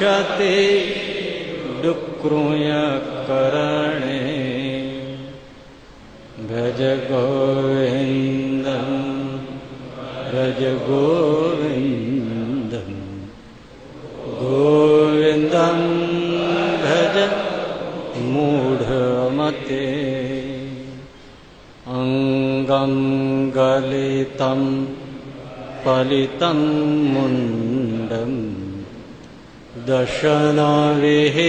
रक्षते डुक्रूय करणे भज गोविन्दं भज गोविन्दं गोविन्दं भज मूढमते अङ्गं गलितं पलितं मुन् दशनविहीनं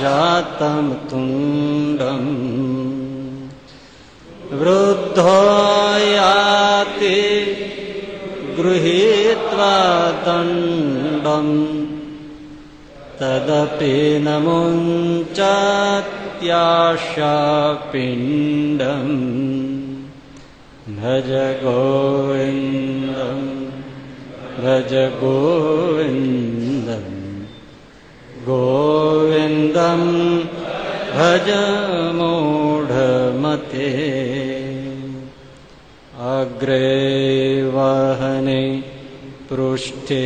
जातं तुण्डम् वृद्धो याति गृहीत्वा दण्डम् तदपि न मुञ्चात्याशापिण्डम् भज गोविन्दं भज गोविन्दं गोविन्दं भज मूढमते अग्रे वहने पृष्ठे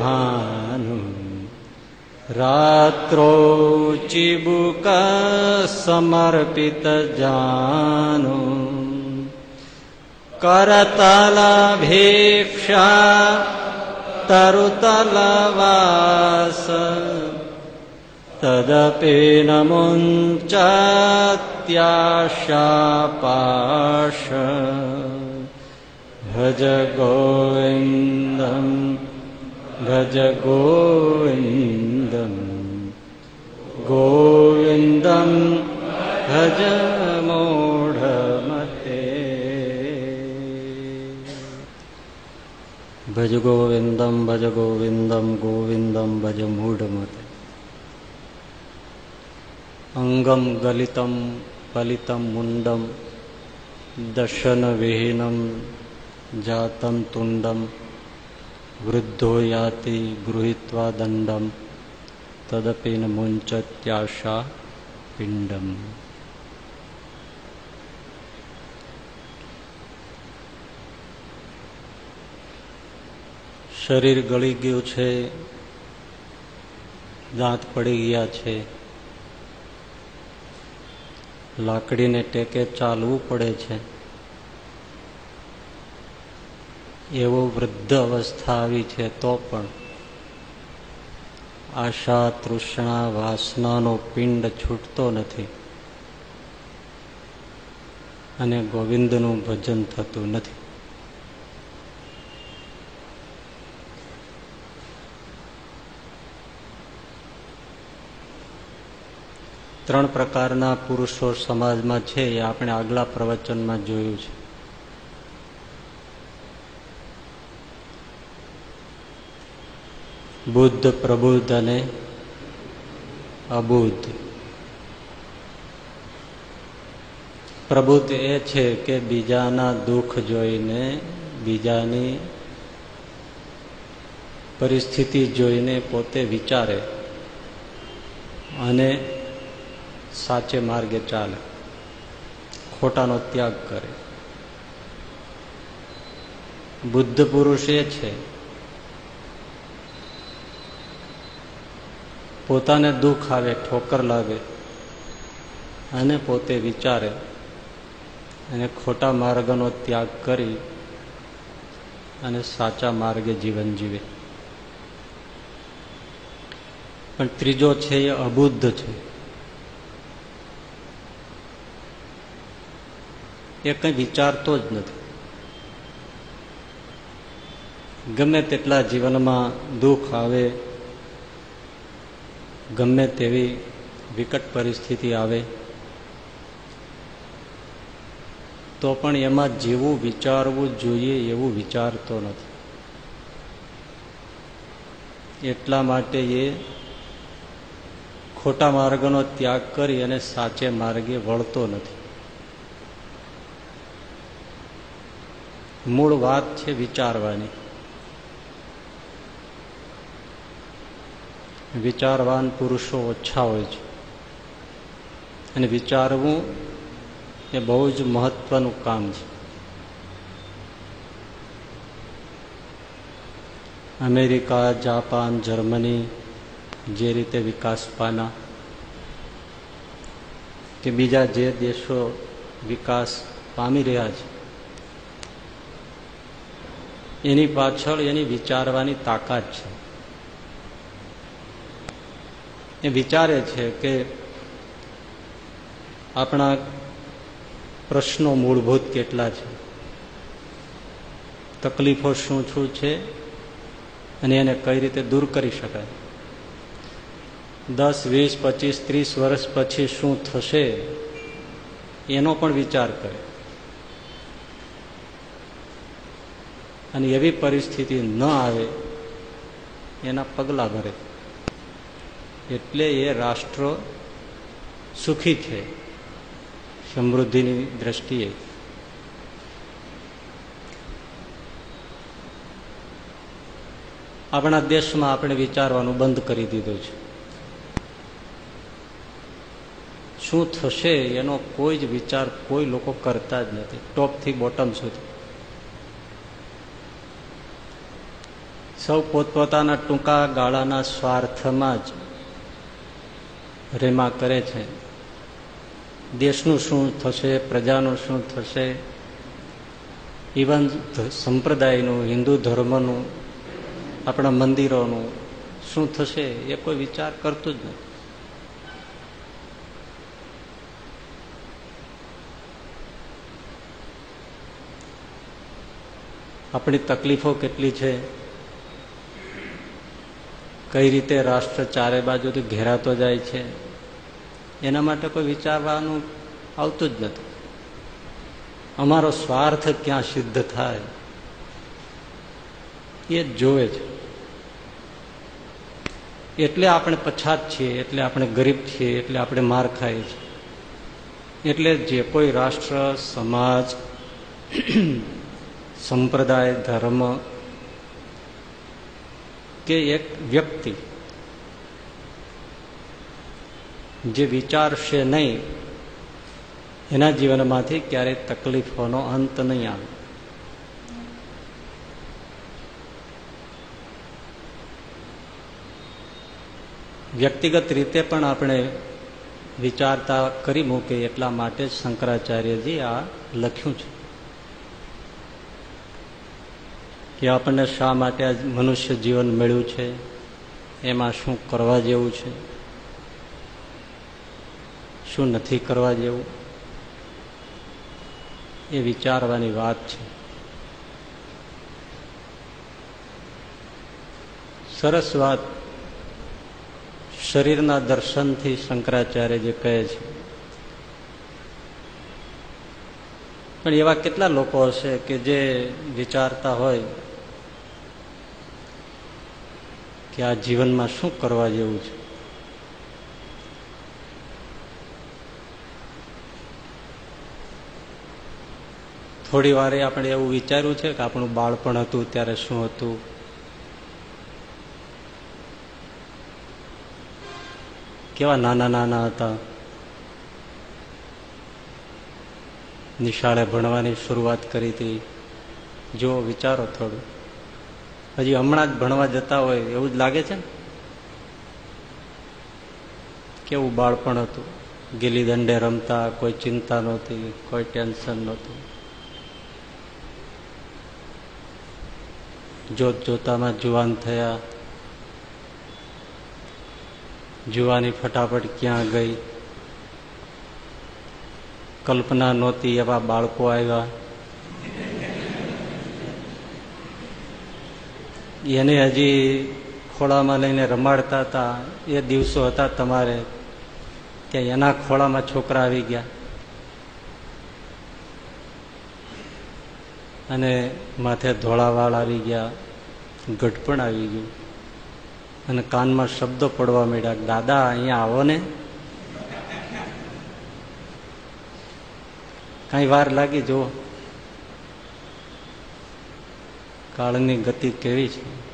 भानु रात्रौ चिबुकसमर्पितजानु करतलभीक्षा तरुतलवास तदपि न मुञ्चात्याशापाश भज गोविन्दम् भज गोविन्दम् गोविन्दम् भज ભજ ગોવિંદમ ભજ ગોવિંદમ ગોવિંદમ ભજ મૂઢમતે અંગમ ગલિતમ પલિતમ મુંડમ દશન વિહીનમ જાતમ તુંડમ વૃદ્ધો યાતિ ગૃહિત્વા દંડમ તદપિન મુંચત્યાશા પિંડમ શરીર ગળી ગયું છે, દાંત પડી ગયા છે. લાકડીને ટેકે ચાલવું પડે છે. એવો વૃદ્ધ અવસ્થા આવી છે તો પણ આશા, તૃષ્ણા, વાસનાનો પિંડ છૂટતો નથી. અને ગોવિંદનું ભજન થતું નથી. ત્રણ પ્રકારના પુરુષો સમાજમાં છે એ આપણે આગલા પ્રવચનમાં જોયું છે. બુદ્ધ, પ્રબુદ્ધ અને અબુદ્ધ. પ્રબુદ્ધ એ છે કે બીજાના દુઃખ જોઈને, બીજાની પરિસ્થિતિ જોઈને પોતે વિચારે અને સાચે માર્ગે ચાલે. ખોટાનો ત્યાગ કરે. બુદ્ધ પુરુષ એ છે, પોતાને દુઃખ આવે, ઠોકર લાગે, અને પોતે વિચારે, અને ખોટા માર્ગનો ત્યાગ કરી, અને સાચા માર્ગે જીવન જીવે. પણ ત્રીજો છે એ અબુદ્ધ છે. એ કંઈ વિચારતો જ નથી. ગમે તેટલા જીવનમાં દુઃખ આવે, ગમે તેવી વિકટ પરિસ્થિતિ આવે, તો પણ એમાં જેવું વિચારવું જોઈએ એવું વિચારતો નથી. એટલા માટે એ ખોટા માર્ગનો ત્યાગ કરી અને સાચે માર્ગે વળતો નથી. મૂળ વાત છે વિચારવાની. વિચારવાન પુરુષો ઓછા હોય છે. અને વિચારવું એ બહુ જ મહત્વનું કામ છે. અમેરિકા, જાપાન, જર્મની જે રીતે વિકાસ પાના કે બીજા જે દેશો વિકાસ પામી રહ્યા છે એની પાછળ એની વિચારવાની તાકાત છે. એ વિચારે છે કે આપણા પ્રશ્નો મૂળભૂત કેટલા છે. તકલીફો શું શું છે અને એને કઈ રીતે દૂર કરી શકાય. દસ, વીસ, પચીસ, ત્રીસ વર્ષ પછી શું થશે એનો પણ વિચાર કરે. અને એવી પરિસ્થિતિ ન આવે, એના પગલાં ભરે. એટલે એ રાષ્ટ્ર સુખી છે સમૃદ્ધિની દ્રષ્ટિએ. આપણા દેશમાં આપણે વિચારવાનું બંધ કરી દીધું છે. શું થશે એનો કોઈ જ વિચાર કોઈ લોકો કરતા જ નથી. ટોપથી બોટમ સુધી. સૌ પોતપોતાના ટૂંકા ગાળાના સ્વાર્થમાં જ રેમા કરે છે. દેશનું શું થશે, પ્રજાનું શું થશે? ઇવન સંપ્રદાયનું, હિન્દુ ધર્મનું, આપણા મંદિરોનું શું થશે એ કોઈ વિચાર કરતું જ નથી. આપણી તકલીફો કેટલી છે? કઈ રીતે રાષ્ટ્ર ચારે બાજુથી ઘેરાતો જાય છે, એના માટે કોઈ વિચારવાનું આવતું જ નથી. અમારો સ્વાર્થ ક્યાં સિદ્ધ થાય, એ જ જોવે છે. એટલે આપણે પછાત છીએ, એટલે આપણે ગરીબ છીએ, એટલે આપણે માર ખાઈએ છીએ. એટલે જે કોઈ રાષ્ટ્ર, સમાજ, સંપ્રદાય, ધર્મ કે એક વ્યક્તિ જે વિચારશે નહીં, એના જીવનમાંથી ક્યારેય તકલીફોનો અંત નહીં આવે. વ્યક્તિગત રીતે પણ આપણે વિચારતા કરી મૂકે એટલા માટે શંકરાચાર્યજી આ લખ્યું છે. કે આપણને શા માટે આ મનુષ્ય જીવન મળ્યું છે? એમાં શું કરવા જેવું છે? શું નથી કરવા જેવું? એ વિચારવાની વાત છે. સરસ વાત. શરીરના દર્શનથી શંકરાચાર્ય જે કહે છે. પણ એવા કેટલા લોકો હશે કે જે વિચારતા હોય કે આ જીવનમાં શું કરવા જેવું છે? થોડી વારે આપણે એવું વિચાર્યું છે કે આપણું બાળપણ હતું, ત્યારે શું હતું? કેવા નાના નાના હતા? નિશાળે ભણવાની શરૂઆત કરી હતી. જો વિચારો થોડું. હજી હમણાં જ ભણવા જતા હોય, એવું જ લાગે છે ને? કેવું બાળપણ હતું? ગીલી દંડે રમતા, કોઈ ચિંતા નહોતી, કોઈ ટેન્શન નહોતું. જોત જોતામાં જુવાન થયા. જુવાની ફટાફટ ક્યાં ગઈ? કલ્પના નહોતી એવા બાળકો આવ્યા. એને હજી ખોળામાં લઈને રમાડતા હતા. એ દિવસો હતા તમારે, કે એના ખોળામાં છોકરા આવી ગયા. અને માથે ધોળાવાળ આવી ગયા. ગઢપણ આવી ગયું. અને કાનમાં શબ્દો પડવા માંડ્યા, દાદા, અહીંયા આવો ને. કઈ વાર લાગી, જુઓ. કાળની ગતિ કેવી છે?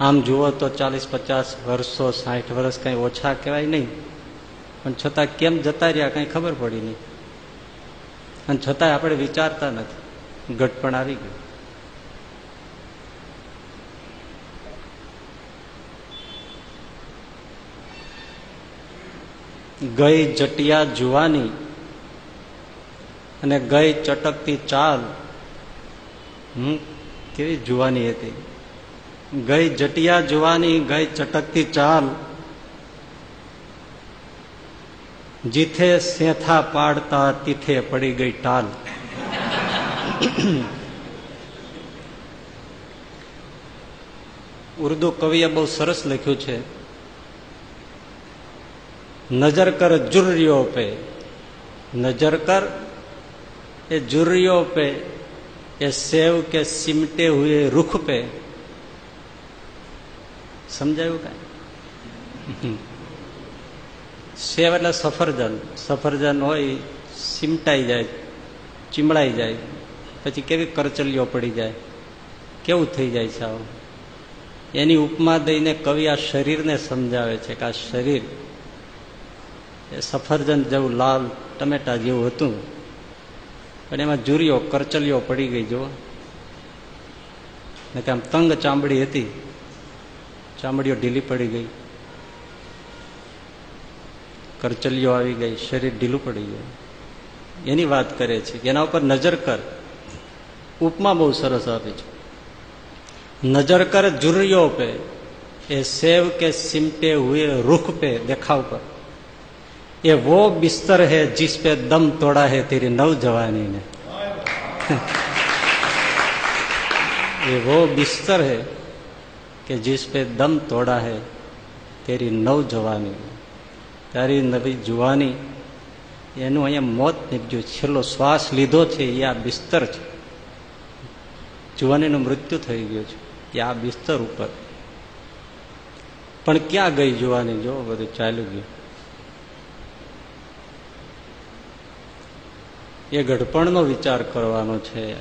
આમ જુઓ તો ચાલીસ, પચાસ વર્ષો, સાઠ વર્ષ કઈ ઓછા કહેવાય નહીં. પણ છતાં કેમ જતા રહ્યા કઈ ખબર પડી નહીં. અને છતાંય આપણે વિચારતા નથી. ઘટપણ આવી ગયું. ગઈ જટિયા જુવાની અને ગઈ ચટકતી ચાલ હમ? કેવી જુવાની હતી? ગઈ જટિયા જુવાની, ગઈ ચટકતી ચાલ. જીથે સેથા પાડતા, તીથે પડી ગઈ ટાલ. ઉર્દુ કવિએ બહુ સરસ લખ્યું છે. નજર કર જુર્રીઓ પે. નજર કર એ જુર્રીઓ પે. એ સેવ કે સિમટે હુએ રૂખ પે. સમજાયું કાંઈ? સેવ એટલે સફરજન. સફરજન હોય, સિમટાઈ જાય, ચીમડાઈ જાય, પછી કેવી કરચલીઓ પડી જાય, કેવું થઈ જાય આવું એની ઉપમા દઈને કવિ આ શરીરને સમજાવે છે કે આ શરીર, એ સફરજન જેવું લાલ ટમેટા જેવું હતું. પણ એમાં જુરીઓ, કરચલીઓ પડી ગઈ, જુઓ. ને આમ તંગ ચામડી હતી. ચામડીઓ ઢીલી પડી ગઈ. કરચલીઓ આવી ગઈ, શરીર ઢીલું પડી ગયું. એની વાત કરે છે એના ઉપર નજર કર. ઉપમા બહુ સરસ આપી છે. નજર કર, જુરીઓ પે. એ સેવ કે સિમટે હુએ રૂખ પે, દેખાવ પર. ये वो बिस्तर है जिस पे दम तोड़ा है तेरी नव जवानी ने ये वो बिस्तर है कि जिस पे दम तोड़ा है तेरी नव जवानी તારી નવી જુવાની એનું અહીંયા મોત નીપજ્યું છેલ્લો શ્વાસ લીધો છે એ આ બિસ્તર છે જુવાનીનું મૃત્યુ થઈ ગયું છે એ આ બિસ્તર ઉપર પણ ક્યાં ગઈ જુવાની જો બધું ચાલ્યું ગયું એ ઘડપણનો વિચાર કરવાનો છે.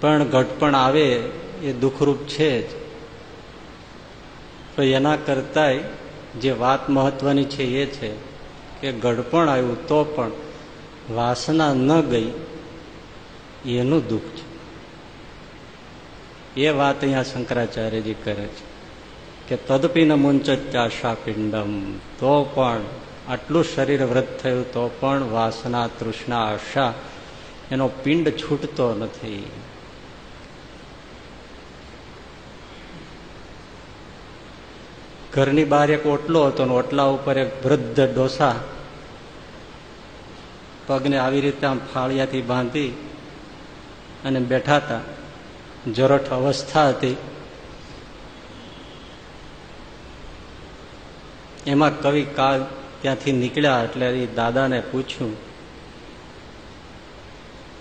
પણ ઘટપણ આવે એ દુઃખરૂપ છે જ. તો એના કરતાંય જે વાત મહત્વની છે એ છે કે ઘડપણ આવ્યું તો પણ વાસના ન ગઈ, એનું દુઃખ છે. એ વાત અહીંયા શંકરાચાર્યજી કરે છે કે તદપી ન મુંચત્યાશા શાપિંડમ તો પણ આટલું શરીર વ્રત થયું તો પણ વાસના, તૃષ્ણા, આશા એનો પિંડ છૂટતો નથી. ઘરની બહાર એક ઓટલો હતો ને ઓટલા ઉપર એક વૃદ્ધ ડોસા પગને આવી રીતે આમ ફાળિયાથી બાંધી અને બેઠા હતા. જરઠ અવસ્થા હતી. એમાં કવિ કાળ ત્યાંથી નીકળ્યા એટલે એ દાદાને પૂછ્યું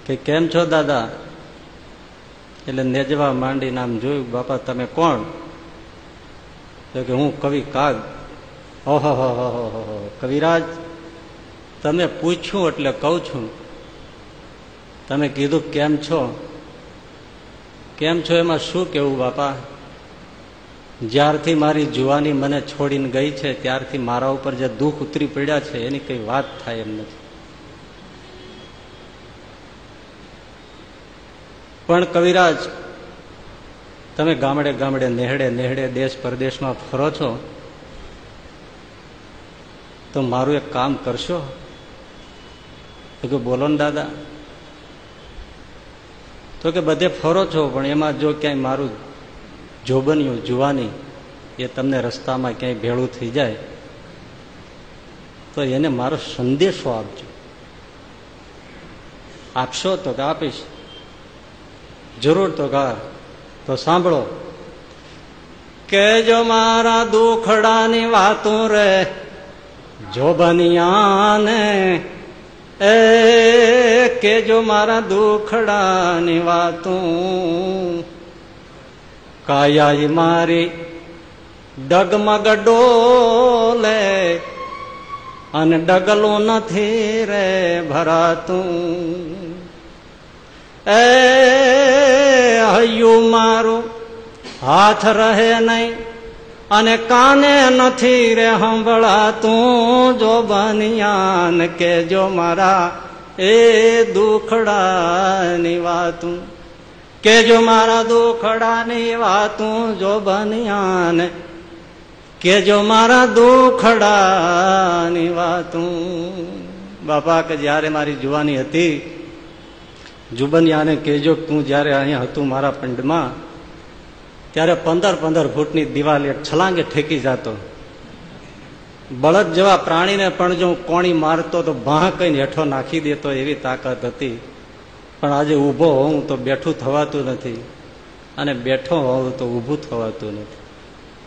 કે કેમ છો દાદા? એટલે નેજવા માંડીને આમ જોયું, બાપા, તમે કોણ? તો કે, હું કવિ કાગ. ઓહો હો હો હો કવિરાજ, તમે પૂછ્યું એટલે કહું છું. તમે કીધું કેમ છો? કેમ છો? એમાં શું કેવું બાપા? જ્યારથી મારી જુવાની મને છોડીને ગઈ છે, ત્યારથી મારા ઉપર જે દુઃખ ઉતરી પડ્યા છે, એની કઈ વાત થાય એમ નથી. પણ કવિરાજ, તમે ગામડે ગામડે, નેહડે નેહડે, દેશ પરદેશમાં ફરો છો, તો મારું એક કામ કરશો? તો કે બોલો ને દાદા. તો કે બધે ફરો છો, પણ એમાં જો ક્યાંય મારું જોબન્યું જુવાની, એ તમને રસ્તામાં ક્યાંય ભેળું થઈ જાય, તો એને મારો સંદેશો આપજો. આપશો તો કે આપીશ. જરૂર તો કા તો સાંભળો. કે જો મારા દુખડાની વાતો રે જોબનિયાને એ કે જો મારા દુખડાની વાતો કાયા મારી ડગમગ ડોલે, અને ડગલું નથી રે ભરાતું. એ હૈયું મારું હાથ રહે નહીં, અને કાને નથી રે સંભળાતું. જો બનિયાન કે જો મારા એ દુખડાની વાતું. કે જો મારા દુખડાની વાતું જો બનિયાન, કે જો મારા દુખડાની વાતું. બાપા, કે જ્યારે મારી જુવાની હતી, જુબનિયાને કેજો તું જ્યારે અહીંયા હતું મારા પંડમાં, ત્યારે પંદર પંદર ફૂટની દિવાલ છલાંગે ઠેકી જતો. બળદ જેવા પ્રાણીને પણ જો કોણી મારતો તો ભાં કઈને હેઠો નાખી દેતો એવી તાકાત હતી. પણ આજે ઊભો હોઉં તો બેઠું થવાતું નથી. અને બેઠો હોઉં તો ઊભું થવાતું નથી.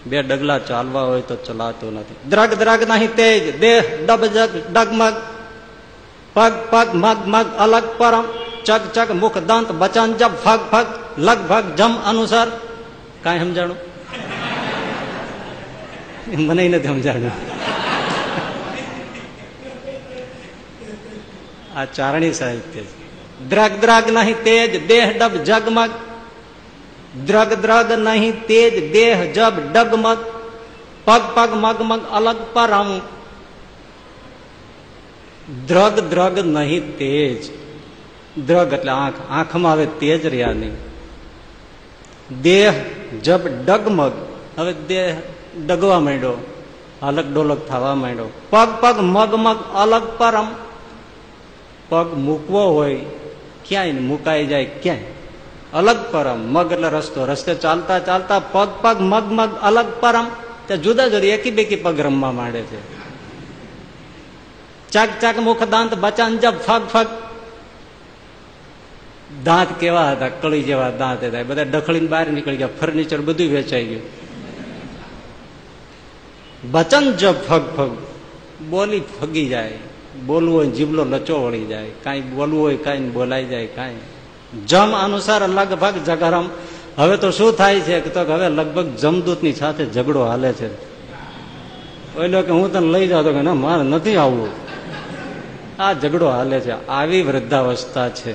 બે ડગલા ચાલવા હોય તો ચલાતું નથી. દ્રગ દ્રગ નહીં, તેજ, દેહ, ડબ, જગ, ડગમગ. પગ પગ, મગ મગ, અલગ, પરમ. ચગ ચગ મુખ, દંત બચન જબ ફગ ફગ લગભગ, જમ, અનુસાર. કાંઈ સમજાણું? મને નથી સમજાણું. આ ચારણી સાહિત્ય છે. દ્રગ દ્રગ નહીં, તેજ દેહ ડબ જગમગ. દ્રગ દ્રગ નહીં, તેજ દેહ જબ ડગમગ. પગ પગ મગ મગ અલગ પરમ. દ્રગ દ્રગ નહીં, તેજ. દ્રગ એટલે આંખ. આંખમાં હવે તેજ રહ્યા નહીં. દેહ જબ ડગમગ. હવે દેહ ડગવા માંડ્યો. અલગ ડોલક થવા માંડ્યો. પગ પગ મગ મગ અલગ પરમ. પગ મૂકવો હોય ક્યાંય મુકાઈ જાય ક્યાંય? અલગ પરમ, મગ એટલે રસ્તો. રસ્તે ચાલતા ચાલતા પગ પગ, મગ મગ, અલગ પરમ. ત્યાં જુદા જુદા, એકી બેકી પગ રમવા માંડે છે. ચાક ચાક મુખ દાંત બચા અંજબ ફગ ફગ. દાંત કેવા હતા? કળી જેવા દાંત હતા. બધા ડખળીને બહાર નીકળી ગયા. ફર્નિચર બધું વેચાઈ ગયું. બચન જબ ફગ ફગ. બોલી ફગી જાય. બોલવું હોય જીભલો લચો વળી જાય. કાંઈ બોલવું હોય, કાંઈ બોલાઈ જાય, કાંઈ. જમ અનુસાર લગભગ જગરમ હવે તો શું થાય છે કે તો હવે લગભગ જમદૂતની સાથે ઝઘડો હાલે છે. ઓઈલો કે હું તને લઈ જાઉં તો કે ના, મારે નથી આવવું. આ ઝઘડો હાલે છે. આવી વૃદ્ધાવસ્થા છે.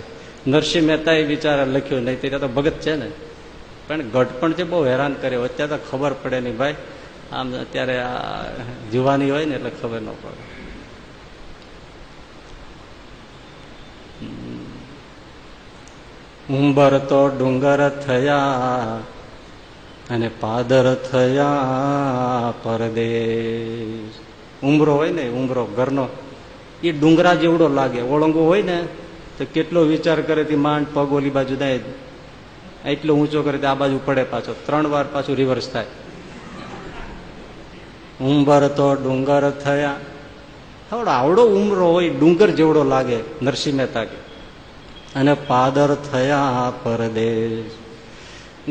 નરસિંહ મહેતાએ બિચારા લખ્યું, નહીં ત્યારે તો ભગત છે ને. પણ ગઢપણ છે, બહુ હેરાન કર્યો અત્યારે તો ખબર પડે નહીં ભાઈ. આમ અત્યારે આ જુવાની હોય ને એટલે ખબર ન પડે. ઉંબર તો ડુંગર થયા અને પાદર થયા પરદેશ. ઉમરો હોય ને ઉમરો ઘરનો, એ ડુંગરા જેવડો લાગે, ઓળંગો હોય ને, તો કેટલો વિચાર કરે તે માંડ પગ ઓલી બાજુ દાય એટલો ઊંચો કરે આ બાજુ પડે પાછો, ત્રણ વાર પાછું રિવર્સ થાય. ઉંબર તો ડુંગર થયા. થોડો આવડો ઉમરો હોય, ડુંગર જેવડો લાગે, નરસિંહ મહેતા કે અને પાદર થયા પરદેશ.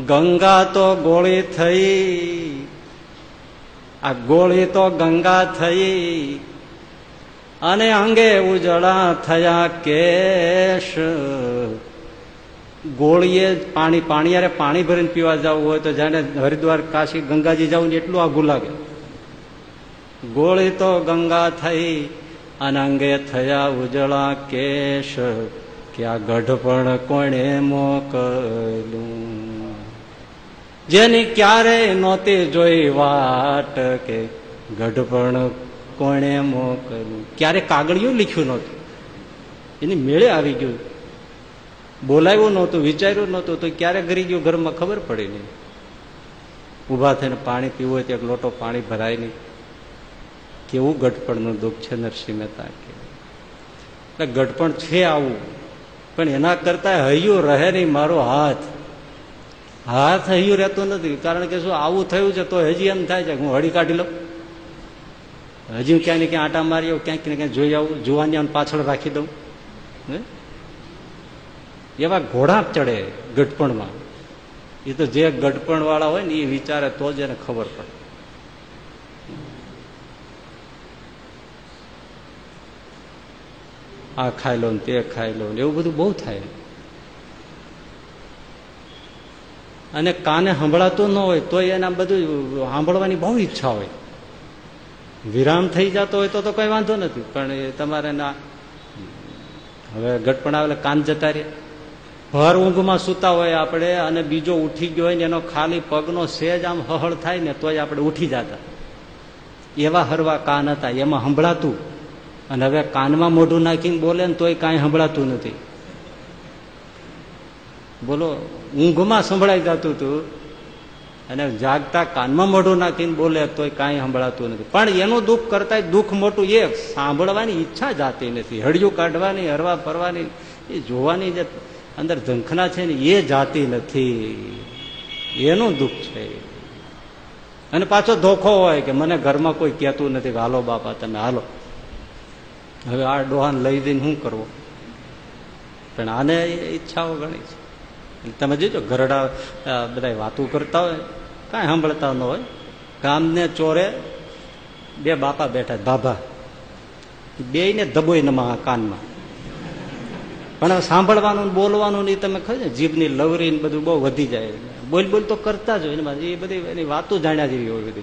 ગંગા તો ગોળી થઈ, આ ગોળી તો ગંગા થઈ, અને અંગે ઉજળા થયા કેશ. ગોળીએ પાણી પાણી યારે પાણી ભરીને પીવા જવું હોય તો જાણે હરિદ્વાર, કાશી, ગંગાજી જવું ને એટલું આઘું લાગે. ગોળી તો ગંગા થઈ, અને અંગે થયા ઉજળા કેશ. કે આ ગઢપણ કોણે મોકલું જેની ક્યારે નહોતી જોઈ વાટ કે ગઢપણ કોણે મોકલું ક્યારે કાગળિયું લખ્યું નહોતું? એની મેળે આવી ગયું. બોલાવ્યું નહોતું, વિચાર્યું નહોતું તો ક્યારે ગરી ગયું ઘરમાં ખબર પડી નહીં. ઊભા થઈને પાણી પીવું હોય તો લોટો પાણી ભરાય નહીં. કેવું ગઢપણનું દુઃખ છે નરસિંહ મહેતા કે ગઢપણ છે આવું. પણ એના કરતા હૈયું રહે નહીં મારો હાથ. હાથ હૈયું રહેતો નથી. કારણ કે શું આવું થયું છે તો હજી એમ થાય છે હું હળી કાઢી લઉં. હજી હું ક્યાંય ક્યાં આટા મારી આવું ક્યાંક ને ક્યાંક જોઈ આવું જોવાની પાછળ રાખી દઉં. એવા ઘોડા ચડે ગઢપણમાં. એ તો જે ગઢપણ વાળા હોય ને એ વિચારે તો જ એને ખબર પડે. આ ખાઈ લો ને તે ખાઈ લો ને એવું બધું બહુ થાય. અને કાને સંભળાતું ન હોય તો એના બધું સાંભળવાની બહુ ઈચ્છા હોય. વિરામ થઈ જતો હોય તો તો કઈ વાંધો નથી, પણ એ તમારે ના હવે ગટપણ આવે કાન જતા રહે. ભર ઊંઘમાં સૂતા હોય આપણે અને બીજો ઉઠી ગયો હોય ને એનો ખાલી પગનો સેજ આમ હહળ થાય ને તોય આપણે ઉઠી જતા. એવા હરવા કાન હતા, એમાં સંભળાતું. અને હવે કાનમાં મોઢું નાખીને બોલે ને તોય કાંઈ સંભળાતું નથી. બોલો, ઊંઘમાં સંભળાઈ જતું હતું અને જાગતા કાનમાં મોઢું નાખીને બોલે તોય કાંઈ સંભળાતું નથી. પણ એનું દુઃખ કરતા દુઃખ મોટું એ સાંભળવાની ઈચ્છા જાતી નથી. હળિયું કાઢવાની, હરવા ફરવાની, એ જોવાની જે અંદર ઝંખના છે ને એ જાતી નથી. એનું દુઃખ છે. અને પાછો ધોખો હોય કે મને ઘરમાં કોઈ કહેતું નથી હાલો બાપા, તમે હાલો. હવે આ ડોહાન લઈ દઈને શું કરવો? પણ આને ઈચ્છાઓ ઘણી છે. તમે જોજો, ઘરડા બધા વાતું કરતા હોય, કાંઈ સાંભળતા ન હોય. ગામને ચોરે બે બાપા બેઠા બાબા બે ને દબોય નમા કાનમાં. પણ સાંભળવાનું બોલવાનું નહીં તમે ખબર જીભની લવરી ને બધું બહુ વધી જાય. બોલ બોલ તો કરતા જ હોય એ બધી એની વાતો જાણ્યા જેવી હોય બધી.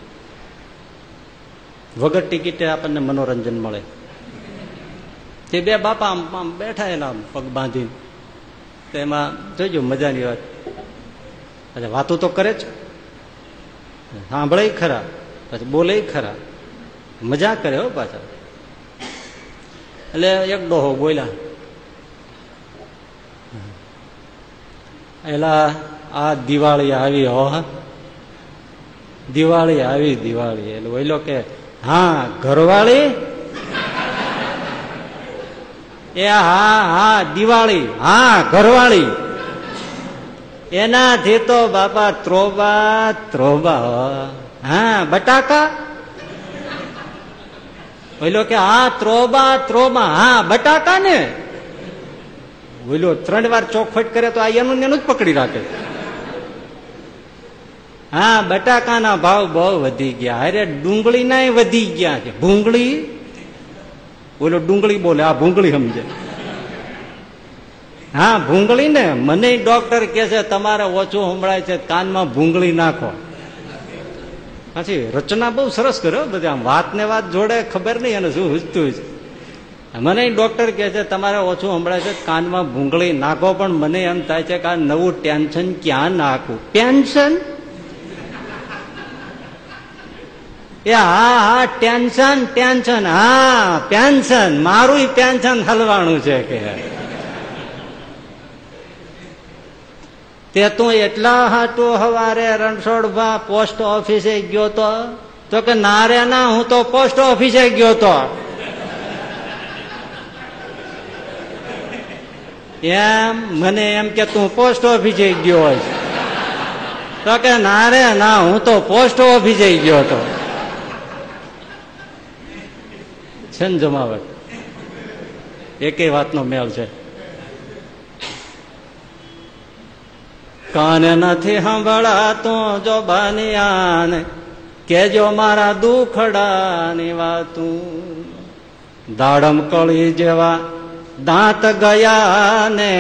વગર ટિકિટે આપણને મનોરંજન મળે. તે બે બાપા આમ બેઠા એના પગ બાંધીને. તો એમાં જોઈજો મજાની વાત. અચ્છા, વાતો તો કરે જ. સાંભળે ખરા, પછી બોલે ખરા. મજા કરે હો પાછા. એટલે એક ડોહો બોલ્યા. એલા, આ દિવાળી આવી હો દિવાળી આવી, દિવાળી. એટલે બોલ્યો કે, હા, ઘરવાળી એ હા હા, દિવાળી, હા, ઘરવાળી. એનાથી તો બાપા ત્રોબા ત્રોબા, હા, બટાકા. બોલ્યો કે હા, ત્રોબા ત્રોબા, હા, બટાકા ને. બોલ્યો, ત્રણ વાર ચોખવટ કરે તો આ એનું એનું જ પકડી રાખે. હા, બટાકાના ભાવ બહુ વધી ગયા. અરે ડુંગળી ના વધી ગયા છે. ભૂંગળી બોલો ડુંગળી બોલે, આ ભૂંગળી સમજે. હા ભૂંગળી ને મને ડોક્ટર કે છે, તમારે ઓછું સંભળાય છે, કાનમાં ભૂંગળી નાખો. પછી રચના બહુ સરસ કર્યો બધી વાત ને વાત જોડે ખબર નહીં અને શું હુજતું છે. મને ડોક્ટર કે છે, તમારે ઓછું સંભળાય છે, કાનમાં ભૂંગળી નાખો, પણ મને એમ થાય છે કે આ નવું ટેન્શન ક્યાં નાખવું પેન્શન એ હા હા, ટેન્શન ટેન્શન. હા, પેન્શન. મારું પેન્શન હલવાનું છે કે. તે તું એટલા હાટું હવારે રણછોડભા પોસ્ટ ઓફિસે ગયો તો? તો કે ના રે ના, હું તો પોસ્ટ ઓફિસે ગયો તો. એમ, મને એમ કે તું પોસ્ટ ઓફિસે ગયો હોય તો કે ના રે ના, હું તો પોસ્ટ ઓફિસે ગયો તો. છે ને જમાવટ? એકે વાતનો મેળ છે. કાને નથી સાંભળાતો જો બાનિયાને કેજો મારા દુખડાની વાતું. દાડમ કળી જેવા દાંત ગયા ને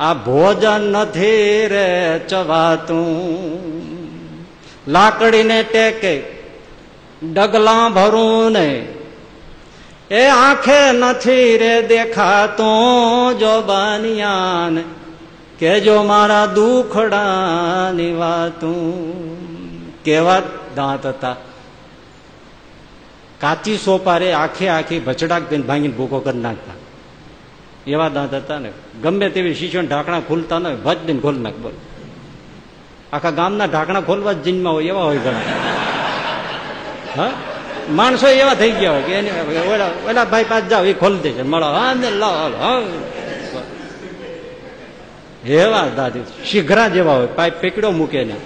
આ ભોજન નથી રે ચવાતું લાકડીને ટેકે, ડગલા ભરું ને એ આંખે નથી રે દેખાતો જો બાનિયાન કે જો મારા દુખડાની વાતું. કેવા દાંત હતા. કાચી સોપારે આખે આખી ભચડાક દઈને ભાંગીને ભૂકો કરી નાખતા. એવા દાંત હતા ને, ગમે તેવી શીશો ઢાંકણા ખુલતા ન ભજ દઈને ખોલ નાખ બોલ. આખા ગામના ઢાંકણા ખોલવા જ જીનમાં હોય, એવા હોય ઘણા. હા? માણસો એવા થઈ ગયા હોય કે એને ઓલા ઓલા ભાઈ પાસે જાઓ, એ ખોલી દેશે. મળો. હા, ને લાવ એવા દાંત. શીઘ્રા જેવા હોય. પાઇપ પેકડો મૂકે ને.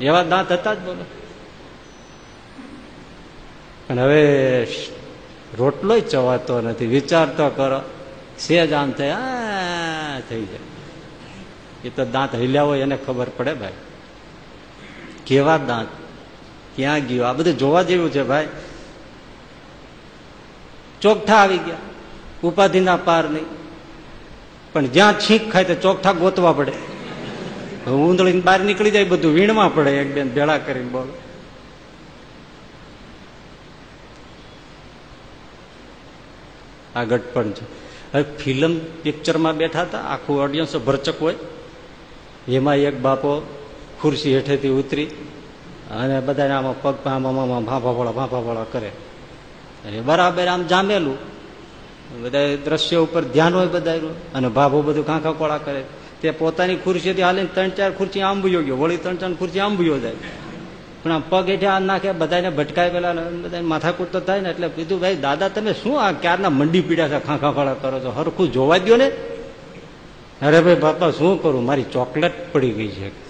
એવા દાંત હતા જ બોલો. અને હવે રોટલો ચવાતો નથી. વિચાર તો કરો. સેજ આમ થાય. થઈ જાય. એ તો દાંત હિલ્યા હોય એને ખબર પડે ભાઈ. કેવા દાંત? ક્યાં ગયો? આ બધું જોવા જેવું છે ભાઈ. ચોકઠા આવી ગયા. ઉપાધિના પાર નહીં. પણ જ્યાં છીંક ખાય તો ચોકઠા ગોતવા પડે. ઊંધળીને બહાર નીકળી જાય, બધું વીણમાં પડે. એક બેન ભેળા કરીને બોલો. આ ગટપણ છે. હવે ફિલ્મ પિક્ચરમાં બેઠા હતા. આખું ઓડિયન્સ ભરચક હોય. એમાં એક બાપો ખુરશી હેઠેથી ઉતરી અને બધાને આમાં પગ આમાં ભાભા ભળા ભાભા ભળા કરે. એ બરાબર આમ જામેલું. બધા દ્રશ્ય ઉપર ધ્યાન હોય બધા અને ભાભો બધું કાંખા કોળા કરે. તે પોતાની ખુરશીથી હાલીને ત્રણ ચાર ખુરશી આંબુયો ગયો. વળી ત્રણ ચાર ખુરશી આંબુયો જાય. પણ આ પગ એઠે આ નાખે, બધાને ભટકાય પેલા બધા માથાકૂટ તો થાય ને એટલે કીધું, ભાઈ, દાદા, તમે શું આ ક્યારના મંડી પીડ્યા છે, ખાંખા ફાળા કરો છો? હરખું જોવા દો ને. અરે ભાઈ, બાપા, શું કરું? મારી ચોકલેટ પડી ગઈ છે.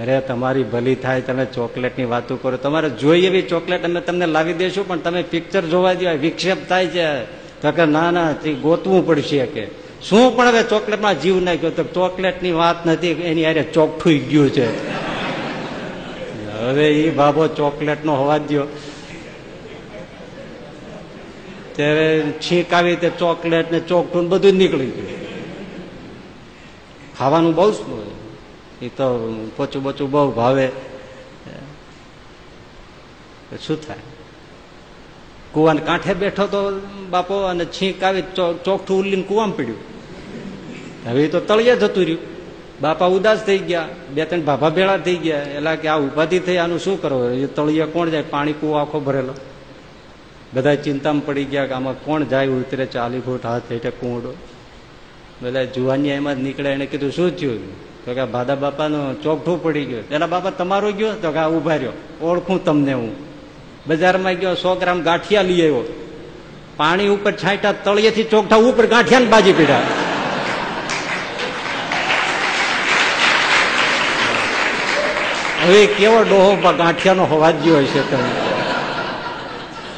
અરે, તમારી ભલી થાય, તમે ચોકલેટની વાતો કરો. તમારે જોઈ એવી ચોકલેટ અમે તમને લાવી દઈશું પણ તમે પિક્ચર જોવા દો વિક્ષેપ થાય છે. તો કે ના ના ગોતવું પડશે કે શું પણ હવે ચોકલેટમાં જીવ નાખ્યો? તો ચોકલેટની વાત નથી, એની અરે ચોખ્ઠું ગયું છે. હવે એ બાબો ચોકલેટનો હોવા દો ત્યારે છીંક આવી તે ચોકલેટ ને ચોખ્ઠું બધું જ નીકળી ગયું. ખાવાનું બહુ એ તો પોચું બોચું બહુ ભાવે. શું થાય? કુવાને કાંઠે બેઠો તો બાપો અને છીંક આવી ચોકઠું ઉલ્લીને કુવામાં પીડ્યું. હવે તો તળિયે જતું રહ્યું. બાપા ઉદાસ થઈ ગયા. બે ત્રણ ભાભા ભેળા થઈ ગયા. એટલે કે આ ઉપાધિ થઈ, આનું શું કરવું? એ તળિયે કોણ જાય? પાણી કુવા આખો ભરેલો. બધા ચિંતામાં પડી ગયા કે આમાં કોણ જાય? ઉતરે ચાલી ફૂટ હાથ હેઠે કુંડો બધા જુવાની એમાં જ નીકળે એને કીધું, શું થયું? તો કે ભાદા બાપાનું ચોકઠું પડી ગયું. પેલા બાપા તમારો ગયો? તો કે ઊભા રહ્યો. ઓળખું તમને હું. બજારમાં ગયો, સો ગ્રામ ગાંઠિયા લઈ આવ્યો. પાણી ઉપર છાંટા તળિયેથી ચોકઠા ઉપર ગાંઠિયા બાજી પીડા હવે કેવો ડોહો ગાંઠિયાનો હોવા જ હોય છે તમે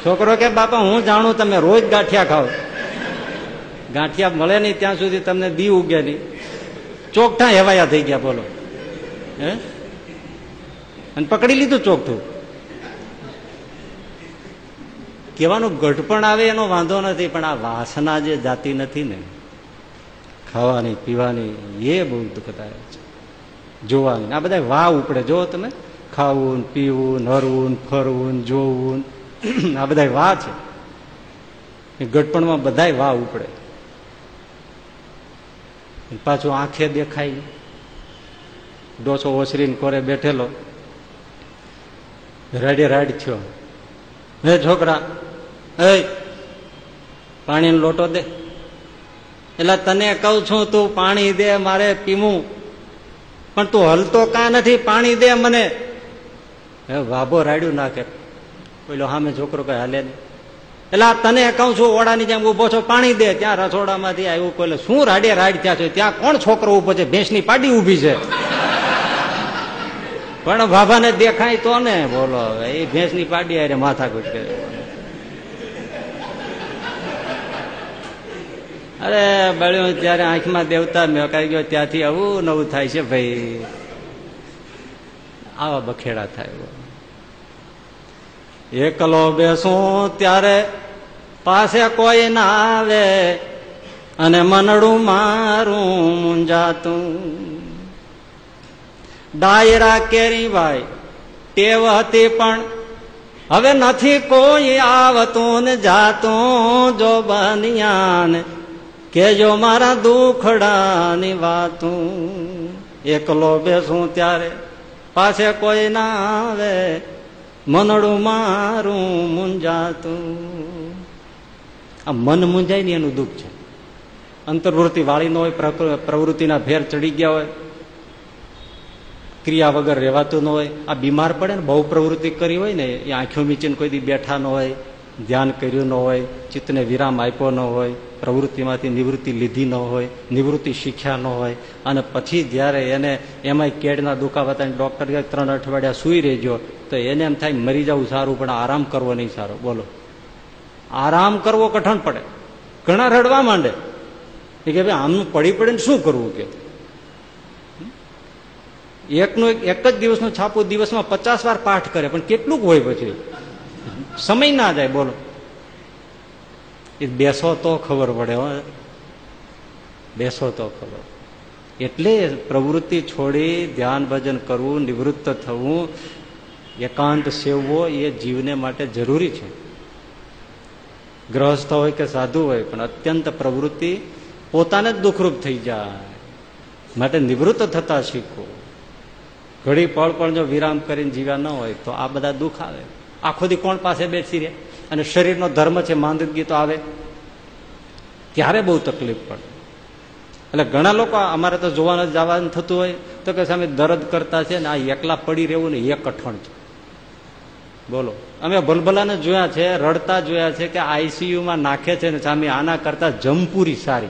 છોકરો કે, બાપા, હું જાણું, તમે રોજ ગાંઠિયા ખાઓ. ગાંઠિયા મળે નહીં, ત્યાં સુધી તમને દી ઉગે નહીં. ચોકઠા હેવાયા થઈ ગયા, બોલો. હે? અને પકડી લીધું ચોકઠું. કહેવાનું ગઢપણ આવે, એનો વાંધો નથી, પણ આ વાસના જે જાતી નથી ને, ખાવાની, પીવાની, એ બહુ દુઃખદાયક છે. જોવાની. આ બધા વાવ ઉપડે. જો તમે ખાવું, પીવું હરવું ફરવું, જોવું, આ બધા વા છે. ગઢપણમાં બધા વાહ ઉપડે. પાછું આંખે દેખાય ડોસો ઓસરીને કોરે બેઠેલો. રાડે રડ થયો. હે છોકરા એ પાણીનો લોટો દે. એટલે તને કઉ છું, તું પાણી દે, મારે પીવું. પણ તું હલતો કા નથી? પાણી દે મને. હે વાભો રાડ્યું નાખે. પેલો સામે છોકરો કઈ હાલે નહીં. એટલે આ તને કહું છું ઓડાની જેમ ઊભો છો, પાણી દે, ત્યાં રસોડામાંથી આવ્યું કોઈ શું રાડે રાડ ત્યાં છે? ત્યાં કોણ છોકરો ઊભો છે? ભેંસની પાડી ઊભી છે. પણ બાબાને દેખાય તો ને, બોલો એ ભેંસની પાડી અરે માથા કુટ કરે અરે, બળ્યો, ત્યારે આંખમાં દેવતા મેકાઈ ગયો, ત્યાંથી આવું નવું થાય છે ભાઈ. આવા બખેડા થાય એકલો બેસું ત્યારે પાસે કોઈ ના આવે અને મનડું મારું મુંજાતું ડાયરા કેરી ભાઈ ટેવ હતી પણ હવે નથી કોઈ આવતું ને જાતું જો બનિયાન કેજો મારા દુખડાની વાતું. એકલો બેસું ત્યારે પાસે કોઈ ના આવે મનડું મારું મુંજાતું. આ મન મુંજાય ને એનું દુઃખ છે. અંતર્વૃત્તિ વાળી ન હોય પ્રવૃત્તિના ભેર ચડી ગયા હોય, ક્રિયા વગર રહેવાતું ન હોય, આ બીમાર પડે ને, બહુ પ્રવૃત્તિ કરી હોય ને, એ આંખો મીચીને કોઈ દી બેઠા ન હોય, ધ્યાન કર્યું ન હોય, ચિત્તને વિરામ આપ્યો ન હોય, પ્રવૃત્તિમાંથી નિવૃત્તિ લીધી ન હોય, નિવૃત્તિ શીખ્યા ન હોય અને પછી જ્યારે એને એમાંય કેડના ડૉક્ટર ડોક્ટર ત્રણ અઠવાડિયા સુઈ રહેજો, તો એને એમ થાય મરી જવું સારું, પણ આરામ કરવો નહીં સારો. બોલો. આરામ કરવો કઠણ પડે. ઘણા રડવા માંડે. કે ભાઈ આમનું પડી પડે ને શું કરવું કે? એકનું એક જ દિવસનું છાપું દિવસમાં પચાસ વાર પાઠ કરે, પણ કેટલુંક હોય પછી? સમય ના જાય, બોલો. એ બેસો તો ખબર પડે બેસો તો ખબર. એટલે પ્રવૃત્તિ છોડી ધ્યાન ભજન કરવું, નિવૃત્ત થવું, એકાંત સેવવો એ જીવને માટે જરૂરી છે. ગ્રહસ્થ હોય કે સાધુ હોય, પણ અત્યંત પ્રવૃત્તિ પોતાને જ દુઃખરૂપ થઈ જાય. માટે નિવૃત્ત થતા શીખો. ઘડી પળ પણ જો વિરામ કરીને જીવ્યા ન હોય, તો આ બધા દુઃખ આવે. આખો દી કોણ પાસે બેસી રહે? અને શરીરનો ધર્મ છે, માંદગી તો આવે. ત્યારે બહુ તકલીફ પડે. એટલે ઘણા લોકો અમારે તો જોવાનું જવાનું થતું હોય, તો કે સામે દર્દ કરતા છે ને આ એકલા પડી રહેવું ને એક કઠણ છે. બોલો. અમે ભલભલાને જોયા છે, રડતા જોયા છે કે આઈસીયુમાં નાખે છે ને સામે આના કરતા જમપુરી સારી.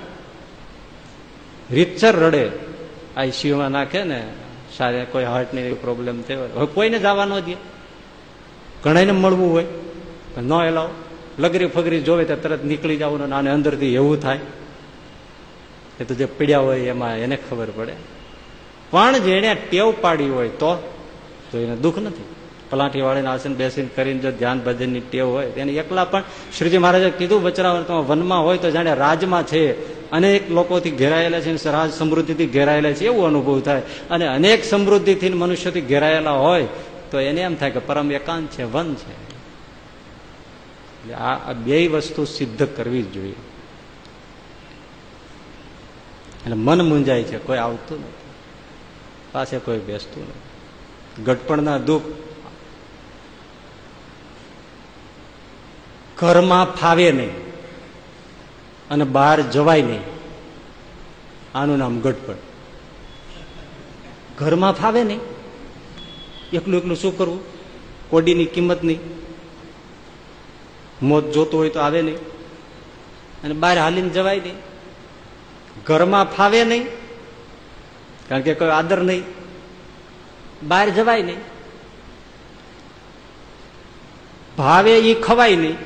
રીતસર રડે. આઈસીયુમાં નાખે ને સારી કોઈ હાર્ટની પ્રોબ્લેમ થયો હોય. કોઈને જવા ન દે. ઘણાને મળવું હોય. ન એલાવ. લગરી ફગરી જોવે તો તરત નીકળી જવાનું આને અંદરથી એવું થાય. એ તો જે પીડ્યા હોય એમાં એને ખબર પડે. પણ જેને ટેવ પાડી હોય તો તો એને દુઃખ નથી. પલાઠી વાળીને આસન બેસીને કરીને જો ધ્યાન ભજનની ટેવ હોય એને એકલા પણ શ્રીજી મહારાજે કીધું વચરાવર વનમાં હોય તો જાણે રાજમાં છે. અનેક લોકોથી ઘેરાયેલા છે રાજ સમૃદ્ધિથી ઘેરાયેલા છે. એવું અનુભવ થાય. અને અનેક સમૃદ્ધિથી મનુષ્યથી ઘેરાયેલા હોય, તો એને એમ થાય કે પરમ એકાંત છે, વન છે. આ બે વસ્તુ સિદ્ધ કરવી જ જોઈએ. એટલે મન મૂંજાય છે, કોઈ આવતું નથી. પાસે કોઈ બેસતું નથી. ગટપણના દુઃખ ઘરમાં ફાવે નહીં અને બહાર જવાય નહીં. આનું નામ ગટપણ. ઘરમાં ફાવે નહીં. એકલું એકલું શું કરવું? કોડીની કિંમત નહીં. મોત જોતું હોય તો આવે નહીં. અને બહાર હાલીને જવાય નહીં. ઘરમાં ફાવે નહીં, કારણ કે કોઈ આદર નહીં, બહાર જવાય નહીં. ભાવે એ ખવાય નહીં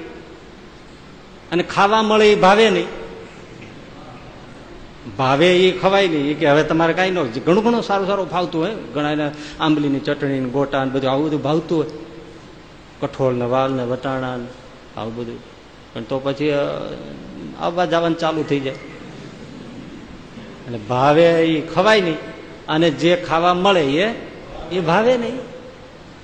અને ખાવા મળે એ ભાવે નહીં. ભાવે એ ખવાય નહીં કે હવે તમારે કાંઈ ન ઘણું ઘણું સારું સારું ફાવતું હોય, ઘણા આંબલીની ચટણી ગોટા ને બધું, આવું બધું ભાવતું હોય. કઠોળ ને વાલ ને વટાણા આવું બધું. પણ તો પછી આવવા જવાનું ચાલુ થઈ જાય. એટલે ભાવે એ ખવાય નહીં. અને જે ખાવા મળે એ એ ભાવે નહીં.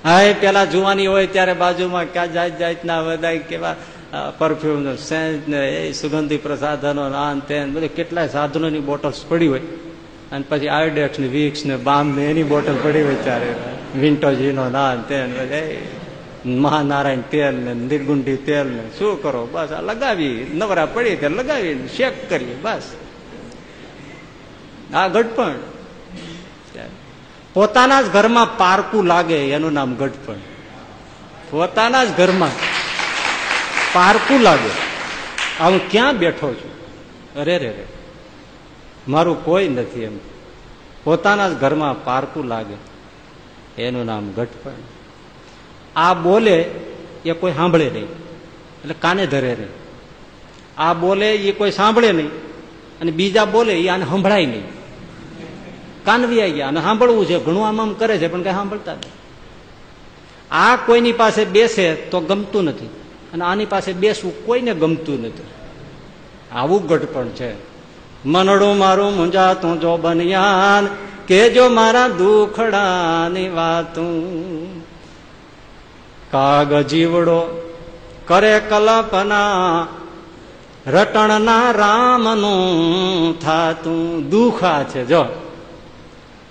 હા, એ પેલા જોવાની હોય ત્યારે બાજુમાં ક્યાં જાત જાતના બધા કેવા પરફ્યુમ સેન્ટ ને એ સુગંધી પ્રસાધનો આન તેન બધું કેટલાય સાધનોની બોટલ્સ પડી હોય. અને પછી આયોડેક્સ ને વિક્સ ને બામ ને એની બોટલ પડી હોય ત્યારે વિન્ટોજીનો નાન તેન મહાનારાયણ તેલ ને નિર્ગુંડી તેલ ને, શું કરો? બસ આ લગાવી, નવરા પડી ત્યારે લગાવી શેક કરીએ, બસ. આ ગઢપણ. પોતાના જ ઘરમાં પારકું લાગે, એનું નામ ગઢપણ. પોતાના જ ઘરમાં પારકું લાગે. આ હું ક્યાં બેઠો છું? અરે રે રે મારું કોઈ નથી એમ. પોતાના જ ઘરમાં પારકું લાગે, એનું નામ ગઢપણ. આ બોલે એ કોઈ સાંભળે નહીં, એટલે કાને ધરે નહીં. આ બોલે એ કોઈ સાંભળે નહીં, અને બીજા બોલે એ આને સંભળાય નહીં. કાનવી આવી ગયા અને સાંભળવું છે, ઘણું આમ આમ કરે છે, પણ કઈ સાંભળતા નહીં આ કોઈની પાસે બેસે તો ગમતું નથી અને આની પાસે બેસવું કોઈને ગમતું નથી. આવું ગઢપણ છે. મનડું મારું મુંજાતું જો બનિયાન કેજો મારા દુખડાની વાતું. કાગ જીવડો કરે કલ્પના, રટણના રામનું થાતું. દુખા છે, જો.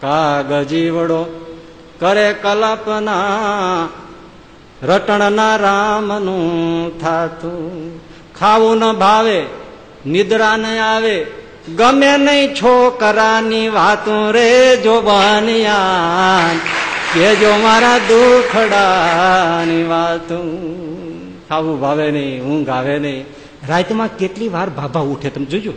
કાગ જીવડો કરે કલ્પના. રટણના રામનું થાતું. ખાવું ન ભાવે, નિદ્રા ન આવે. ગમે નહીં છોકરાની વાતું રે જો બનિયા કે જો મારા દુખડાની વાતું. ખાવું ભાવે નહીં, ઊંઘ આવે નહીં. રાતમાં કેટલી વાર ભાભા ઉઠે તમે જોજો.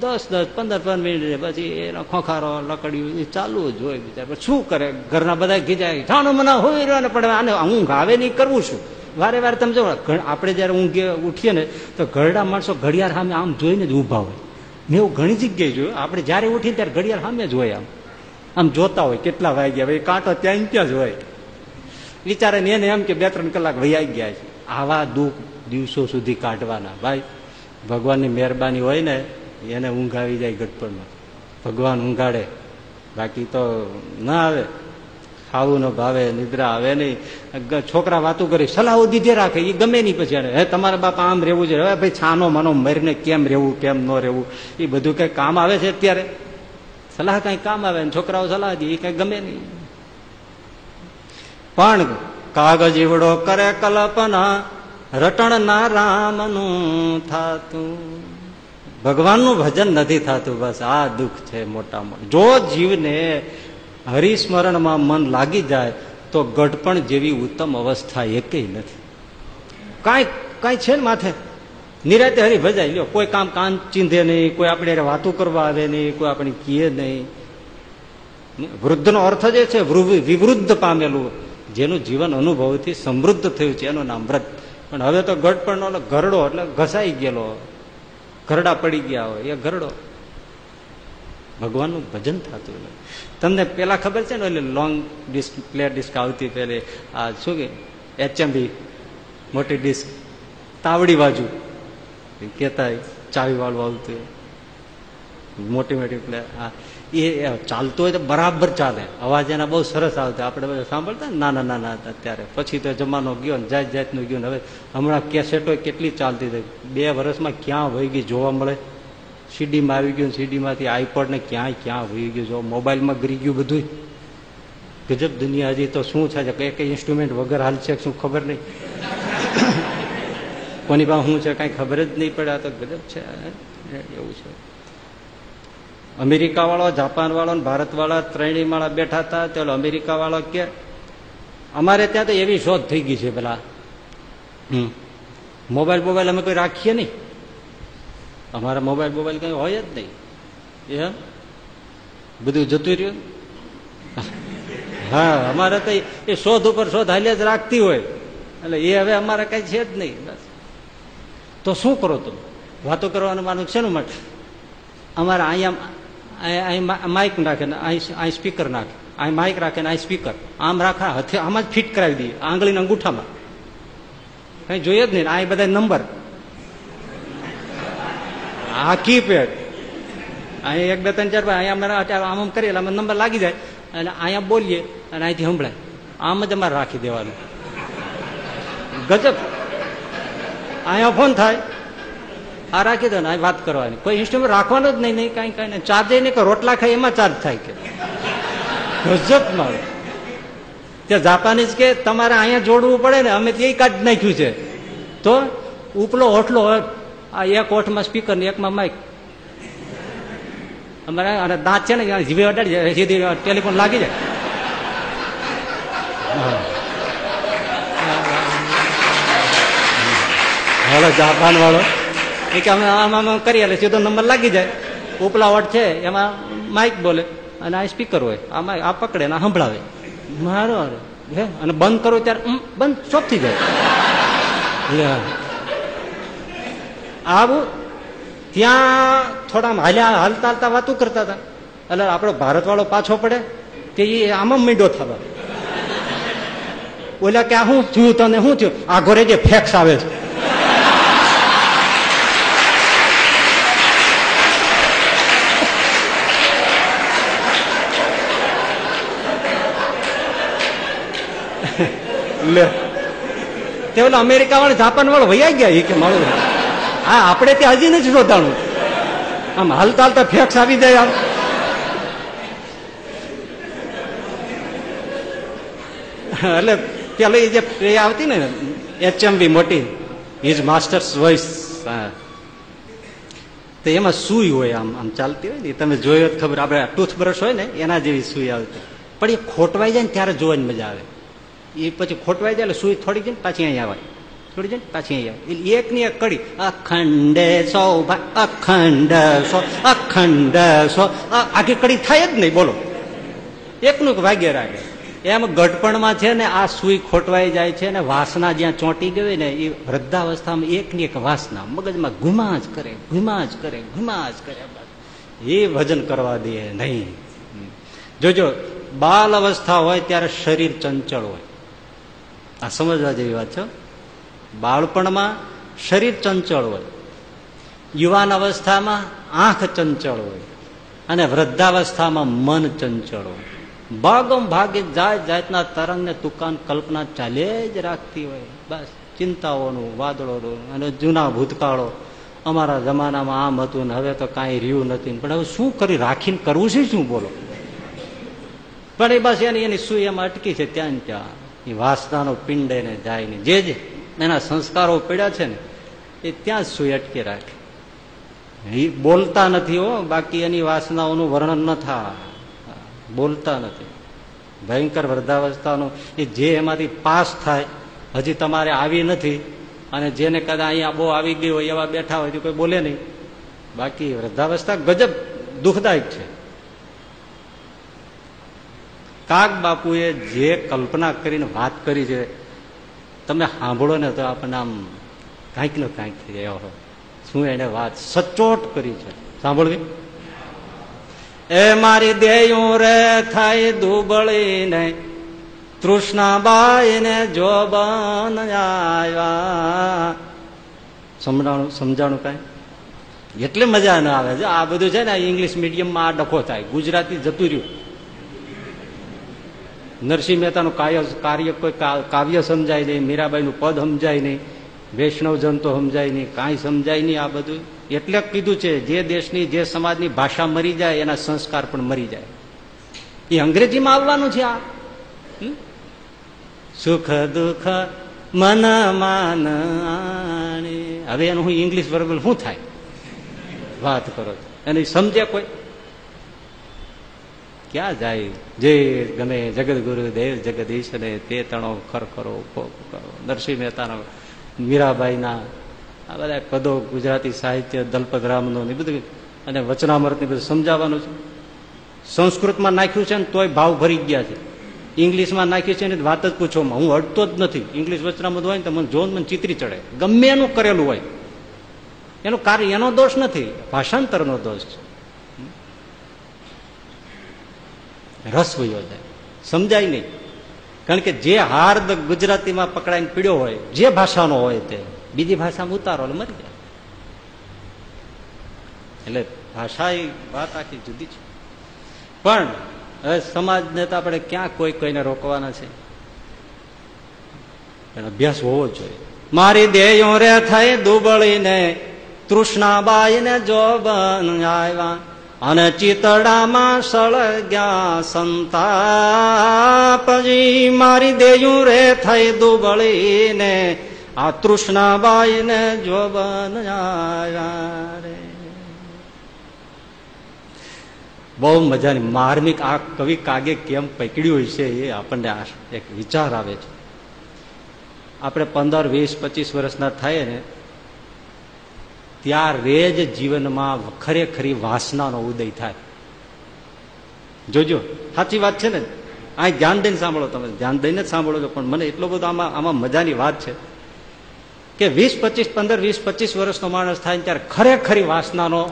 દસ દસ, પંદર પંદર મિનિટ પછી એનો ખોખારો લકડ્યું ચાલુ જ હોય બિચાર. શું કરે? ઘરના બધા ગીજાય ઠાણું મને હોય રહ્યો ને પણ આને ઊંઘ આવે નહીં, કરવું શું? વારે વારે તમે જો આપણે જયારે ઊંઘે ઉઠીએ ને, તો ઘરડા માણસો ઘડિયાળ સામે આમ જોઈને જ ઊભા હોય. મેં એવું ઘણી જગ્યાએ જોયું. આપણે જયારે ઉઠીએ ત્યારે ઘડિયાળ સામે જ હોય આમ. આમ જોતા હોય કેટલા વાગ્યા ભાઈ કાંટો ત્યાં ત્યાં જ હોય. વિચારે ને એને એમ કે બે, ત્રણ કલાક વૈયા ગયા છે. આવા દુઃખ દિવસો સુધી કાઢવાના. ભાઈ, ભગવાનની મહેરબાની હોય ને એને ઊંઘ આવી જાય ગટપણમાં ભગવાન ઊંઘાડે. બાકી તો ના આવે. ખાવું ન ભાવે, નિદ્રા આવે નહીં. છોકરા વાતું કરી, સલાહો દીધે રાખે. એ ગમે નહીં પછી હે, તમારા બાપા આમ રહેવું છે. હવે ભાઈ છાનો માનો મરીને કેમ રહેવું, કેમ ન રહેવું? એ બધું કઈ કામ આવે છે અત્યારે? સલાહ કઈ કામ આવે? છોકરાઓ સલાહ દે. એ કઈ ગમે નહીં. પણ કાગજ એવડો કરે કલ્પના, રટણ ના રામનું થાતું. ભગવાનનું ભજન નથી થતું, બસ આ દુઃખ છે મોટા મોટા જો જીવને હરિસ્મરણમાં મન લાગી જાય, તો ગઢપણ જેવી ઉત્તમ અવસ્થા એકેય નથી. કાંઈ કાંઈ છે ને માથે? નિરાતે હરી ભજાય, લ્યો, કોઈ કામ કાન ચીંધે નહીં, કોઈ આપણે વાતો કરવા આવે નહીં, કોઈ આપણે કીએ નહીં. વૃદ્ધનો અર્થ જે છે વિવૃદ્ધ પામેલું, જેનું જીવન અનુભવથી સમૃદ્ધ થયું છે, એનું નામ વ્રત. પણ હવે તો ગઢપણનો ગરડો એટલે ઘસાઈ ગયેલો. ઘરડા પડી ગયા હોય, એ ઘરડો. ભગવાનનું ભજન થતું હોય. તમને પેલા ખબર છે ને એટલે લોંગ ડિસ્ક પ્લે ડિસ્ક આવતી પેલી, આ શું કે એચએમબી મોટી ડિસ્ક તાવડી બાજુ. કેતા ચાવી વાળું આવતું મોટી મોટી પ્લે હા. એ ચાલતો હોય તો બરાબર ચાલે. અવાજ એના બહુ સરસ આવતો. આપણે બધા સાંભળતા નાના નાના હતા ત્યારે પછી તો જમાનો ગયો ને, જાત જાતનું ગયો હવે હમણાં કેસેટો કેટલી ચાલતી થઈ બે વર્ષમાં ક્યાં વહી ગઈ જોવા મળે? સીડીમાં આવી ગયું સીડીમાંથી આઈપોડ ને ક્યાંય ક્યાં વહી ગયું જો મોબાઈલમાં ગરી ગયું બધું ગજબ દુનિયા હજી તો શું છે? કઈ ઇન્સ્ટ્રુમેન્ટ વગર હાલ છે શું ખબર નહીં. કોની પાસે શું છે? કઈ ખબર જ નહીં પડે. આ તો ગજબ છે. એવું છે. અમેરિકા વાળો જાપાન વાળો ભારત વાળા ત્રણેય માળા બેઠા હતા. ચાલો અમેરિકા વાળો કે, અમારે ત્યાં તો એવી શોધ થઈ ગઈ છે પેલા. મોબાઈલ મોબાઈલ અમે કોઈ રાખીએ નહીં. અમારા મોબાઈલ મોબાઈલ કઈ હોય જ નહીં. એમ બધું જતું રહ્યું? હા, અમારે તો એ શોધ ઉપર શોધ હાલ્યા જ રાખતી હોય. એટલે એ હવે અમારે કઈ છે જ નહીં. બસ. તો શું કરો તમે? વાતો કરવાનું માનું ને માટે? અમારે અહીંયા માઇક નાખે અહીં સ્પીકર નાખે. અહીં માઇક રાખે ને અહીં સ્પીકર આમ રાખા, હથે આમાં જ ફિટ કરાવી દઈએ, આંગળીના અંગૂઠામાં. કઈ જોઈએ જ નહીં, આ બધા નંબર. આ કીપેડ. અહીંયા એક, બે, ત્રણ, ચાર અહીંયા અત્યારે આમ આમ કરીએ, એટલે નંબર લાગી જાય. અને અહીંયા બોલીએ અને અહીંથી સંભળાય. આમ જ અમારે રાખી દેવાનું. ગજબ. અહીંયા ફોન થાય. આ રાખી દો ને વાત કરવાની. કોઈ ઇન્સ્ટ્રુમેન્ટ રાખવાનો જ નહીં નહીં કાંઈ કાંઈ નહીં. ચાર્જ નહીં કે રોટલા ખાય, એમાં ચાર્જ થાય કે. ગજબ મારે ત્યાં જાપાનીઝ કે તમારે અહીંયા જોડવું પડે ને, અમે તે કાઢી નાખ્યું છે. તો ઉપલો હોટલો આ એક ઓઠમાં સ્પીકર ને એકમાં માઇક અમારે અને દાંત છે ને જીવે અડાડી જાય, સીધી ટેલિફોન લાગી જાય. હાલો જાપાન વાળો એ કે અમે આમ આમ કરીએ એટલે સીધો નંબર લાગી જાય. ઉપલા વટ છે, એમાં માઇક બોલે અને આ સ્પીકર હોય. આમાં આ પકડે ને સંભળાવે. મારો હે? અને બંધ કરો ત્યારે બંધ ચોપથી જાય. આવું ત્યાં થોડા હાલ્યા, હાલતા હાલતા વાતું કરતા હતા. એટલે આપણો ભારત વાળો પાછો પડે કે એ આમાં મીંડો થવા. ઓલા કે આ શું થયું તને શું થયું આ ઘરે જે ફેક્સ આવે છે. લે. તે ઓલા અમેરિકા વાળા, જાપાન વાળો વૈયા ગયા એ કે મારું. હા, આપણે ત્યાં હજી નથી શોધાણું. આમ હાલતા હાલતા ફેક્સ આવી જાય આમ. એટલે પેલો એ જે આવતી ને એચએમવી મોટી હિઝ માસ્ટર્સ વોઇસ તો એમાં સુઈ હોય આમ આમ ચાલતી હોય ને તમે જોયો ખબર, આપણે ટૂથબ્રશ હોય ને, એના જેવી સુઈ આવતી. પણ એ ખોટવાઈ જાય ને ત્યારે જોવાની મજા આવે. એ પછી ખોટવાઈ જાય એટલે સુઈ થોડી જાય પાછી અહીંયા આવે થોડી જાય પાછી અહીંયા આવે એક ની એક કડી, અખંડ સો અખંડ સો અખંડ સો. આખી કડી થાય જ નહીં, બોલો. એકનું ભાગ્ય રાખે. એમ ગઢપણમાં છે ને આ સુઈ ખોટવાઈ જાય છે ને વાસના જ્યાં ચોંટી ગઈ ને એ વૃદ્ધાવસ્થામાં એક ની એક વાસના મગજમાં ઘુમા જ કરે ઘુમા જ કરે ઘુમા જ કરે એ ભજન કરવા દે નહીં. જોજો, બાલ અવસ્થા હોય ત્યારે શરીર ચંચળ હોય. આ સમજવા જેવી વાત છે બાળપણમાં શરીર ચંચળ હોય. યુવાન અવસ્થામાં આંખ ચંચળ હોય. અને વૃદ્ધાવસ્થામાં મન ચંચળ હોય. ભાગમ ભાગે જાત જાતના તરંગ ને તુકાન કલ્પના ચાલે જ રાખતી હોય. બસ, ચિંતાઓનું, વાદળોનું અને જૂના ભૂતકાળો અમારા જમાનામાં આમ હતું ને હવે તો કાંઈ રહ્યું નથી પણ હવે શું કરી રાખીને કરવું છે શું બોલો? પણ એ બસ એની એની સુઈ એમાં અટકી છે ત્યાં ત્યાં. એ વાસનાનો પિંડ એને જાય ને જે જ એના સંસ્કારો પીડ્યા છે ને, એ ત્યાં જ સુઈ અટકી રાખે. એ બોલતા નથી હો, બાકી એની વાસનાઓનું વર્ણન ન થાય. બોલતા નથી. ભયંકર વૃદ્ધાવસ્થાનું એ જે એમાંથી પાસ થાય, હજી તમારે આવી નથી, અને જેને કદાચ અહીંયા બહુ આવી ગઈ હોય, એવા બેઠા હોય તો કોઈ બોલે નહીં. બાકી વૃદ્ધાવસ્થા ગજબ દુઃખદાયક છે. કાક બાપુએ જે કલ્પના કરીને વાત કરી છે, તમે સાંભળો ને તો આપણને આમ કાંઈક ને કાંઈક થઈ જાય. હોય શું એને વાત સચોટ કરી છે? સાંભળવી? એ મારી દેયું રે થાય દુબળી ને તૃષ્ણાબાઈ ને જોબન આવ્યા. સમજાણું સમજાણું કાંઈ? એટલે મજા ના આવે. છે આ બધું છે ને ઇંગ્લિશ મીડિયમમાં આ ડખો થાય. ગુજરાતી જતું રહ્યું. નરસિંહ મહેતાનું કાર્ય કાર્ય કોઈ કાવ્ય સમજાય નહીં, મીરાબાઈનું પદ સમજાય નહીં વૈષ્ણવ તો સમજાય નહીં, કાંઈ સમજાય નહીં આ બધું. એટલે કીધું છે, જે દેશની, જે સમાજની ભાષા મરી જાય, એના સંસ્કાર પણ મરી જાય. એ અંગ્રેજીમાં આવવાનું છે આ. સુખ દુઃખ મન માન હવે એનું હું ઇંગ્લિશ વર્બલ શું થાય? વાત કરો એને સમજે કોઈ? ક્યાં જાય? જે ગમે જગદગુરુ, દેવ જગદીશ ને તે તણો ખરખરો કરો કરો. નરસિંહ મહેતાનો, મીરાબાઈના, આ બધા પદો ગુજરાતી સાહિત્ય દલપત રામનો ને બધું. અને વચનામૃત ને બધું સમજાવવાનું છે. સંસ્કૃતમાં નાખ્યું છે ને તોય ભાવ ભરી ગયા છે. ઇંગ્લિશમાં નાખ્યું છે ને વાત જ પૂછો હું અડતો જ નથી. ઇંગ્લિશ વચનામૃત હોય ને તો મને જોન મને ચિત્રી ચડે. ગમે એનું કરેલું હોય. એનું કાર્ય એનો દોષ નથી. ભાષાંતરનો દોષ છે. રસ વયો જાય. સમજાય નહીં. કારણ કે જે હાર્દ ગુજરાતીમાં પકડાઈને પીડ્યો હોય, જે ભાષાનો હોય તે, બીજી ભાષામાં ઉતારો મરી જાય. એટલે ભાષા એ વાત આખી જુદી છે. પણ હવે સમાજને તો આપણે ક્યાં કોઈ કોઈને રોકવાના છે? અભ્યાસ હોવો જોઈએ. મારી દેયો રે થઈ દુબળીને તૃષ્ણાબાઈ ને જોબન આવ્યા અને ચિતડામાં સળગ્યા સંતાપજી. મારી દેયું રે થઈ દુબળીને, આ તૃષ્ણાબાઈ ને જોબન રે. બહુ મજાની માર્મિક આ કવિ કાગે કેમ પકડ્યું છે એ આપણને એક વિચાર આવે છે. આપણે પંદર, વીસ, પચીસ વર્ષના થાય ને ત્યારે જ જીવનમાં ખરેખરી વાસનાનો ઉદય થાય. જોજો, સાચી વાત છે ને? આ ધ્યાન દઈને સાંભળો તમે. ધ્યાન દઈને જ સાંભળો છો. પણ મને એટલો બધો આમાં આમાં મજાની વાત છે કે વીસ, પચીસ, પંદર, વીસ, પચીસ વર્ષનો માણસ થાય ત્યારે ખરેખરી વાસનાનો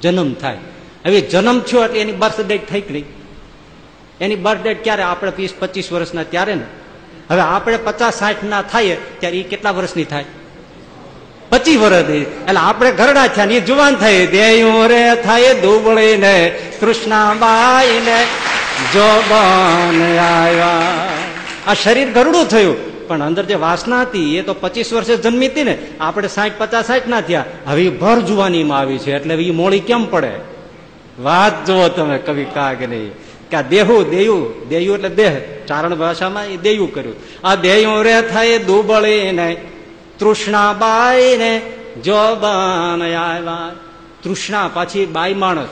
જન્મ થાય. હવે જન્મ થયો એટલે એની બર્થ ડેટ થઈ ગઈ એની બર્થ ડેટ ક્યારે? આપણે વીસ, પચીસ વર્ષના ત્યારે ને. હવે આપણે પચાસ સાઠ ના થાય ત્યારે એ કેટલા વર્ષની થાય? પચીસ વર્ષની એટલે આપણે ઘરડા થયા ને એ જુવાન થઈ દેયું રે થાય દુબળી ને કૃષ્ણાબાઈ ને જોબન આવ્યા. આ શરીર ઘરડું થયું. પણ અંદર જે વાસના હતી, એ તો પચીસ વર્ષે જન્મી હતી ને. આપણે સાઠ, પચાસ, સાઠ ના થયા. હવે ભર જુવાનીમાં આવી છે. એટલે એ મોડી કેમ પડે? વાત જુઓ તમે, કવિ કાગ નહીં કે આ દેહું, દેયું. દેયું એટલે દેહ. ચારણ ભાષામાં એ દેયું કર્યું. આ દેયું રે થાય દુબળી ને તૃષ્ણાબાઈ ને જોબન આવ્યા. તૃષ્ણા પાછી બાઈ માણસ.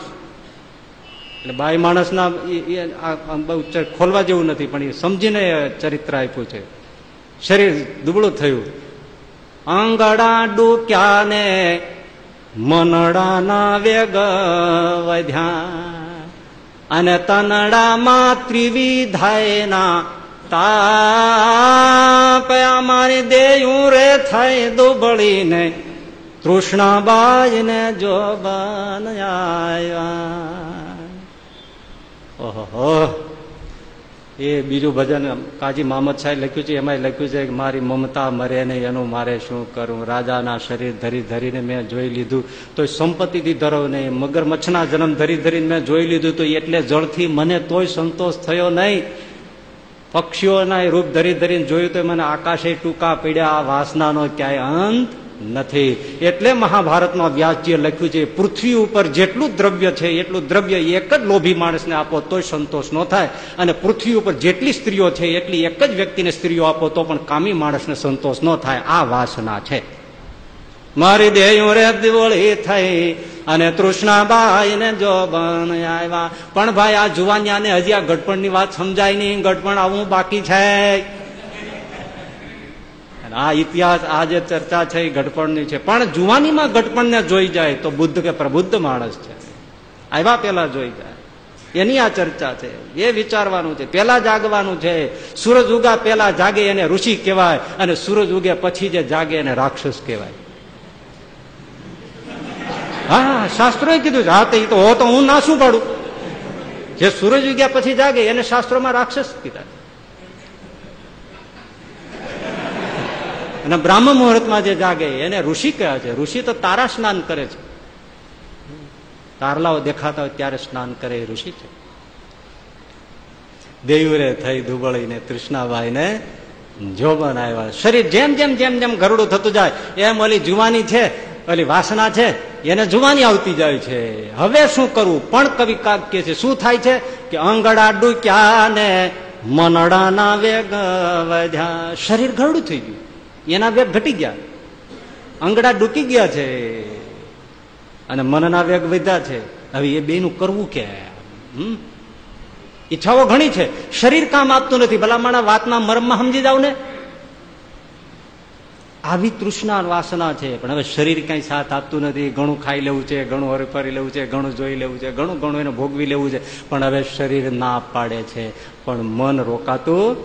એટલે બાઈ માણસના બહુ ખોલવા જેવું નથી, પણ એ સમજીને ચરિત્ર આપ્યું છે. શરીર દુબળું થયું. આંગડા ડૂક્યા ને મનડાના વેગ વધ્યા. અને તનડામાં ત્રિવિધાયના તાપ અમારી દેયું રે થઈ દુબળીને તૃષ્ણાબાઈ ને જોબન આવ્યા ઓહો, એ બીજું ભજન કાજી મામદ સાહેબ લખ્યું છે એમાં લખ્યું છે કે મારી મમતા મરે નહીં, એનું મારે શું કરું? રાજાના શરીર ધરી ધરીને મેં જોઈ લીધું, તો સંપત્તિથી ધરો નહીં. મગરમચ્છના જન્મ ધરી ધરીને મેં જોઈ લીધું, તો એટલે જળથી મને તોય સંતોષ થયો નહીં. પક્ષીઓના રૂપ ધરી ધરીને જોયું તો મને આકાશે ટૂંકા પડ્યા, આ વાસનાનો ક્યાંય અંત નથી. એટલે મહાભારતમાં વ્યાસજીએ લખ્યું છે, પૃથ્વી ઉપર જેટલું દ્રવ્ય છે, એટલું દ્રવ્ય એક જ લોભી માણસને આપો તોય સંતોષ ન થાય. અને પૃથ્વી ઉપર જેટલી સ્ત્રીઓ છે, એટલી એક જ વ્યક્તિને સ્ત્રીઓ આપો તો પણ કામી માણસને સંતોષ ન થાય. આ વાસના છે. મારી દેયું રે દિવળી થઈ અને તૃષ્ણાબાઈ ને જો બન આવ્યા. પણ ભાઈ, આ જુવાનિયાને હજી આ ગઢપણની વાત સમજાય નહીં. ગઢપણ આવું બાકી છે. આ ઇતિહાસ, આ જે ચર્ચા છે એ ગઢપણની છે. પણ જુવાનીમાં ગઢપણને જોઈ જાય તો બુદ્ધ કે પ્રબુદ્ધ માણસ છે. આવ્યા પેલા જોઈ જાય. એની આ ચર્ચા છે. એ વિચારવાનું છે. પેલા જાગવાનું છે. સૂરજ ઉગા પેલા જાગે એને ઋષિ કહેવાય અને સૂરજ ઉગે પછી જે જાગે એને રાક્ષસ કહેવાય. હા, શાસ્ત્રોએ કીધું છે. હા, તો એ તો હો, તો હું ના શું પાડું જે સૂરજ ઉગ્યા પછી જાગે, એને શાસ્ત્રોમાં રાક્ષસ કીધા અને બ્રાહ્મ મુહૂર્તમાં જે જાગે, એને ઋષિ કહે છે. ઋષિ તો તારા સ્નાન કરે છે. તારલાઓ દેખાતા હોય ત્યારે સ્નાન કરે એ ઋષિ છે. દેવરે થઈ દુબળીને તૃષ્ણાભાઈ ને જોબન આવ્યા શરીર જેમ જેમ જેમ જેમ ઘરડું થતું જાય, એમ ઓલી જુવાની છે ઓલી વાસના છે, એને જુવાની આવતી જાય છે. હવે શું કરવું પણ કવિ કાક કે છે, શું થાય છે? કે અંગડા ડૂક્યા ને મનડાના વેગ વધ્યા. શરીર ઘરડું થઈ ગયું. એના વેગ ઘટી ગયા. અંગડા ડૂકી ગયા છે અને મનના વેગ વધ્યા છે. હવે એ બેનું કરવું કે? ઈચ્છાઓ ઘણી છે. શરીર કામ આપતું નથી. ભલામણા વાતના મરમમાં સમજી જાવ ને. આવી તૃષ્ણા વાસના છે. પણ હવે શરીર કઈ સાથ આપતું નથી. ઘણું ખાઈ લેવું છે, ઘણું હરફરી લેવું છે, ઘણું જોઈ લેવું છે, ઘણું ઘણું એને ભોગવી લેવું છે. પણ હવે શરીર ના પાડે છે. પણ મન રોકાતું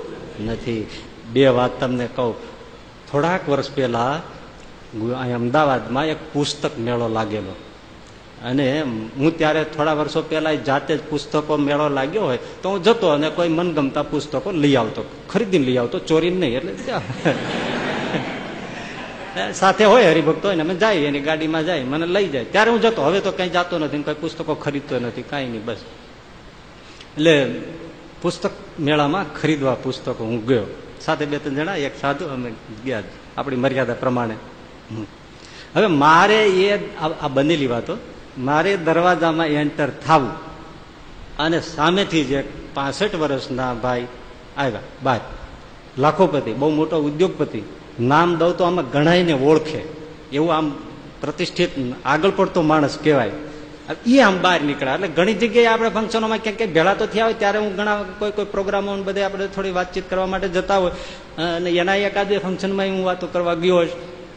નથી. બે વાત તમને કહું. થોડાક વર્ષ પહેલા અમદાવાદમાં એક પુસ્તક મેળો લાગેલો. અને હું ત્યારે થોડા વર્ષો પહેલા જાતે જ પુસ્તકો મેળો લાગ્યો હોય તો હું જતો અને કોઈ મનગમતા પુસ્તકો લઈ આવતો. ખરીદીને લઈ આવતો. ચોરીને નહીં, એટલે સાથે હોય હરિભક્તો હોય ને, અમે જાય એની ગાડીમાં જાય મને લઈ જાય. ત્યારે હું જતો, હવે તો કઈ જતો નથી કઈ પુસ્તકો ખરીદતો નથી, કાંઈ નહીં, બસ. એટલે પુસ્તક મેળામાં ખરીદવા પુસ્તકો હું ગયો. સાથે બે ત્રણ જણા, એક સાધુ, અમે ગયા આપણી મર્યાદા પ્રમાણે. હવે મારે એ, આ બનેલી વાતો મારે દરવાજામાં એન્ટર થવું. અને સામેથી જે પાસઠ વર્ષના ભાઈ આવ્યા, બાર. લાખોપતિ, બહુ મોટો ઉદ્યોગપતિ. નામ દઉં તો આમાં ગણાઈને ઓળખે. એવું આમ પ્રતિષ્ઠિત આગળ પડતો માણસ કહેવાય. એ આમ બહાર નીકળ્યા એટલે ઘણી જગ્યાએ આપણે ફંક્શનોમાં ક્યાંક ક્યાંક ભેળા તો થયા હોય, ત્યારે હું ઘણા કોઈ કોઈ પ્રોગ્રામો બધે આપણે થોડી વાતચીત કરવા માટે જતા હોય. અને એના એકાદ ફંક્શનમાં હું વાતો કરવા ગયો હોય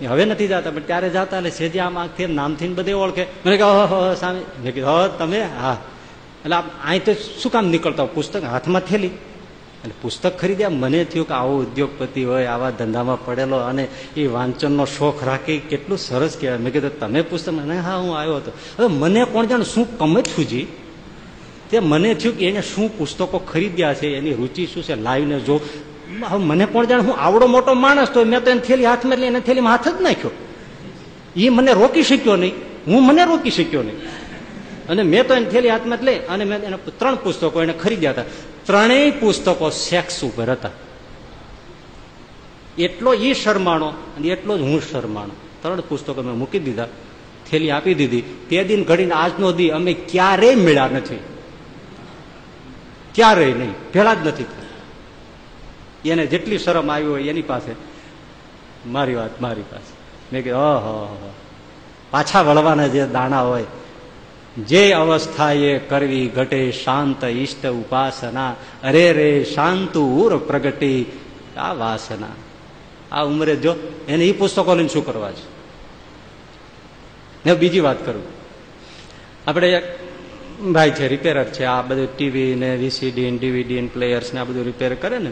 હવે નથી જતા, પણ ત્યારે જતા એટલે સેજે આમ આંખથી નામથી બધે ઓળખે. મને કહે ઓહો સામે. મેં કીધું, હો, તમે? હા. એટલે અહીં તો શું કામ નીકળતા પુસ્તક હાથમાં થેલી. અને પુસ્તક ખરીદ્યા, મને થયું કે આવો ઉદ્યોગપતિ હોય, આવા ધંધામાં પડેલો અને એ વાંચનનો શોખ રાખી કેટલું સરસ કહેવાય. મેં કીધું, તમે પુસ્તક અને હા, હું આવ્યો હતો. હવે મને કોણ જાણ શું કમચ્છું જી તે મને થયું કે એને શું પુસ્તકો ખરીદ્યા છે, એની રુચિ શું છે? લાવીને જો. હવે મને કોણ જાણે, હું આવડો મોટો માણસ તો મેં તો એને થેલી હાથમાં લઈ એને થેલીમાં હાથ જ નાખ્યો. એ મને રોકી શક્યો નહીં. હું મને રોકી શક્યો નહીં. અને મેં તો એને થેલી હાથમાં જ લઈ અને મેં એને ત્રણ પુસ્તકો એને ખરીદ્યા હતા. ત્રણેય પુસ્તકો સેક્સ ઉપર હતા. એટલો એ શરમાણો અને એટલો જ હું શરમાણો. ત્રણ પુસ્તકો મેં મૂકી દીધા, થેલી આપી દીધી. તે દિન ઘડીને આજનો દી અમે ક્યારેય મળ્યા નથી. ક્યારેય નહીં, ભેળા જ નથી એને જેટલી શરમ આવી હોય એની પાસે, મારી વાત મારી પાસે. મેં કીધું, ઓહો, પાછા વળવાના જે દાણા હોય જે અવસ્થા એ કરવી ઘટે શાંત ઈષ્ટ ઉપાસના, અરે રે શાંતુર પ્રગટી આ વાસના. આ ઉંમરે જો એને એ પુસ્તકો લઈને શું કરવા છે? ને બીજી વાત કરું. આપણે ભાઈ છે રિપેરર છે, આ બધું ટીવી ને વીસીડી ડીવીડી પ્લેયર્સ ને આ બધું રિપેર કરે ને,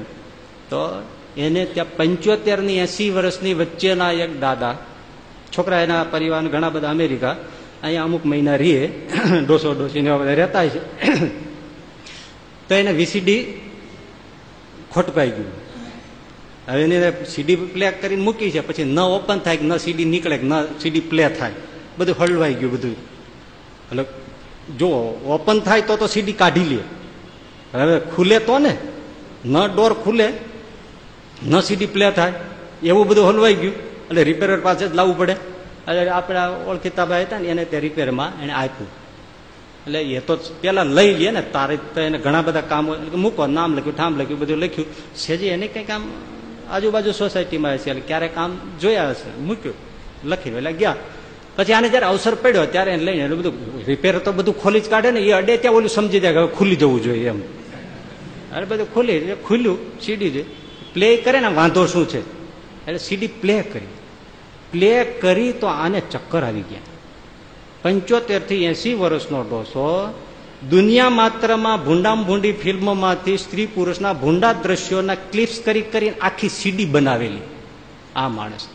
તો એને ત્યાં પંચોતેરની એસી વર્ષની વચ્ચેના એક દાદા, છોકરા એના પરિવાર ઘણા બધા અમેરિકા અહીંયા અમુક મહિના રહીએ ડોસો ડોસીને બધા રહેતા છે તો એને વીસીડી ખોટકાઈ ગયું. હવે એને સીડી પ્લે કરીને મૂકી છે, પછી ન ઓપન થાય કે ન સીડી નીકળે કે ન સીડી પ્લે થાય. બધું હળવાઈ ગયું બધું. એટલે જો ઓપન થાય તો તો સીડી કાઢી લે. હવે ખુલે તો ને, ન ડોર ખુલે, ન સીડી પ્લે થાય. એવું બધું હલવાઈ ગયું. એટલે રિપેરર પાસે જ લાવવું પડે. એટલે આપણા ઓળખીતા ભાઈ હતા ને એને તે રિપેરમાં એને આપ્યું. એટલે એ તો પેલા લઈ લે ને તારે એને ઘણા બધા કામો મૂકો, નામ લખ્યું, ઠામ લખ્યું, બધું લખ્યું. સેજી એને કંઈક આમ આજુબાજુ સોસાયટીમાં હશે, એટલે ક્યારેક કામ જોયા હશે, મૂક્યું, લખ્યું, એટલે ગયા. પછી આને જયારે અવસર પડ્યો, ત્યારે એને લઈને એટલે બધું રિપેર તો બધું ખોલી જ કાઢે ને, એ અડે ત્યાં ઓલું સમજી જાય હવે ખુલી જવું જોઈએ એમ. અરે બધું ખુલ્લી ખુલ્યું સીડી પ્લે કરે ને, વાંધો શું છે? એટલે સીડી પ્લે કરી. પ્લે કરી તો આને ચક્કર આવી ગયા. પંચોતેરથી એસી વર્ષનો ડોસો, દુનિયા માત્રમાં ભૂંડામ ભૂંડી ફિલ્મોમાંથી સ્ત્રી પુરુષના ભૂંડા દ્રશ્યોના ક્લિપ્સ કરી કરીને આખી સીડી બનાવેલી. આ માણસ.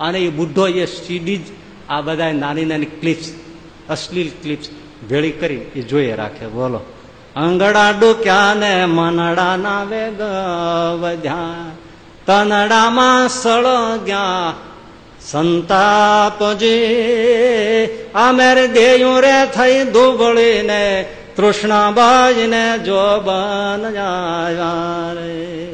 અને એ બુઢો એ સીડી જ આ બધા નાની નાની ક્લિપ્સ, અશ્લીલ ક્લિપ્સ ભેળી કરી એ જોઈએ રાખે. બોલો. અંગડા ડુક્યા ને મનડા ના વેગ વધ્યા. તનડામાં સળ ગયા સંતાપજી, આમેર મેરે દેયું રે થઈ દુબળી ને તૃષ્ણાબાઈ ને જોબન રે.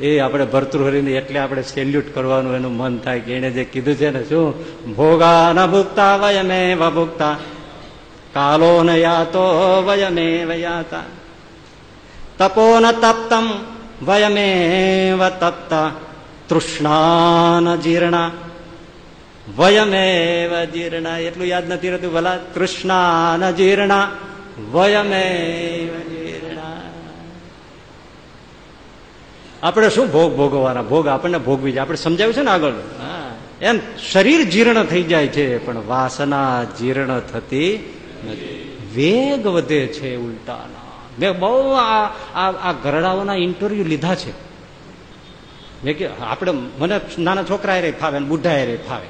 એ આપણે ભરતૃહરીને એટલે આપણે સેલ્યુટ કરવાનું એનું મન થાય કે એને જે કીધું છે ને શું? ભોગા ન ભુગતા વયમે ભુગતા કાલો ન યાતો. વયમે વયાતા તપો ન તપ્તમ વયમેવ તપ્તા તૃષ્ણાન જીર્ણા વયમેવ જીર્ણા એટલું યાદ નથી રહેતું ભલા તૃષ્ણા જીર્ણા વયમેવ જીર્ણા આપણે શું ભોગ ભોગવવાના ભોગ આપણને ભોગવી જાય. આપણે સમજાવ્યું છે ને આગળ? એમ શરીર જીર્ણ થઈ જાય છે પણ વાસના જીર્ણ થતી વેગ વધે છે ઉલટાના. મેં બહુ આ ઘરડાઓના ઇન્ટરવ્યુ લીધા છે. મેં કે, આપણે, મને નાના છોકરા રે ફાવે બુઢા રે ફાવે.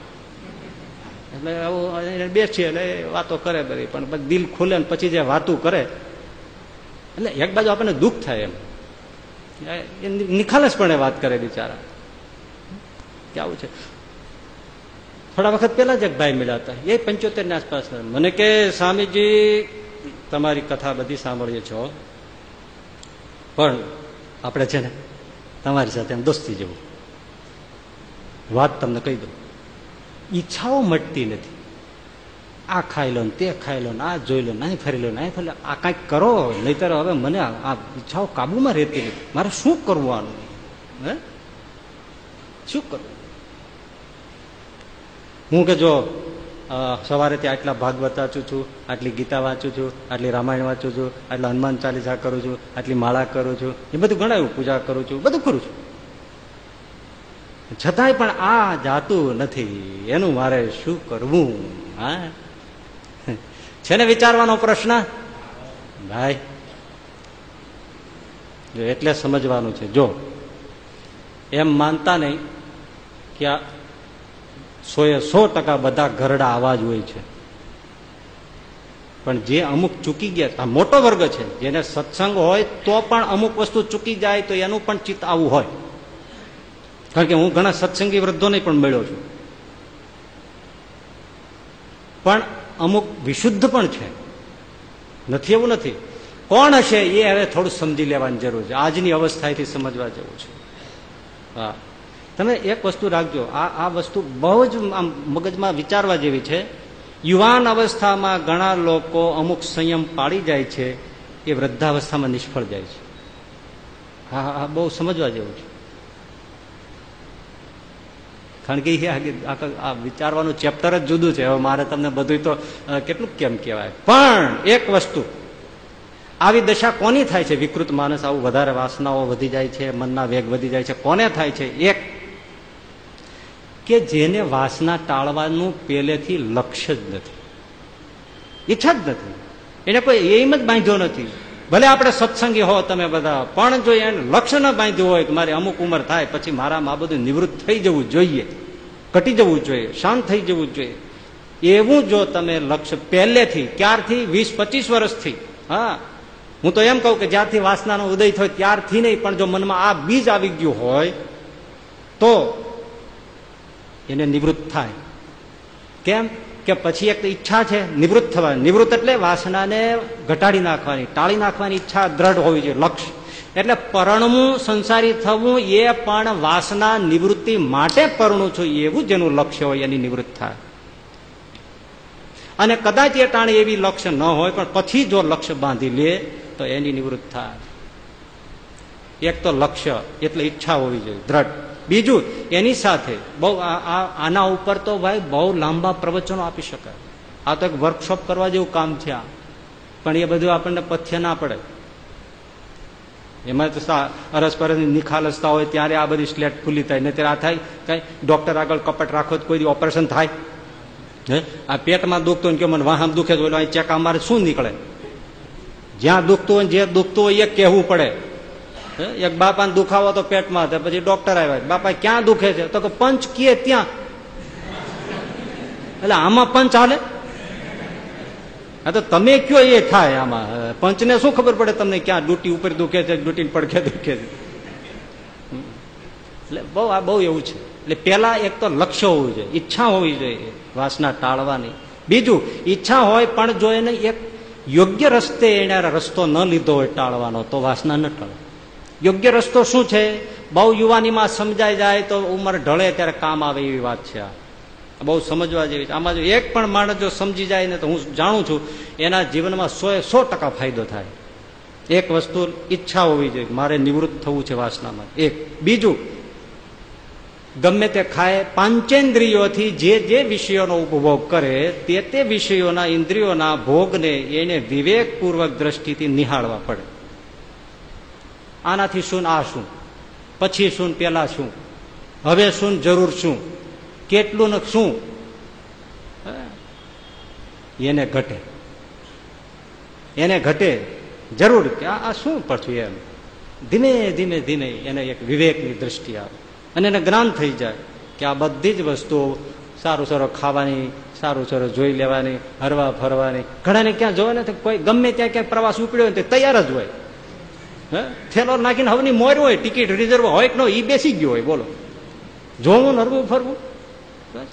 એટલે આવું બેસીએ એટલે વાતો કરે બધી, પણ દિલ ખુલે ને પછી જે વાતું કરે, એટલે એક બાજુ આપણને દુઃખ થાય એમ. નિખાલસપણે વાત કરે બિચારા. કેવું છે. થોડા વખત પહેલા જ એક ભાઈ મળ્યા હતા. એ પંચોતેરની આસપાસ મને કે, સ્વામીજી તમારી કથા બધી સાંભળીએ છો. પણ આપણે છે ને તમારી સાથે એમ દોસ્તી જેવું. વાત તમને કહી દઉં. ઈચ્છાઓ મટતી નથી. આ ખાઈ લો ને તે ખાઈ લો ને આ જોઈ લો નહીં ફરી લો નહીં ફરી આ કાંઈક કરો, નહીતર હવે મને આ ઈચ્છાઓ કાબુમાં રહેતી નથી. મારે શું કરવું આનું? હે? શું કરવું? હું કે જો સવારે ત્યાં આટલા ભાગવત વાંચું છું, આટલી ગીતા વાંચું છું, આટલી રામાયણ વાંચું છું, આટલા હનુમાન ચાલીસા કરું છું, આટલી માળા કરું છું, એ બધું ગણાયું પૂજા કરું છું, બધું કરું છું. છતાંય પણ આ જાતું નથી, એનું મારે શું કરવું, હા? છે ને વિચારવાનો પ્રશ્ન? ભાઈ એટલે સમજવાનું છે. જો, એમ માનતા નહીં કે સો એ સો ટકા બધા ઘરડા આવાજ હોય છે. પણ જે અમુક ચૂકી ગયા મોટો વર્ગ છે, જેને સત્સંગ હોય તો પણ અમુક વસ્તુ ચૂકી જાય તો એનું પણ ચિત્ત આવું હોય. કારણ કે હું ઘણા સત્સંગી વૃદ્ધોને પણ મળ્યો છું. પણ અમુક વિશુદ્ધ પણ છે. નથી એવું નથી. કોણ હશે એ હવે થોડું સમજી લેવાની જરૂર છે. આજની અવસ્થાએથી સમજવા જેવું છે. હા. તમે એક વસ્તુ રાખજો. આ આ વસ્તુ બહુ જ આમ મગજમાં વિચારવા જેવી છે. યુવાન અવસ્થામાં ઘણા લોકો અમુક સંયમ પાડી જાય છે, એ વૃદ્ધાવસ્થામાં નિષ્ફળ જાય છે. હા હા બહુ સમજવા જેવું છે. કારણ કે આ વિચારવાનું ચેપ્ટર જ જુદું છે. હવે મારે તમને બધું તો કેટલું કેમ કહેવાય? પણ એક વસ્તુ. આવી દશા કોની થાય છે? વિકૃત માણસ આવું વધારે વાસનાઓ વધી જાય છે, મનના વેગ વધી જાય છે. કોને થાય છે? એક કે જેને વાસના ટાળવાનું પહેલેથી લક્ષ્ય જ નથી. ઈચ્છા જ નથી. એને કોઈ એમ જ બાંધ્યો નથી. ભલે આપણે સત્સંગી હો તમે બધા, પણ જો એને લક્ષ્ય ન બાંધ્યું હોય કે મારી અમુક ઉંમર થાય પછી મારામાં આ બધું નિવૃત્ત થઈ જવું જોઈએ કટી જવું જોઈએ, શાંત થઈ જવું જોઈએ. એવું જો તમે લક્ષ્ય પહેલેથી, ક્યારથી? વીસ, પચીસ વર્ષથી. હા. હું તો એમ કહું કે જ્યારથી વાસનાનો ઉદય થયો ત્યારથી નહીં, પણ જો મનમાં આ બીજ આવી ગયું હોય, તો એને નિવૃત્ત થાય. કેમ? કે પછી એક ઈચ્છા છે, નિવૃત્ત થવાની. નિવૃત્ત એટલે વાસનાને ઘટાડી નાખવાની, ટાળી નાખવાની ઈચ્છા દ્રઢ હોવી જોઈએ લક્ષ્ય એટલે પરણવું, સંસારી થવું, એ પણ વાસના નિવૃત્તિ માટે પરણું છું, એવું જેનું લક્ષ્ય હોય, એની નિવૃત્ત થાય. અને કદાચ એ ટાણે એવી લક્ષ્ય ન હોય, પણ પછી જો લક્ષ્ય બાંધી લે, તો એની નિવૃત્ત થાય. એક તો લક્ષ્ય, એટલે ઈચ્છા હોવી જોઈએ, દ્રઢ. બીજું, એની સાથે, બહુ આના ઉપર તો ભાઈ બહુ લાંબા પ્રવચનો આપી શકાય. આ તો એક વર્કશોપ કરવા જેવું કામ છે આ. પણ એ બધું આપણને પથ્ય ના પડે. એમાં તો અરસપરસ નિખાલસતા હોય ત્યારે આ બધી સ્લેટ ખુલ્લી થાય. ને ત્યારે આ થાય, કઈ ડોક્ટર આગળ કપટ રાખો તો કોઈ ઓપરેશન થાય. હે? આ પેટમાં દુખતું હોય કે મને વાહમ દુખે તો ચેક અમારે મારે શું નીકળે? જ્યાં દુખતું હોય જે દુખતું હોય એ કહેવું પડે. એક બાપાને દુખાવો તો પેટમાં હતા, પછી ડોક્ટર આવ્યા. બાપા, ક્યાં દુખે છે? તો કે પંચ કીએ ત્યાં. એટલે આમાં પંચ હાલે? હા, તો તમે કયો એ થાય આમાં? પંચને શું ખબર પડે તમને ક્યાં ડ્યુટી ઉપર દુખે છે ડ્યુટી પડખે દુખે છે? એટલે બહુ, આ બહુ એવું છે. એટલે પેલા એક તો લક્ષ્ય હોવું જોઈએ, ઈચ્છા હોવી જોઈએ, વાસના ટાળવાની. બીજું, ઈચ્છા હોય પણ જો એને એક યોગ્ય રસ્તે એને રસ્તો ન લીધો હોય ટાળવાનો, તો વાસના ન ટાળે. યોગ્ય રસ્તો શું છે? બહુ યુવાનીમાં સમજાઈ જાય તો ઉંમર ઢળે ત્યારે કામ આવે એવી વાત છે આ. બહુ સમજવા જેવી છે. આમાં જો એક પણ માણસ જો સમજી જાય ને તો હું જાણું છું, એના જીવનમાં સો એ સો ટકા ફાયદો થાય. એક વસ્તુ ઈચ્છા હોવી જોઈએ, મારે નિવૃત્ત થવું છે વાસનામાં. એક. બીજું, ગમે તે ખાય, પાંચેન્દ્રિયોથી જે જે વિષયોનો ઉપભોગ કરે, તે તે વિષયોના ઇન્દ્રિયોના ભોગને એને વિવેકપૂર્વક દ્રષ્ટિથી નિહાળવા પડે. આનાથી શું આ શું? પછી શું, પેલા શું? હવે શું, જરૂર શું? કેટલું ને શું? એને ઘટે. એને ઘટે. જરૂર કે આ શું પડશું એમ? ધીમે ધીમે ધીમે એને એક વિવેકની દ્રષ્ટિ આવે. અને એને જ્ઞાન થઈ જાય કે આ બધી જ વસ્તુઓ સારું સારું ખાવાની, સારું સારું જોઈ લેવાની, હરવા ફરવાની. ઘણાને ક્યાં જોવે ને કોઈ ગમે ત્યાં ક્યાંક પ્રવાસ ઉપડ્યો હોય તો તૈયાર જ હોય. હે? થેલો નાખીને હવની મોર હોય, ટિકિટ રિઝર્વ હોય કે ન એ બેસી ગયો હોય, બોલો. જોવું નરવું ફરવું. બસ.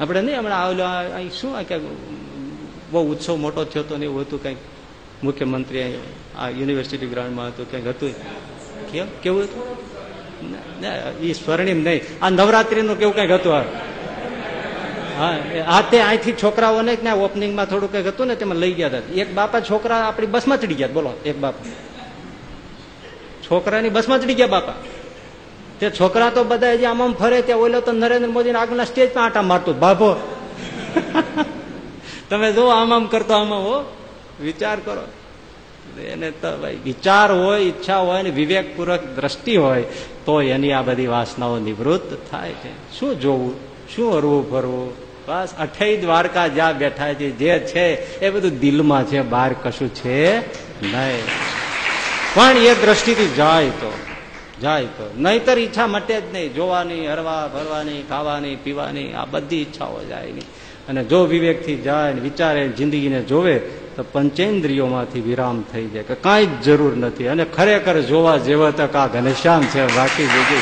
આપણે નહીં, હમણાં આવેલો અહીં શું આ ક્યાંક, બહુ ઉત્સવ મોટો થયો હતો ને એવું હતું કંઈક. મુખ્યમંત્રી આ યુનિવર્સિટી ગ્રાઉન્ડમાં હતું, કંઈક હતું. કેમ? કેવું હતું? એ સ્વર્ણિમ નહીં. આ નવરાત્રીનું કેવું કંઈક હતું હા તે અહીંથી છોકરાઓને ઓપનિંગમાં થોડું કંઈક હતું ને, તેમાં લઈ ગયા હતા. એક બાપા છોકરા આપણી બસમાં ચડી ગયા બોલો, એક બાપા. છોકરાની બસમાં ચડી ગયા બાપા. તે છોકરા તો બધા જે આમ ફરે ત્યાં ઓલો તો નરેન્દ્ર મોદી આગળના સ્ટેજ પર આટા મારતો બાભો તમે જો આમ આમ કરતો આમાં હો. વિચાર કરો. એને તો ભાઈ વિચાર હોય, ઈચ્છા હોય ને વિવેકપૂર્વક દ્રષ્ટિ હોય, તો એની આ બધી વાસનાઓ નિવૃત્ત થાય છે. શું જોવું? શું હરવું ફરવું? બસ અઠાઈ દ્વારકા જ્યાં બેઠા છે, જે છે, એ બધું દિલમાં છે, બહાર કશું છે નહીં. પણ એ દ્રષ્ટિથી જાય તો જાય તો. નહીતર ઈચ્છા મટે જ નહીં. જોવાની, હરવા, ફરવાની, ખાવાની, પીવાની, આ બધી ઈચ્છાઓ જાય નહીં અને જો વિવેકથી જાય વિચારે જિંદગીને જોવે, તો પંચેન્દ્રિયોમાંથી વિરામ થઈ જાય. કે કાંઈ જ જરૂર નથી. અને ખરેખર જોવા જેવા તક આ ઘનશ્યામ છે, બાકી બીજું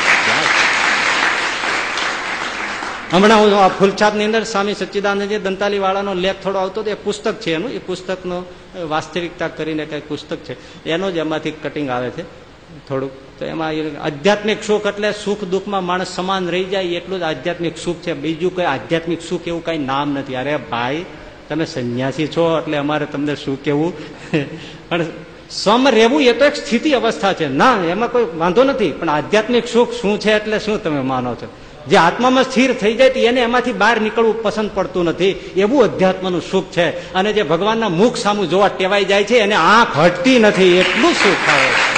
હમણાં હું આ ફૂલછાપની અંદર સ્વામી સચ્ચિદાનંદજી દંતાલી વાળાનો લેખ થોડો આવતો એ પુસ્તક છે એનું. એ પુસ્તકનો વાસ્તવિકતા કરીને કઈ પુસ્તક છે. એનો જ એમાંથી કટિંગ આવે છે થોડુંક. તો એમાં આધ્યાત્મિક સુખ એટલે સુખ દુઃખમાં માણસ સમાન રહી જાય એટલું જ આધ્યાત્મિક સુખ છે. બીજું કઈ આધ્યાત્મિક સુખ એવું કઈ નામ નથી. અરે ભાઈ, તમે સંન્યાસી છો એટલે અમારે તમને શું કેવું પણ સમ રહેવું એ તો એક સ્થિતિ અવસ્થા છે. ના, એમાં કોઈ વાંધો નથી. પણ આધ્યાત્મિક સુખ શું છે એટલે શું તમે માનો છો? જે આત્મામાં સ્થિર થઈ જાય એને એમાંથી બહાર નીકળવું પસંદ પડતું નથી. એવું અધ્યાત્મનું સુખ છે. અને જે ભગવાનના મુખ સામું જોવા ટેવાઈ જાય છે, એને આંખ હટતી નથી. એટલું સુખ આવે છે.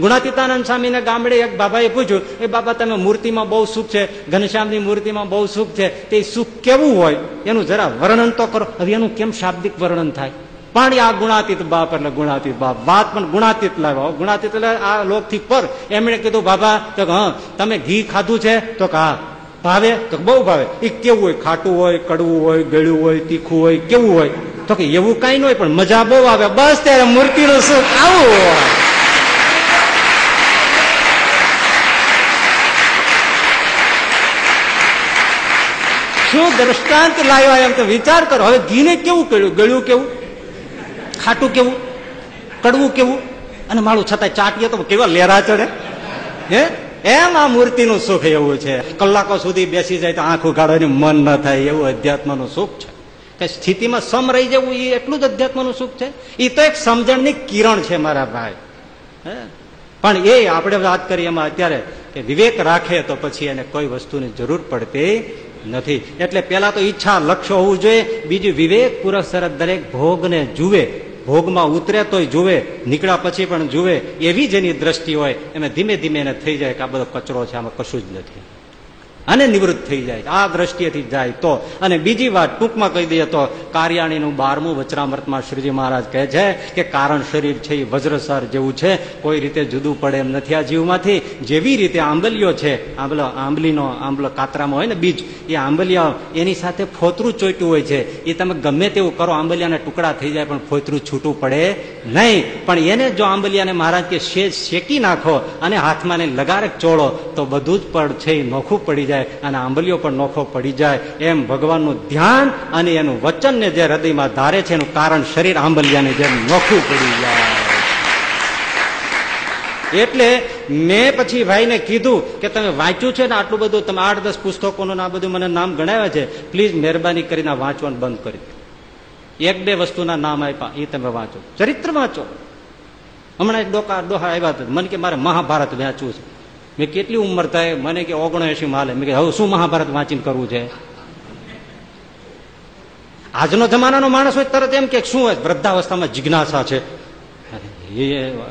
ગુણાતીતાનંદ સ્વામીને ગામડે એક બાબાએ પૂછ્યું, એ બાબા, તમે મૂર્તિમાં બહુ સુખ છે. ઘનશ્યામની મૂર્તિમાં બહુ સુખ છે. તે સુખ કેવું હોય? એનું જરા વર્ણન તો કરો. હવે એનું કેમ શાબ્દિક વર્ણન થાય? પણ આ ગુણાતીત બાપ એટલે ગુણાતીત બાપ. વાત પણ ગુણાતીત લાવ્યો ગુણાતીત એટલે આ લોકથી પર. એમણે કીધું, બાબા, તો હા, તમે ઘી ખાધું છે? તો હા. ભાવે? તો બહુ ભાવે. એ કેવું હોય? ખાટું હોય, કડવું હોય, ગળ્યું હોય, તીખું હોય, કેવું હોય? તો કે, એવું કઈ ન હોય, પણ મજા બહુ આવે. બસ ત્યારે મૂર્તિનું સુખ આવું હોય. શું દ્રષ્ટાંત લાવ્યા એમ તો વિચાર કરો. હવે ઘીને કેવું કર્યું? ગળ્યું કેવું? ખાટું કેવું? કડવું કેવું? અને માળું છતાં ચાટીએ તો કેવા લેરા ચડે? હે? એમ આ મૂર્તિનું સુખ એવું છે. કલાકો સુધી બેસી જાય તો આંખ ઉગાડવાની મન ન થાય એવું અધ્યાત્મનું સુખ છે. કે સ્થિતિમાં સમ રહી જવું એ એટલું જ અધ્યાત્મનું સુખ છે. એ તો એક સમજણની કિરણ છે મારા ભાઈ. હે? પણ એ આપણે વાત કરીએ એમાં અત્યારે કે વિવેક રાખે તો પછી એને કોઈ વસ્તુની જરૂર પડતી નથી. એટલે પેલા તો ઈચ્છા, લક્ષ્ય હોવું જોઈએ. બીજું વિવેક પુરસ્સર દરેક ભોગને જુએ. ભોગમાં ઉતરે તોય જુએ, નીકળ્યા પછી પણ જુએ, એવી જેની દ્રષ્ટિ હોય, એમ ધીમે ધીમે એને થઈ જાય કે આ બધો કચરો છે, આમાં કશું જ નથી. અને નિવૃત્ત થઈ જાય આ દ્રષ્ટિએથી જાય તો. અને બીજી વાત ટૂંકમાં કહી દઈએ તો કાર્યાણીનું બારમું વચરામૃતમાં શ્રીજી મહારાજ કહે છે કે કારણ શરીર છે એ વજ્રસર જેવું છે. કોઈ રીતે જુદું પડે એમ નથી આ જીવમાંથી. જેવી રીતે આંબલીઓ છે, આંબલો, આંબલીનો આંબલો કાતરામાં હોય ને બીજ, એ આંબલિયા એની સાથે ફોતરું ચોટ્યું હોય છે. એ તમે ગમે તેવું કરો, આંબલિયાના ટુકડા થઈ જાય પણ ફોતરું છૂટું પડે નહીં. પણ એને જો આંબલિયાને મહારાજ કે શેકી નાખો અને હાથમાં લગારક ચોળો, તો બધું જ પડ છે એ નોખું પડી જાય. અને આંબલીઓ પણ નોખો પડી જાય. એમ ભગવાનનું ધ્યાન અને એનું વચનને જે હૃદયમાં ધારે છે, એનું કારણ શરીર આંબલિયાને જેમ નોખું પડી જાય. એટલે મેં પછી ભાઈને કીધું કે તમે વાંચ્યું છે ને આટલું બધું? તમે આઠ દસ પુસ્તકોનું આ બધું મને નામ ગણાવ્યા છે. પ્લીઝ મહેરબાની કરીને વાંચવાનું બંધ કરી એક બે વસ્તુના નામ આપ્યા, એ તમે વાંચો. ચરિત્ર વાંચો. હમણાં ડોકા ડોહા આવ્યા હતા. મને કે મારે મહાભારત વાંચવું છે. મેં કેટલી ઉંમર થાય? મને કે ઓગણએસી માલે. મેં કે હવે શું મહાભારત વાંચીને કરવું છે? આજનો જમાનાનો માણસ હોય તરત એમ કે, શું હોય? વૃદ્ધાવસ્થામાં જિજ્ઞાસા છે.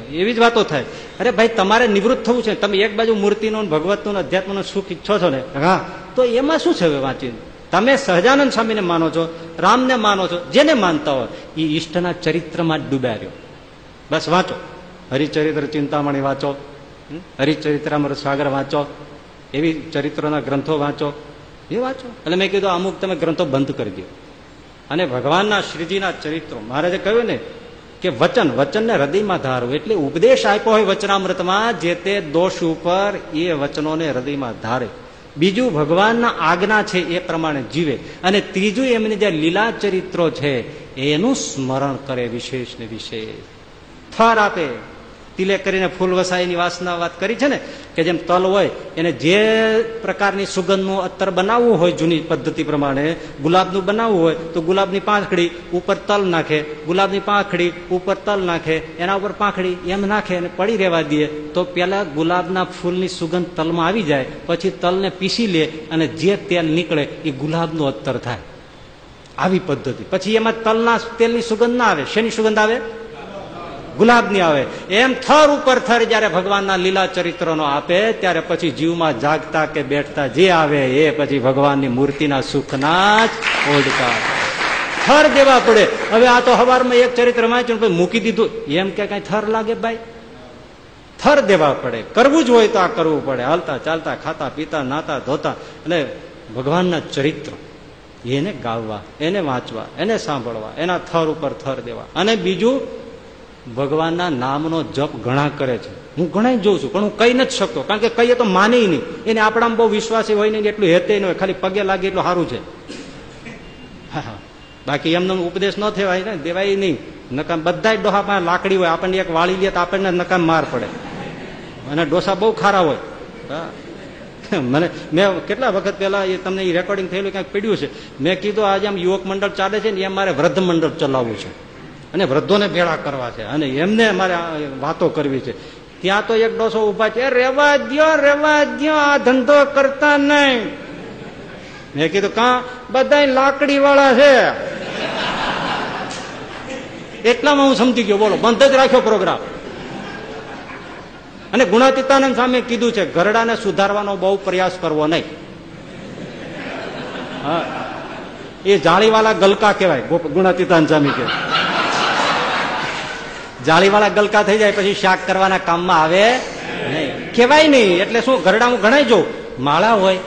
એવી જ વાતો થાય. અરે ભાઈ, તમારે નિવૃત્ત થવું છે. તમે એક બાજુ મૂર્તિનો ભગવતનો અધ્યાત્મનો સુખ ઈચ્છો છો ને? હા. તો એમાં શું છે વાંચીને? તમે સહજાનંદ સ્વામીને માનો છો, રામને માનો છો, જેને માનતા હોય એ ઈષ્ટના ચરિત્રમાં જ ડૂબ્યા રહ્યો. બસ વાંચો. હરિચરિત્ર ચિંતામણી વાંચો. હરિચરિત્રામૃત સાગર વાંચો, એવી ચરિત્રોના ગ્રંથો વાંચો, એ વાંચો. એટલે મેં કીધું, અમુક તમે ગ્રંથો બંધ કરી દો. અને ભગવાનના શ્રીજીના ચરિત્રો મહારાજે કહ્યું ને કે વચન, વચનને હૃદયમાં ધારવું એટલે ઉપદેશ આપ્યો હોય વચનામૃતમાં, જે તે દોષ ઉપર એ વચનોને હૃદયમાં ધારે. બીજું, ભગવાનના આજ્ઞા છે એ પ્રમાણે જીવે. અને ત્રીજું, એમની જે લીલા ચરિત્રો છે, એનું સ્મરણ કરે વિશેષ ને વિશેષ. થર આપે તિલે કરીને ફૂલ વસાઈની વાસના વાત કરી છે ને, કે જેમ તલ હોય, એને જે પ્રકારની સુગંધનું અત્તર બનાવવું હોય જૂની પદ્ધતિ પ્રમાણે, ગુલાબનું બનાવવું હોય, તો ગુલાબની પાંખડી ઉપર તલ નાખે, ગુલાબની પાંખડી ઉપર તલ નાખે, એના ઉપર પાંખડી એમ નાખે અને પડી રહેવા દે, તો પહેલાં ગુલાબના ફૂલની સુગંધ તલમાં આવી જાય, પછી તલને પીસી લે અને જે તેલ નીકળે એ ગુલાબનું અત્તર થાય. આવી પદ્ધતિ. પછી એમાં તલના તેલની સુગંધ ના આવે. શેની સુગંધ આવે? ગુલાબની આવે. એમ થર ઉપર થર જયારે ભગવાનના લીલા ચરિત્રનો આપે, ત્યારે પછી જીવમાં જાગતા કે બેઠતા જે આવે, એ પછી ભગવાનની મૂર્તિના સુખના જ ઓળતા થર દેવા પડે. હવે આ તો હવારમાં એક ચરિત્ર વાંચ્યું મૂકી દીધું. એમ કે કઈ થર લાગે ભાઈ? થર દેવા પડે. કરવું જ હોય તો આ કરવું પડે. હાલતા, ચાલતા, ખાતા, પીતા, નાતા, ધોતા. એટલે ભગવાનના ચરિત્ર, એને ગાવવા, એને વાંચવા, એને સાંભળવા, એના થર ઉપર થર દેવા. અને બીજું ભગવાનના નામનો જપ ઘણા કરે છે. હું ઘણા જોઉં છું, પણ હું કહી નથી શકતો, કારણ કે કહીએ તો માને નહીં. એને આપણામાં બહુ વિશ્વાસી હોય નહીં એટલું હેતે નહીં હોય, ખાલી પગે લાગે એટલું સારું છે. બાકી એમનો ઉપદેશ ન થવાય ને, દેવાય નહીં. નકામ બધા પાસે લાકડી હોય, આપણને એક વાળી લે તો આપણને નકામ માર પડે. અને ડોસા બહુ ખારા હોય. મને, મેં કેટલા વખત પહેલા એ તમને એ રેકોર્ડિંગ થયેલું ક્યાંક પડ્યું છે. મેં કીધું, આજે આમ યુવક મંડળ ચાલે છે ને, એમ મારે વૃદ્ધ મંડળ ચલાવવું છે. અને વૃદ્ધોને ભેળા કરવા છે. અને એમને મારે વાતો કરવી છે. ત્યાં તો એક ડોસો ઊભા છે. રેવા દો રેવા દો આ ધંધો કરતા નહીં. મેં કીધું, કા? બધા લાકડી વાળા છે. એટલામાં હું સમજી ગયો. બોલો, બંધ જ રાખ્યો પ્રોગ્રામ. અને ગુણાતીતાનંદ સામે કીધું છે ગરડાને સુધારવાનો બહુ પ્રયાસ કરવો નહીં. એ જાળીવાળા ગલકા કહેવાય ગુણાતીતાનંદ સ્વામી કે. જાળીવાળા ગલકા થઈ જાય, પછી શાક કરવાના કામમાં આવે નહીં. કહેવાય નહીં, એટલે શું ગરડા હું ગણાય જો માળા હોય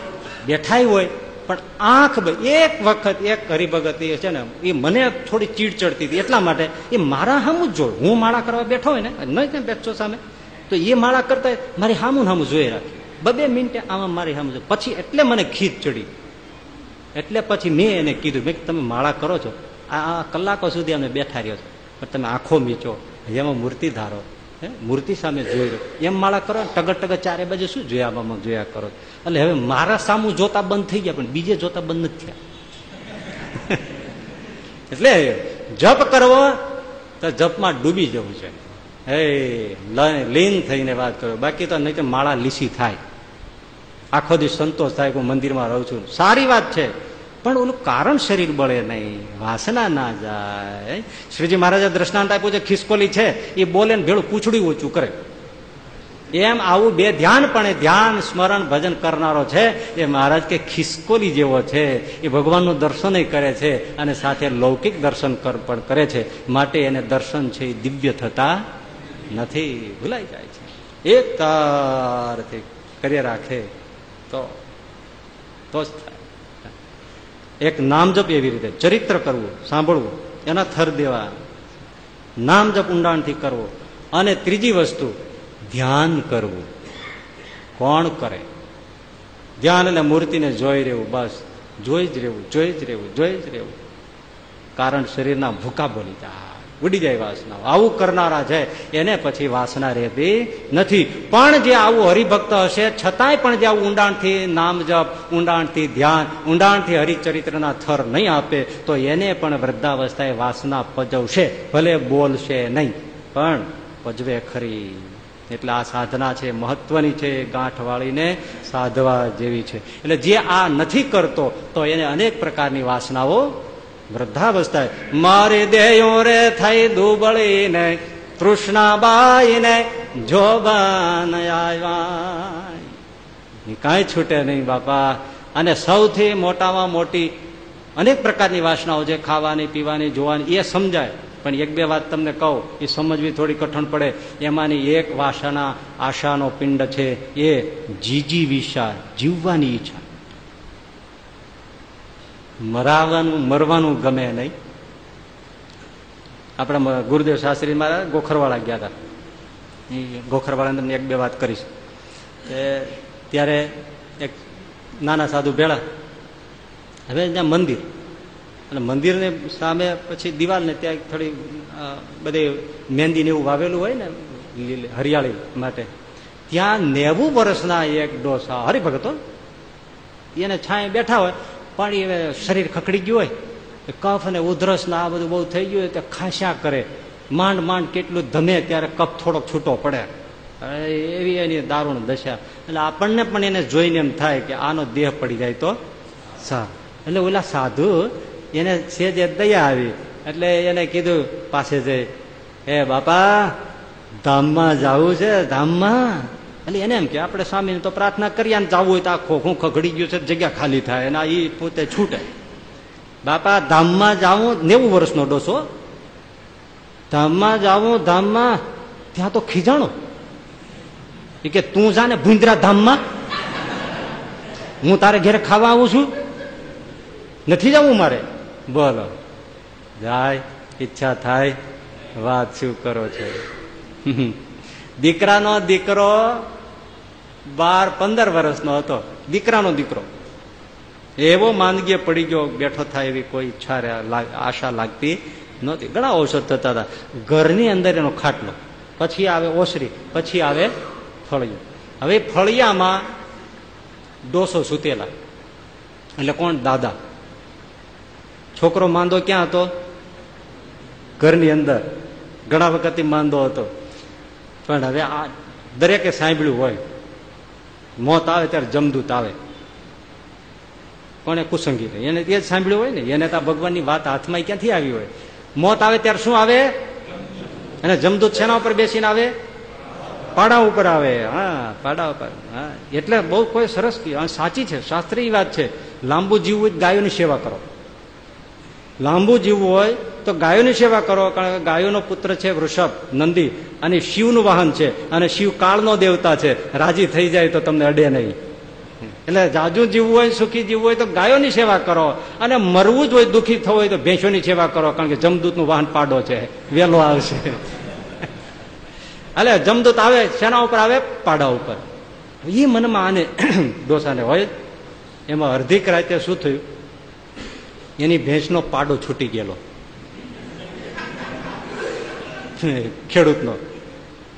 બેઠાઈ હોય, પણ આંખ એક વખત એક હરિભગત એ છે ને, એ મને થોડી ચીડ ચડતી હતી, એટલા માટે એ મારા સામું જ હું માળા કરવા બેઠો હોય ને, નહીં ને બેઠો સામે, તો એ માળા કરતા મારી ને સામું જોઈ રાખી. બબે મિનિટે આમાં મારી સામું. પછી એટલે મને ખીચ ચડી. એટલે પછી મેં એને કીધું, મેં તમે માળા કરો છો. આ કલાકો સુધી અમે બેઠા રહ્યો છો. પણ તમે આંખો મીચો. એમાં મૂર્તિ ધારો, હે? મૂર્તિ સામે જોઈ રહ્યો. એમ માળા કરો ટગર ટગર ચારે બાજુ શું જોયા જોયા કરો. એટલે હવે મારા સામું જોતા બંધ થઈ ગયા, પણ બીજે જોતા બંધ નથી થયા. એટલે જપ કરવો, તો જપમાં ડૂબી જવું છે. હે લીન થઈને વાત કરો. બાકી તો નહીં તો માળા લીસી થાય. આખો દિવસ સંતોષ થાય હું મંદિરમાં રહું છું. સારી વાત છે. પણ ઓલું કારણ શરીર બળે નહીં. વાસના ના જાય. શ્રીજી મહારાજે દ્રષ્ટાંત આપ્યું છે, ખિસકોલી છે, એ બોલે ને ભેળું પૂછડું ઓછું કરે. એમ આવું બે ધ્યાનપણે ધ્યાન, સ્મરણ, ભજન કરનારો છે, એ મહારાજ કે ખિસકોલી જેવો છે. એ ભગવાનનું દર્શન કરે છે અને સાથે લૌકિક દર્શન પણ કરે છે. માટે એને દર્શન છે એ દિવ્ય થતા નથી. ભૂલાઈ જાય છે. એક તારથી કરી રાખે તો તો જ થાય. એક નામ જપ એવી રીતે, ચરિત્ર કરવું, સાંભળવું, એના થર દેવા. નામ જપ ઊંડાણથી કરવો. અને ત્રીજી વસ્તુ, ધ્યાન કરવું. કોણ કરે? ધ્યાન એટલે મૂર્તિને જોઈ રહેવું, બસ. જોઈ જ રહેવું, જોઈ જ રહેવું, જોઈ જ રહેવું. કારણ શરીરના ભૂકા બોલી જાય. ઉડી જાય વાસના. આવું કરનારા છે, એને પછી વાસના રહેતી નથી. પણ જે આવું હરિભક્ત હશે, છતાંય પણ જે આવું ઊંડાણથી નામ જપ, ઊંડાણથી ધ્યાન, ઊંડાણથી હરિચરિત્રના થર નહીં આપે, તો એને પણ વૃદ્ધાવસ્થાએ વાસના પજવશે. ભલે બોલશે નહીં, પણ પજવે ખરી. એટલે આ સાધના છે, મહત્વની છે ગાંઠ વાળીને સાધવા જેવી છે. એટલે જે આ નથી કરતો, તો એને અનેક પ્રકારની વાસનાઓ વૃદ્ધાવસ્થાએ, મારી દેયો રે થઈ દુબળીને, તૃષ્ણાબાઈને જોબાન આવ્યા કાંઈ છૂટે નહીં બાપા. અને સૌથી મોટામાં મોટી અનેક પ્રકારની વાસનાઓ છે, ખાવાની, પીવાની, જોવાની, એ સમજાય. પણ એક બે વાત તમને કહું, એ સમજવી થોડી કઠણ પડે. એમાંની એક વાસના આશાનો પિંડ છે, એ જીજી વિશા જીવવાની ઈચ્છા. મરાવાનું, મરવાનું ગમે નહીં. આપણા ગુરુદેવ શાસ્ત્રી મારા ગોખરવાળા ગયા હતા. એ ગોખરવાળા તમને એક બે વાત કરીશ. કે ત્યારે એક નાના સાધુ ભેળા, હવે ત્યાં મંદિર. અને મંદિરની સામે પછી દિવાલને ત્યાં થોડી બધે બધી મહેંદી ને એવું વાવેલું હોય ને હરિયાળી માટે. ત્યાં નેવું વર્ષના એક ડોસા, હરિભગતો એને છાંય બેઠા હોય. પણ હવે શરીર ખકડી ગયું હોય કફ અને ઉધરસ ને આ બધું બહુ થઈ ગયું હોય, તો ખાસ્યા કરે. માંડ માંડ કેટલું ધમે ત્યારે કફ થોડોક છૂટો પડે. એવી એની દારૂણ દશા. એટલે આપણને પણ એને જોઈને એમ થાય કે આનો દેહ પડી જાય તો સા. એટલે ઓલા સાધુ, એને સેજે દયા આવી, એટલે એને કીધું પાસે જઈ, હે બાપા, ધામમાં જવું છે, ધામમાં? એટલે એને એમ કે, આપણે સ્વામીને તો પ્રાર્થના કરીએ ને જવું હોય તો આખો હું ખગડી ગયું છે, જગ્યા ખાલી થાય. અને એ પોતે છૂટે. બાપા, ધામમાં જાવું નેવું વર્ષનો ડોસો. ધામમાં જાવું, ધામમાં ત્યાં તો ખીજાણો. એ કે, તું જા ને ભૂંદરા ધામમાં. હું તારે ઘેર ખાવા આવું છું. નથી જવું મારે. બોલો. જાય, ઈચ્છા થાય. વાત શું કરો છો? દીકરાનો દીકરો બાર, પંદર વર્ષનો હતો. દીકરાનો દીકરો. એવો માંદગીએ પડી ગયો, બેઠો થાય એવી કોઈ ઈચ્છા આશા લાગતી નહોતી. ઘણા ઔષધ થતા હતા. ઘરની અંદર એનો ખાટલો. પછી આવે ઓસરી, પછી આવે ફળિયું. હવે ફળિયામાં ડોસો સૂતેલા. એટલે કોણ? દાદા. છોકરો માંદો ક્યાં હતો? ઘરની અંદર. ઘણા વખતથી માંદો હતો. પણ હવે આ દરેકે સાંભળ્યું હોય. મોત આવે ત્યારે જમદૂત આવે. કોને કુસંગી રહે એને એ જ સાંભળ્યું હોય ને, એને તો ભગવાનની વાત હાથમાં ક્યાંથી આવી હોય? મોત આવે ત્યારે શું આવે? અને જમદૂત શેના ઉપર બેસીને આવે? પાડા ઉપર આવે. હા, પાડા ઉપર. હા, એટલે બહુ કોઈ સરસ સાચી છે, શાસ્ત્રીય વાત છે. લાંબુ જીવવું હોય ગાયોની સેવા કરો. લાંબુ જીવવું હોય તો ગાયોની સેવા કરો, કારણ કે ગાયોનો પુત્ર છે વૃષભ, નંદી, અને શિવનું વાહન છે, અને શિવ કાળનો દેવતા છે. રાજી થઈ જાય તો તમને અડે નહીં. એટલે જાજુ જીવવું હોય, સુખી જીવવું હોય, તો ગાયોની સેવા કરો. અને મરવું જ હોય, દુઃખી થવું હોય, તો ભેંસોની સેવા કરો, કારણ કે જમદૂતનું વાહન પાડો છે. વહેલો આવશે. એટલે જમદૂત આવે, શેના ઉપર આવે? પાડા ઉપર. એ મનમાં આને ડોસાને હોય એમાં અર્ધિક રાતે શું થયું? એની ભેંસનો પાડો છૂટી ગયેલો. ખેડૂતનો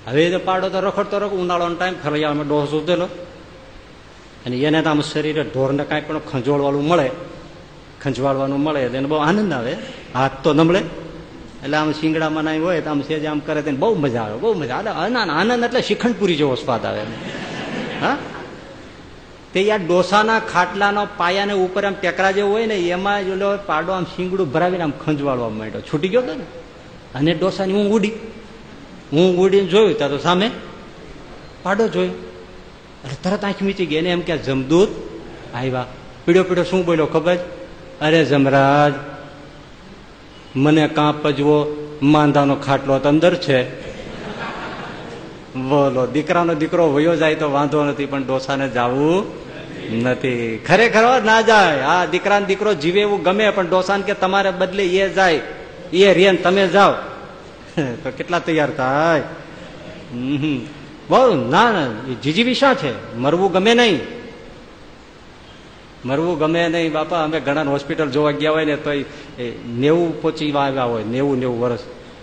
હવે એ પાડો તો રખડતો રખ ઉનાળાનો ટાઈમ ફરિયાળમાં ડોસ ઉધેલો અને એને તો આમ શરીરે ઢોરને કાંઈ પણ ખંજોળવાનું મળે, ખંજવાળવાનું મળે એને બહુ આનંદ આવે. હાથ તો નમળે એટલે આમ શિંગડામાં નાઈ હોય તો આમ સેજ આમ કરે તેને બહુ મજા આવે, બહુ મજા આવે. આનંદ એટલે શિખંડપુરી જેવો સ્વાદ આવે હા? તે યાર ડોસાના ખાટલાનો પાયાને ઉપર આમ ટેકરા જેવો હોય ને, એમાં જો પાડો આમ શિંગડું ભરાવીને આમ ખંજવાળવા માંડ્યો. છૂટી ગયો ને? અને ડોસાની હું ઉડી. હું ઉડીને જોયું, ત્યાં તો સામે પાડો જોયો. અરે તરત આંખ મીચી ગઈ, એને એમ કે, જમદૂત આવ્યા. પીડ્યો પીડ્યો શું બોલ્યો ખબર? અરે જમરાજ, મને કાં પજવો માંદાનો ખાટલો અંદર છે. બોલો, દીકરાનો દીકરો વયો જાય તો વાંધો નથી, પણ ડોસાને જવું નથી. ખરેખર ના જાય. હા દીકરાનો દીકરો જીવે એવું ગમે, પણ ડોસાને કે, તમારે બદલે એ જાય. એ રેન તમે જાઓ. તો કેટલા તૈયાર થાય? બહુ ના જીજી વિશા છે. મરવું ગમે નહીં. મરવું ગમે નહીં, બાપા. અમે ઘણા હોસ્પિટલ જોવા ગયા હોય ને, તો નેવું પોચી આવ્યા હોય, નેવું નેવું વર્ષ.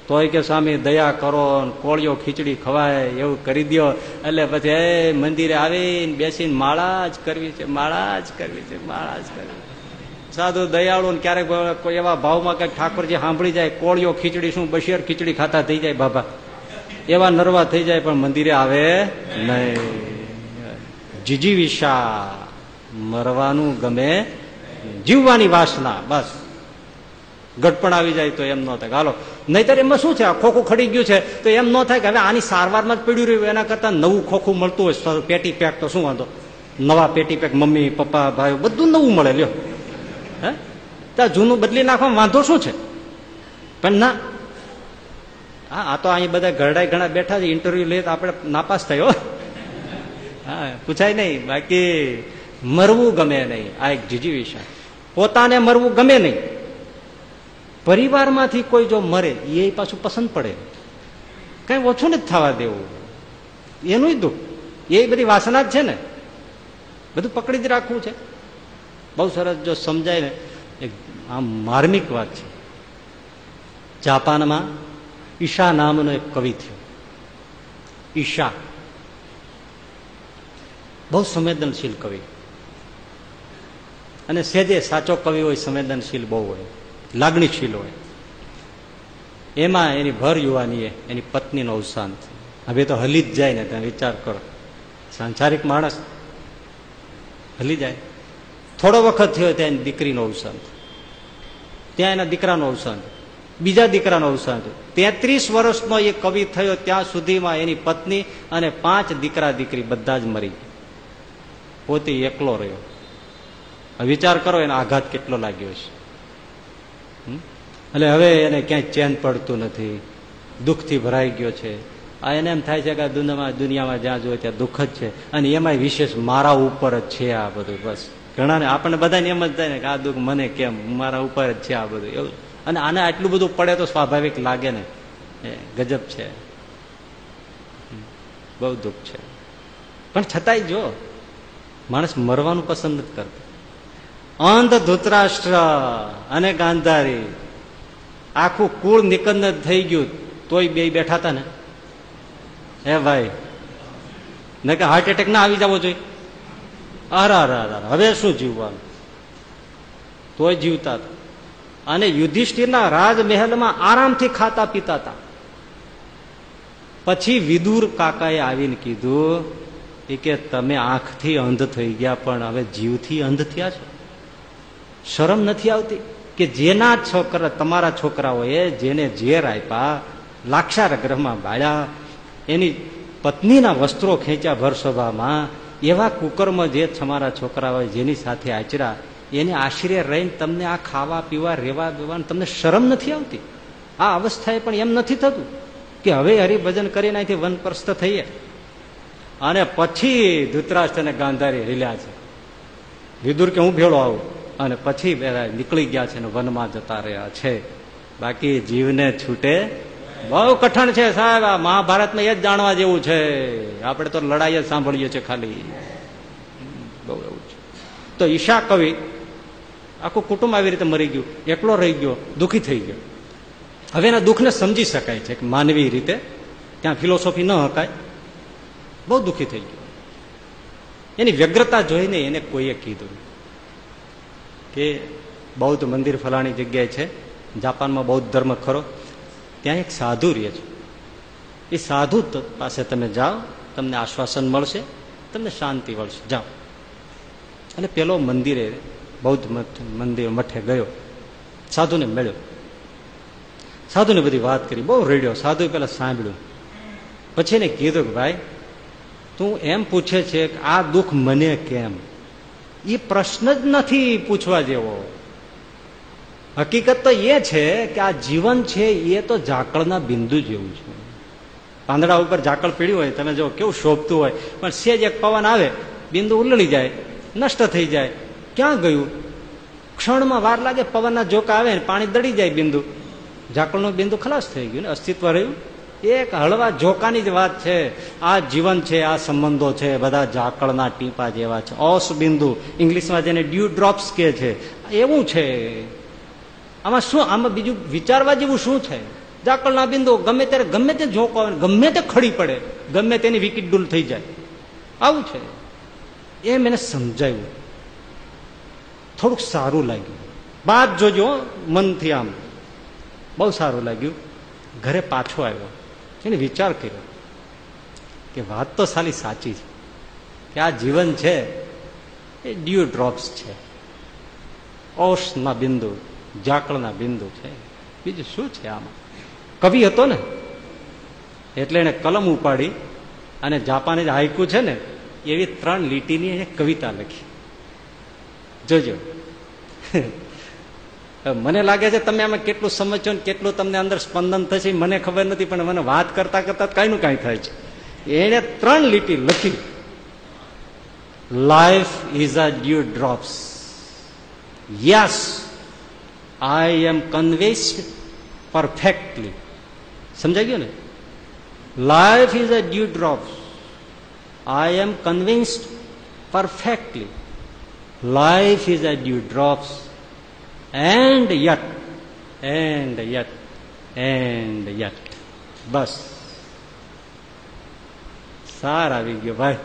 તોય કે સ્વામી, દયા કરો કોળીઓ ખીચડી ખવાય, એવું કરી દો એટલે પછી, એ મંદિરે આવીને બેસીને માળા જ કરવી છે, માળા જ કરવી છે, માળા જ કરવી સાધુ દયાળુ ક્યારેક કોઈ એવા ભાવમાં કંઈક ઠાકોરજી સાંભળી જાય, કોળીઓ ખીચડી શું, બશિયર ખીચડી ખાતા થઈ જાય બાબા એવા નરવા થઈ જાય, પણ મંદિરે આવે નહીં. જીજી વિશા, મરવાનું ગમે, જીવવાની વાસના, બસ. ગટપણ આવી જાય તો એમ ન થાય. હાલો. નહીતર એમાં શું છે? આ ખોખું ખડી ગયું છે, તો એમ ન થાય કે હવે આની સારવારમાં જ પડ્યું રહ્યું. એના કરતાં નવું ખોખું મળતું હોય પેટી પેક તો શું વાંધો? નવા પેટી પેક, મમ્મી, પપ્પા ભાઈ બધું નવું મળે, લ્યો. હે? ત્યાં જૂનું બદલી નાખવામાં વાંધો શું છે? પણ ના. હા, આ તો અહીં બધા ઘરડાય ઘણા બેઠા છે ઇન્ટરવ્યુ લઈએ તો આપણે નાપાસ થયો. હા, પૂછાય નહીં. બાકી મરવું ગમે નહીં. આ એક જીજી વિષય. પોતાને મરવું ગમે નહીં. પરિવારમાંથી કોઈ જો મરે એ પાછું પસંદ પડે. કઈ ઓછું નથી થવા દેવું. એનું દુઃખ. એ બધી વાસના જ છે ને. બધું પકડી જ રાખવું છે. બહુ સરસ જો સમજાય ને, એક આમ માર્મિક વાત છે. જાપાનમાં ઈશા નામનો એક કવિ થયો. ઈશા. બહુ સંવેદનશીલ કવિ. અને સેજે સાચો કવિ હોય, સંવેદનશીલ બહુ હોય, લાગણીશીલ હોય. એમાં એની ભર યુવાની એની પત્નીનો અવસાન હવે તો હલી જ જાય ને ત્યાં વિચાર કરો. સાંસારિક માણસ હલી જાય. થોડો વખત થયો ત્યાં દીકરીનો અવસાન. ત્યાં એના દીકરાનો અવસાન. બીજા દીકરાનો અવસાન તેત્રીસ વર્ષનો એ કવિ થયો ત્યાં સુધીમાં એની પત્ની અને પાંચ દીકરા દીકરી બધા જ મરી પોતે એકલો રહ્યો. વિચાર કરો એનો આઘાત કેટલો લાગ્યો છે એટલે હવે એને ક્યાંય ચેન પડતું નથી. દુઃખથી ભરાઈ ગયો છે. આ એને એમ થાય છે કે દુનિયામાં દુનિયામાં જ્યાં જોઈએ ત્યાં દુઃખ જ છે. અને એમાંય વિશેષ મારા ઉપર જ છે આ બધું. બસ. ઘણાને આપણને બધાને એમ જ થાય ને કે આ દુઃખ મને કેમ? મારા ઉપર જ છે આ બધું. એવું. અને આને આટલું બધું પડે તો સ્વાભાવિક લાગે ને. એ ગજબ છે. બહુ દુઃખ છે. પણ છતાંય જો, માણસ મરવાનું પસંદ નથી કરતો. અંધ ધૂતરાષ્ટ્ર અને ગાંધારી આખું કુળ નિકંદ થઈ ગયું તોય બે બેઠા હતા ને. હે ભાઈ. ને કે હાર્ટ એટેક ના આવી જવો જોઈએ. અરે હવે શું જીવવાનું? તોય જીવતા અને યુધિષ્ઠિરના રાજમહેલમાં આરામથી ખાતા પીતા હતા. પછી વિદુર કાકાએ આવીને કીધું કે તમે આંખથી અંધ થઈ ગયા, પણ હવે જીવથી અંધ થયા છો. શરમ નથી આવતી કે જેના છોકરા, તમારા છોકરાઓએ જેને ઝેર આપ્યા લાક્ષાર ગ્રહમાં બાળ્યા, એની પત્નીના વસ્ત્રો ખેંચ્યા ભર સભામાં એવા કુકરમાં જે તમારા હોય જેની સાથે આચરા, એને આશ્રય રહીને તમને આ ખાવા પીવા રેવા દેવા તમને શરમ નથી આવતી? આ અવસ્થાએ પણ એમ નથી થતું કે હવે હરિભજન કરીને અહીંથી વનપ્રસ્થ થઈએ. અને પછી ધૃતરાષ્ટ્ર અને ગાંધારી રીલ્યા છે. વિદુર કે હું ભેળો આવું? અને પછી નીકળી ગયા છે અને વનમાં જતા રહ્યા છે. બાકી જીવને છૂટે બહુ કઠણ છે સાહેબ. આ મહાભારતમાં એ જ જાણવા જેવું છે. આપણે તો લડાઈ જ સાંભળીએ છીએ ખાલી. બહુ એવું છે. તો ઈશા કવિ આખું કુટુંબ આવી રીતે મરી ગયું. એકલો રહી ગયો, દુઃખી થઈ ગયો. હવે એના દુઃખને સમજી શકાય છે માનવી રીતે ત્યાં ફિલોસોફી ન હકાય. બહુ દુઃખી થઈ ગયો. એની વ્યગ્રતા જોઈને એને કોઈએ કીધું કે બૌદ્ધ મંદિર ફલાણી જગ્યાએ છે. જાપાનમાં બૌદ્ધ ધર્મ ખરો. ત્યાં એક સાધુ રહે છે. એ સાધુ પાસે તમે જાઓ, તમને આશ્વાસન મળશે, તમને શાંતિ મળશે. જાઓ. અને પેલો મંદિરે, બૌદ્ધ મંદિર મઠે ગયો. સાધુને મળ્યો. સાધુને બધી વાત કરી, બહુ રેડ્યો. સાધુએ પેલા સાંભળ્યું. પછી એને કીધું કે, ભાઈ, તું એમ પૂછે છે કે આ દુઃખ મને કેમ? એ પ્રશ્ન જ નથી પૂછવા જેવો. હકીકત તો એ છે કે આ જીવન છે એ તો ઝાકળના બિંદુ જેવું છે. પાંદડા ઉપર ઝાકળ પીડ્યું હોય, તમે જો કેવું શોભતું હોય. પણ સેજ એક પવન આવે, બિંદુ ઉલળી જાય, નષ્ટ થઈ જાય. ક્યાં ગયું? ક્ષણમાં વાર લાગે પવનના જોકા આવે ને પાણી દડી જાય બિંદુ. ઝાકળનું બિંદુ ખલાસ થઈ ગયું ને, અસ્તિત્વ રહ્યું. એક હળવા જોકાની જ વાત છે. આ જીવન છે, આ સંબંધો છે, બધા ઝાકળના ટીપા જેવા છે. ઓસ બિંદુ ઇંગ્લિશમાં જેને ડ્યુ ડ્રોપ્સ કે છે. એવું છે. આમાં શું? આમાં બીજું વિચારવા જેવું શું છે? ઝાકળના બિંદુ ગમે ત્યારે ગમે તે ઝોંકો આવે ગમે તે ખડી પડે, ગમે તેની વિકેટ ડૂલ થઈ જાય. આવું છે. એમ એને સમજાયું. થોડુંક સારું લાગ્યું. બાદ જોજો મનથી આમ. બહુ સારું લાગ્યું. ઘરે પાછો આવ્યો. એને વિચાર કર્યો કે વાત તો સાલી સાચી છે. કે આ જીવન છે એ ડ્યુ ડ્રોપ્સ છે. ઓશના બિંદુ. ઝાકળના બિંદુ છે. બીજું શું છે આમાં? કવિ હતો ને? એટલે એને કલમ ઉપાડી અને જાપાની હાઈકુ છે ને, એવી ત્રણ લીટીની એને કવિતા લખી. જોજો. મને લાગે છે તમે આમાં કેટલું સમજો ને કેટલું તમને અંદર સ્પંદન થશે મને ખબર નથી, પણ મને વાત કરતા કરતા કઈ નું કઈ થાય છે. એને ત્રણ લીટી લખી. Life is a dew drops yes I am convinced perfectly સમજાઈ ગયું ને life is a dew drops I am convinced perfectly life is a dew drops and yet and yet and yet બસ સાર આવી ગયો ભાઈ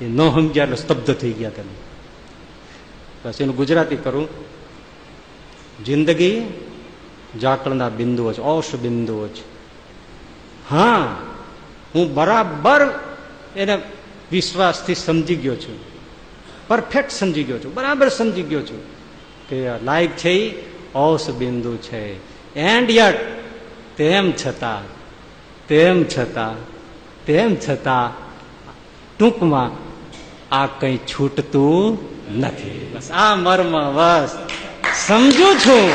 એ ન સમજ્યા એટલે સ્તબ્ધ થઈ ગયા તમે બસ એનું ગુજરાતી કરું જિંદગી ઝાકળના બિંદુઓ છે ઓશ બિંદુઓ છે. હા, હું બરાબર એને વિશ્વાસથી સમજી ગયો છું. પરફેક્ટ સમજી ગયો છું, બરાબર સમજી ગયો છું કે લાયક છે એ ઓસ બિંદુ છે. એન્ડ યટ તેમ છતાં તેમ છતાં તેમ છતાં ટૂંકમાં આ કંઈ છૂટતું નથી. બસ આ મર્મ, બસ. સમજુ છું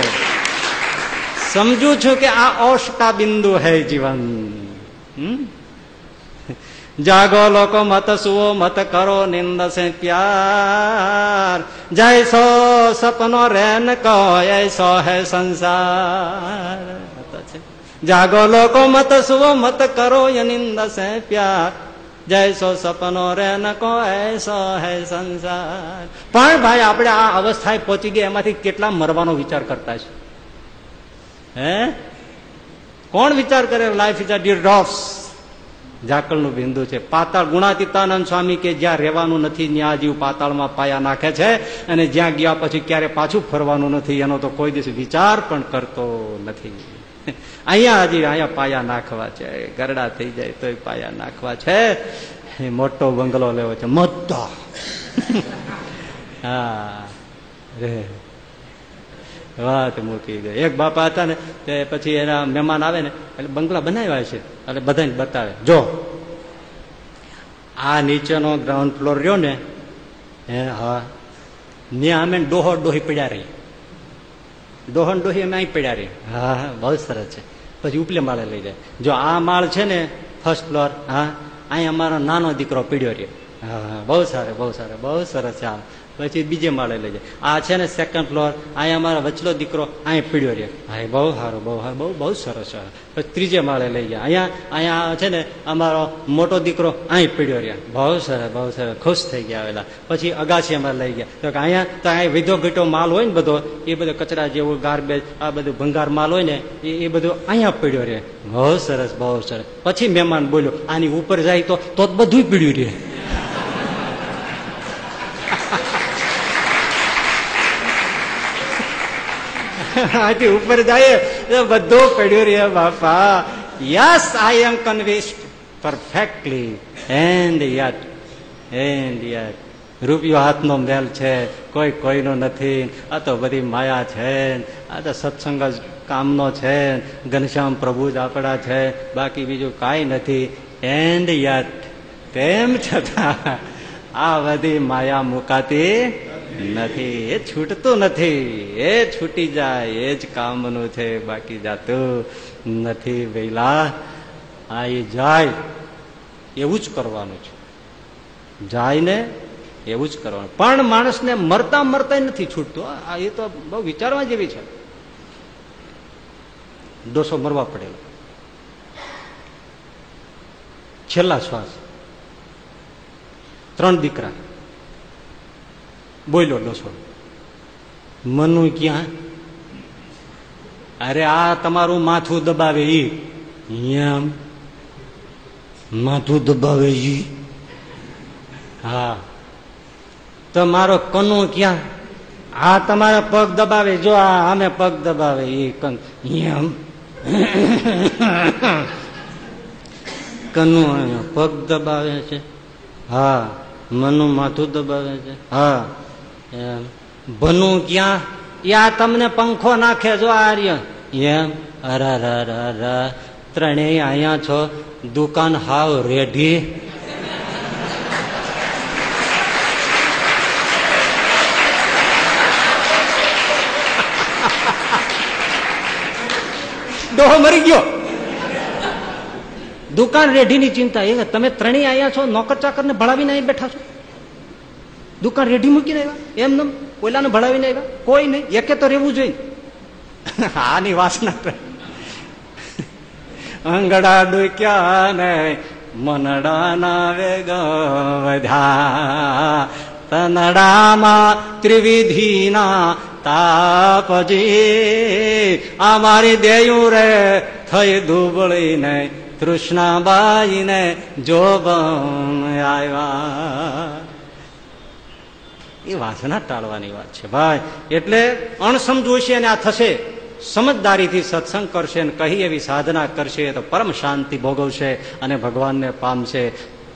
સમજુ છું કે આ ઓષ્કા બિંદુ હૈ જીવન જાગો લોકો મત સુવો મત કરો નિંદ સે પ્યાર જૈસો સપનો રેન કહો એસો હે સંસાર જાગો લોકો મત સુવો મત કરો નિંદ સે પ્યાર જૈસો સપનો રે ન એસો હે સંસાર. પણ ભાઈ, આપણે આ અવસ્થાએ પહોંચી ગયા, એમાંથી કેટલા મરવાનો વિચાર કરતા છે? હે? કોણ વિચાર કરે? Life is a dew drops ઝાકળનું બિંદુ છે. પાતાળ ગુણાતીતાનંદ સ્વામી કે જ્યાં રહેવાનું નથી, ત્યાં જીવ પાતાળમાં પાયા નાખે છે અને જ્યાં ગયા પછી ક્યારે પાછું ફરવાનું નથી, એનો તો કોઈ દિવસ વિચાર પણ કરતો નથી. અહીંયા હજી, અહીંયા પાયા નાખવા છે. ગરડા થઈ જાય તોય પાયા નાખવા છે. મોટો બંગલો લેવો છે. મોટો. હા. રે. વાત મૂકી ગઈ એક બાપા હતા ને, તે પછી એના મહેમાન આવે ને, એટલે બંગલા બનાવ્યા છે. એટલે બધાને બતાવે. જો. આ નીચેનો ગ્રાઉન્ડ ફ્લોર રહ્યો ને હે હા ત્યાં અમે ડોહો ડોહી પડ્યા રહી. ડોહન ડોહી અમે અહીં પડ્યા રહી હા હા, બહુ સરસ છે. પછી ઉપલે માળે લઈ જાય. જો આ માળ છે ને ફર્સ્ટ ફ્લોર હા અહીં અમારો નાનો દીકરો પીડ્યો રહ્યો. હા, બહુ સારું બહુ સારું, બહુ સરસ છે આમ. પછી બીજે માળે લઈ જાય. આ છે ને સેકન્ડ ફ્લોર અહીંયા અમારા વચલો દીકરો અહીં પીડ્યો રે હા બહુ સારું બહુ સારું, બહુ બહુ સરસ પછી ત્રીજે માળે લઈ ગયા. અહીંયા અહીંયા છે ને અમારો મોટો દીકરો અહીં પીડ્યો રહ્યા. બહુ સરસ બહુ સરસ. ખુશ થઈ ગયા આવેલા. પછી અગાસી અમારે લઈ ગયા. તો કે અહીંયા, તો અહીંયા વિધો ઘીટો માલ હોય ને બધો, એ બધો કચરા જેવું ગાર્બેજ આ બધું ભંગાર માલ હોય ને, એ બધું અહીંયા પીડ્યો રહે બહુ સરસ બહુ સરસ. પછી મહેમાન બોલ્યો, આની ઉપર જાય તો તો બધું પીડ્યું રહે. આથી ઉપર જાય બધો પડ્યું રે બાપા. Yes I am convinced perfectly and yet and yet રૂપિયો હાથનો મેલ છે, કોઈ કોઈનો નથી. આ તો બધી માયા છે. આ તો સત્સંગ જ કામનો છે. ઘનશ્યામ પ્રભુ જ આપણા છે. બાકી બીજું કાંઈ નથી. એન્ડ યટ તેમ છતાં, આ બધી માયા મુકાતી નથી, એ છૂટતું નથી, એ છૂટી જાય, એ જ કામનું છે, બાકી જાતું નથી. વેલા આ એ જાય, એવું જ કરવાનું છે. જાય ને એવું જ કરવાનું. પણ માણસને મરતા મરતા નથી છૂટતું. આ એ તો બહુ વિચારવા જેવી છે. દોષો મરવા પડેલો છેલ્લા શ્વાસ. ત્રણ દીકરા. બોલ્યો ડોસો મનુ ક્યાં? અરે આ તમારું માથું દબાવે ઈ. એમ માથું દબાવે ઈ. હા. તો મારો કનુ ક્યાં? આ તમારા પગ દબાવે. જો આ અમે પગ દબાવે એ કન. એમ કનુ પગ દબાવે છે. હા. મનુ માથું દબાવે છે. હા. ભનું ક્યાં? યા તમને પંખો નાખે જો આર્ય. એમ. અરા ત્રણેય અહીંયા છો. દુકાન હાવ રેઢી. ડોહો મરી ગયો. દુકાન રેઢીની ચિંતા. એ તમે ત્રણેય અહીંયા છો નોકર ચાકર ને ભળાવીને અહીં બેઠા છો. દુકાન રેઢી મૂકીને આવ્યા. એમ નમ, કોયલાને ભણાવીને આવ્યા. કોઈ નહીં, એકે તો રહેવું જોઈએ. આની વાસના અંગડા ડુક્યા ને મનડા ના વેગ વધ્યા. તનડામાં ત્રિવિધિના તાપજી આ મારી દેયું રે થઈ દુબળી ને તૃષ્ણાબાઈ ને જોબ આવ્યા. એ વાસના ટાળવાની વાત છે. ભાઈ, એટલે અણસમજુ છે અને આ થશે. સમજદારીથી સત્સંગ કરશે અને કહી એવી સાધના કરશે તો પરમ શાંતિ ભોગવશે અને ભગવાનને પામશે.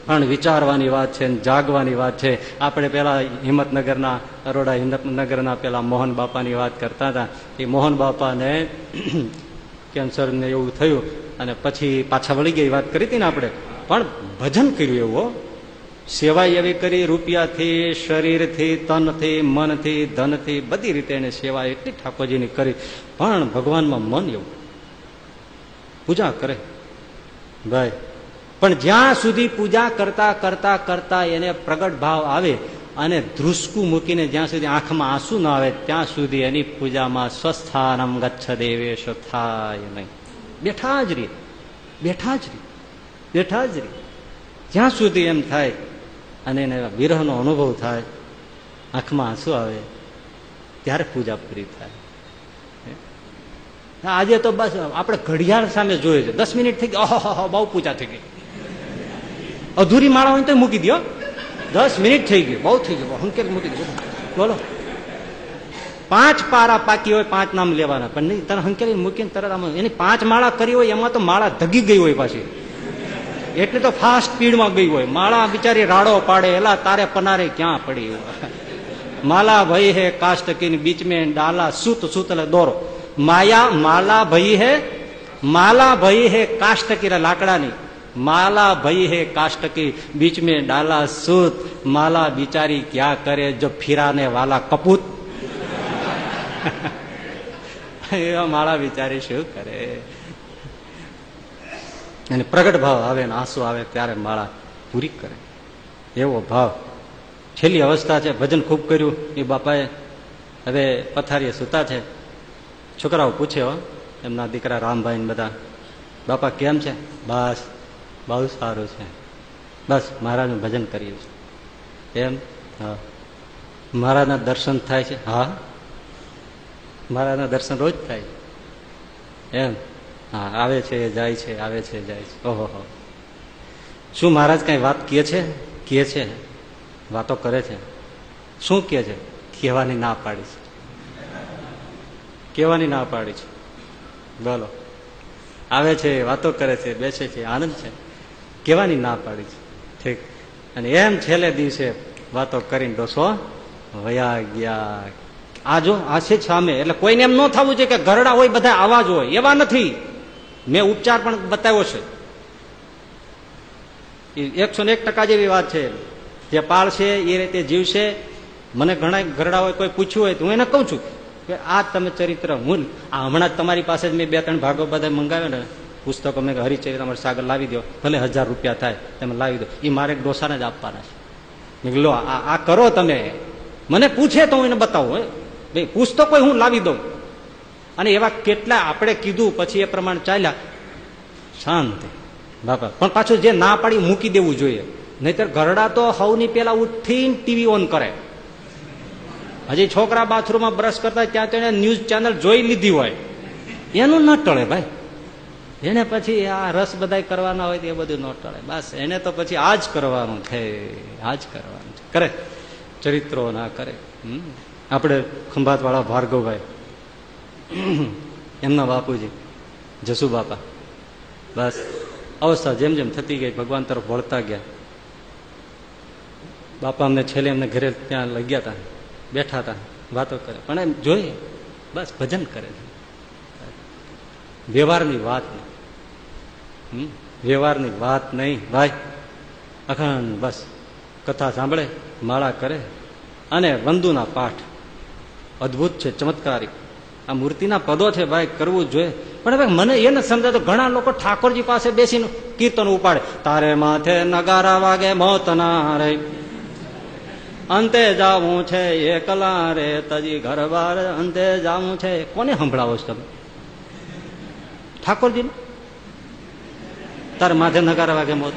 પણ વિચારવાની વાત છે જાગવાની વાત છે. આપણે પેલા હિંમતનગરના, અરોડા હિંમતનગરના પેલા મોહન બાપાની વાત કરતા હતા. એ મોહન બાપાને કેન્સર ને એવું થયું અને પછી પાછા વળી ગઈ વાત કરી હતી ને આપણે. પણ ભજન કર્યું એવું સેવા એવી કરી, રૂપિયાથી, શરીરથી, તનથી, મનથી, ધનથી, બધી રીતે એને સેવા એટલી ઠાકોરજીની કરી. પણ ભગવાનમાં મન એવું. પૂજા કરે. ભાઈ, પણ જ્યાં સુધી પૂજા કરતા કરતા કરતા એને પ્રગટ ભાવ આવે અને ધ્રુસકું મૂકીને જ્યાં સુધી આંખમાં આંસુ ના આવે, ત્યાં સુધી એની પૂજામાં સ્વસ્થાનમ ગચ્છ દેવેશ થાય નહીં. બેઠા જ રે બેઠા જ રીતે બેઠા જ રે જ્યાં સુધી એમ થાય અને એને વિરહનો અનુભવ થાય, આંખમાં આંસુ આવે, ત્યારે પૂજા પૂરી થાય. આજે તો બસ આપણે ઘડિયાળ સામે જોઈએ છે. દસ મિનિટ થઈ ગઈ, ઓહો બહુ પૂજા થઈ ગઈ. અધૂરી માળા હોય તો મૂકી દો દસ મિનિટ થઈ ગઈ, બહુ થઈ ગયું હંકેલ મૂકી દો બોલો. પાંચ પારા પાકી હોય, પાંચ નામ લેવાના. પણ નહીં, તને હંકેલી મૂકીને તરત આમ એની પાંચ માળા કરી હોય, એમાં તો માળા ધગી ગઈ હોય પાછી. એટલે તો ફાસ્ટ સ્પીડમાં ગઈ હોય. માળા બિચારી રાડો પાડે, એલા તારે પનારે ક્યાં પડી માલા ભઈ હે કાષ્ટકી બીચ મેં ડાલા સુત સૂતલે દોરો. માયા, માલા ભઈ હે, માલા ભઈ હે કાષ્ટકી લાકડાની. માલા ભઈ હે કાષ્ટકી બીચ મેં ડાલા સુત. માલા બિચારી ક્યાં કરે જો ફિરાને વાલા કપૂત? એવા માળા બિચારી શું કરે? અને પ્રગટ ભાવ આવે ને આંસુ આવે ત્યારે માળા પૂરી કરે. એવો ભાવ. છેલ્લી અવસ્થા છે, ભજન ખૂબ કર્યું. એ બાપાએ હવે પથારીએ સૂતા છે. છોકરાઓ પૂછે, હો, એમના દીકરા રામભાઈ બધા, બાપા, કેમ છે? બસ, બહુ સારું છે. બસ, મહારાજનું ભજન કર્યું છે એમ? હા. મહારાજના દર્શન થાય છે? હા. મહારાજના દર્શન રોજ થાય એમ? હા, આવે છે, જાય છે, આવે છે, જાય છે. ઓહો, હો. શું મહારાજ કઈ વાત કહે છે? કહે છે? વાતો કરે છે? શું કહે છે? કહેવાની ના પાડી છે. કહેવાની ના પાડી છે. બોલો. આવે છે, વાતો કરે છે, બેસે છે, આનંદ છે. કહેવાની ના પાડી છે. ઠીક. અને એમ છેલ્લે દિવસે વાતો કરીને ડોસો વયા ગયા. આ જો, આ છે સામે એટલે કોઈને એમ ન થવું છે કે ઘરડા હોય, બધા આવાજ હોય. એવા નથી. મેં ઉપચાર પણ બતાવ્યો છે. એકસો ને એક ટકા જેવી વાત છે. જે પાળશે, એ રીતે જીવશે. મને ઘણા હોય કોઈ પૂછ્યું હોય તો હું એને કહું છું કે આ તમે ચરિત્ર, હું આ હમણાં જ તમારી પાસે જ મેં બે ત્રણ ભાગો બધા મંગાવ્યો ને, પુસ્તકો મેં હરિચરિત્ર અમારે સાગર લાવી દો ભલે હજાર રૂપિયા થાય, તમે લાવી દો એ મારે ડોસાને જ આપવાના છે. લો, આ કરો તમે. મને પૂછે તો હું એને બતાવું ભાઈ પુસ્તકો હું લાવી દઉં. અને એવા કેટલા આપણે કીધું, પછી એ પ્રમાણે ચાલ્યા. શાંતિ. બાપા, પણ પાછું જે ના પાડી મૂકી દેવું જોઈએ. નહીતર ઘરડા તો હવની પેલા ઉઠીને ટીવી ઓન કરે. હજી છોકરા બાથરૂમમાં બ્રશ કરતા ત્યાં તેને ન્યૂઝ ચેનલ જોઈ લીધી હોય. એનું ન ટળે ભાઈ. એને પછી આ રસ બધાય કરવાના હોય એ બધું ન ટળે. બસ, એને તો પછી આ જ કરવાનું છે આ જ કરવાનું છે. કરે. ચરિત્રો ના કરે. આપણે ખંભાતવાળા ભાર્ગવભાઈ એમના બાપુજી. જસુ બાપા. બસ. અવસ્થા જેમ જેમ થતી ગઈ, ભગવાન તરફ વળતા ગયા. બાપા અમને છેલ્લે એમને ઘરે ત્યાં લઈ ગયા હતા બેઠા હતા વાતો કરે. પણ એમ જોઈએ બસ ભજન કરે વ્યવહારની વાત નહીં. વ્યવહારની વાત નહીં. ભાઈ, અખંડ બસ. કથા સાંભળે, માળા કરે. અને વંદુના પાઠ. અદભુત છે, ચમત્કારિક. આ મૂર્તિના પદો છે ભાઈ, કરવું જોઈએ. પણ હવે મને એ નથી સમજાતો, ઘણા લોકો ઠાકોરજી પાસે બેસીને કીર્તન ઉપાડે. તારે માથે નગારા વાગે મોત ના રે. અંતે જાવું છે એકલા રે, તજી ઘર બાર અંતે જાવું છે. કોને સંભળાવો છો તમે? ઠાકોરજી તારે માથે નગારા વાગે મોત.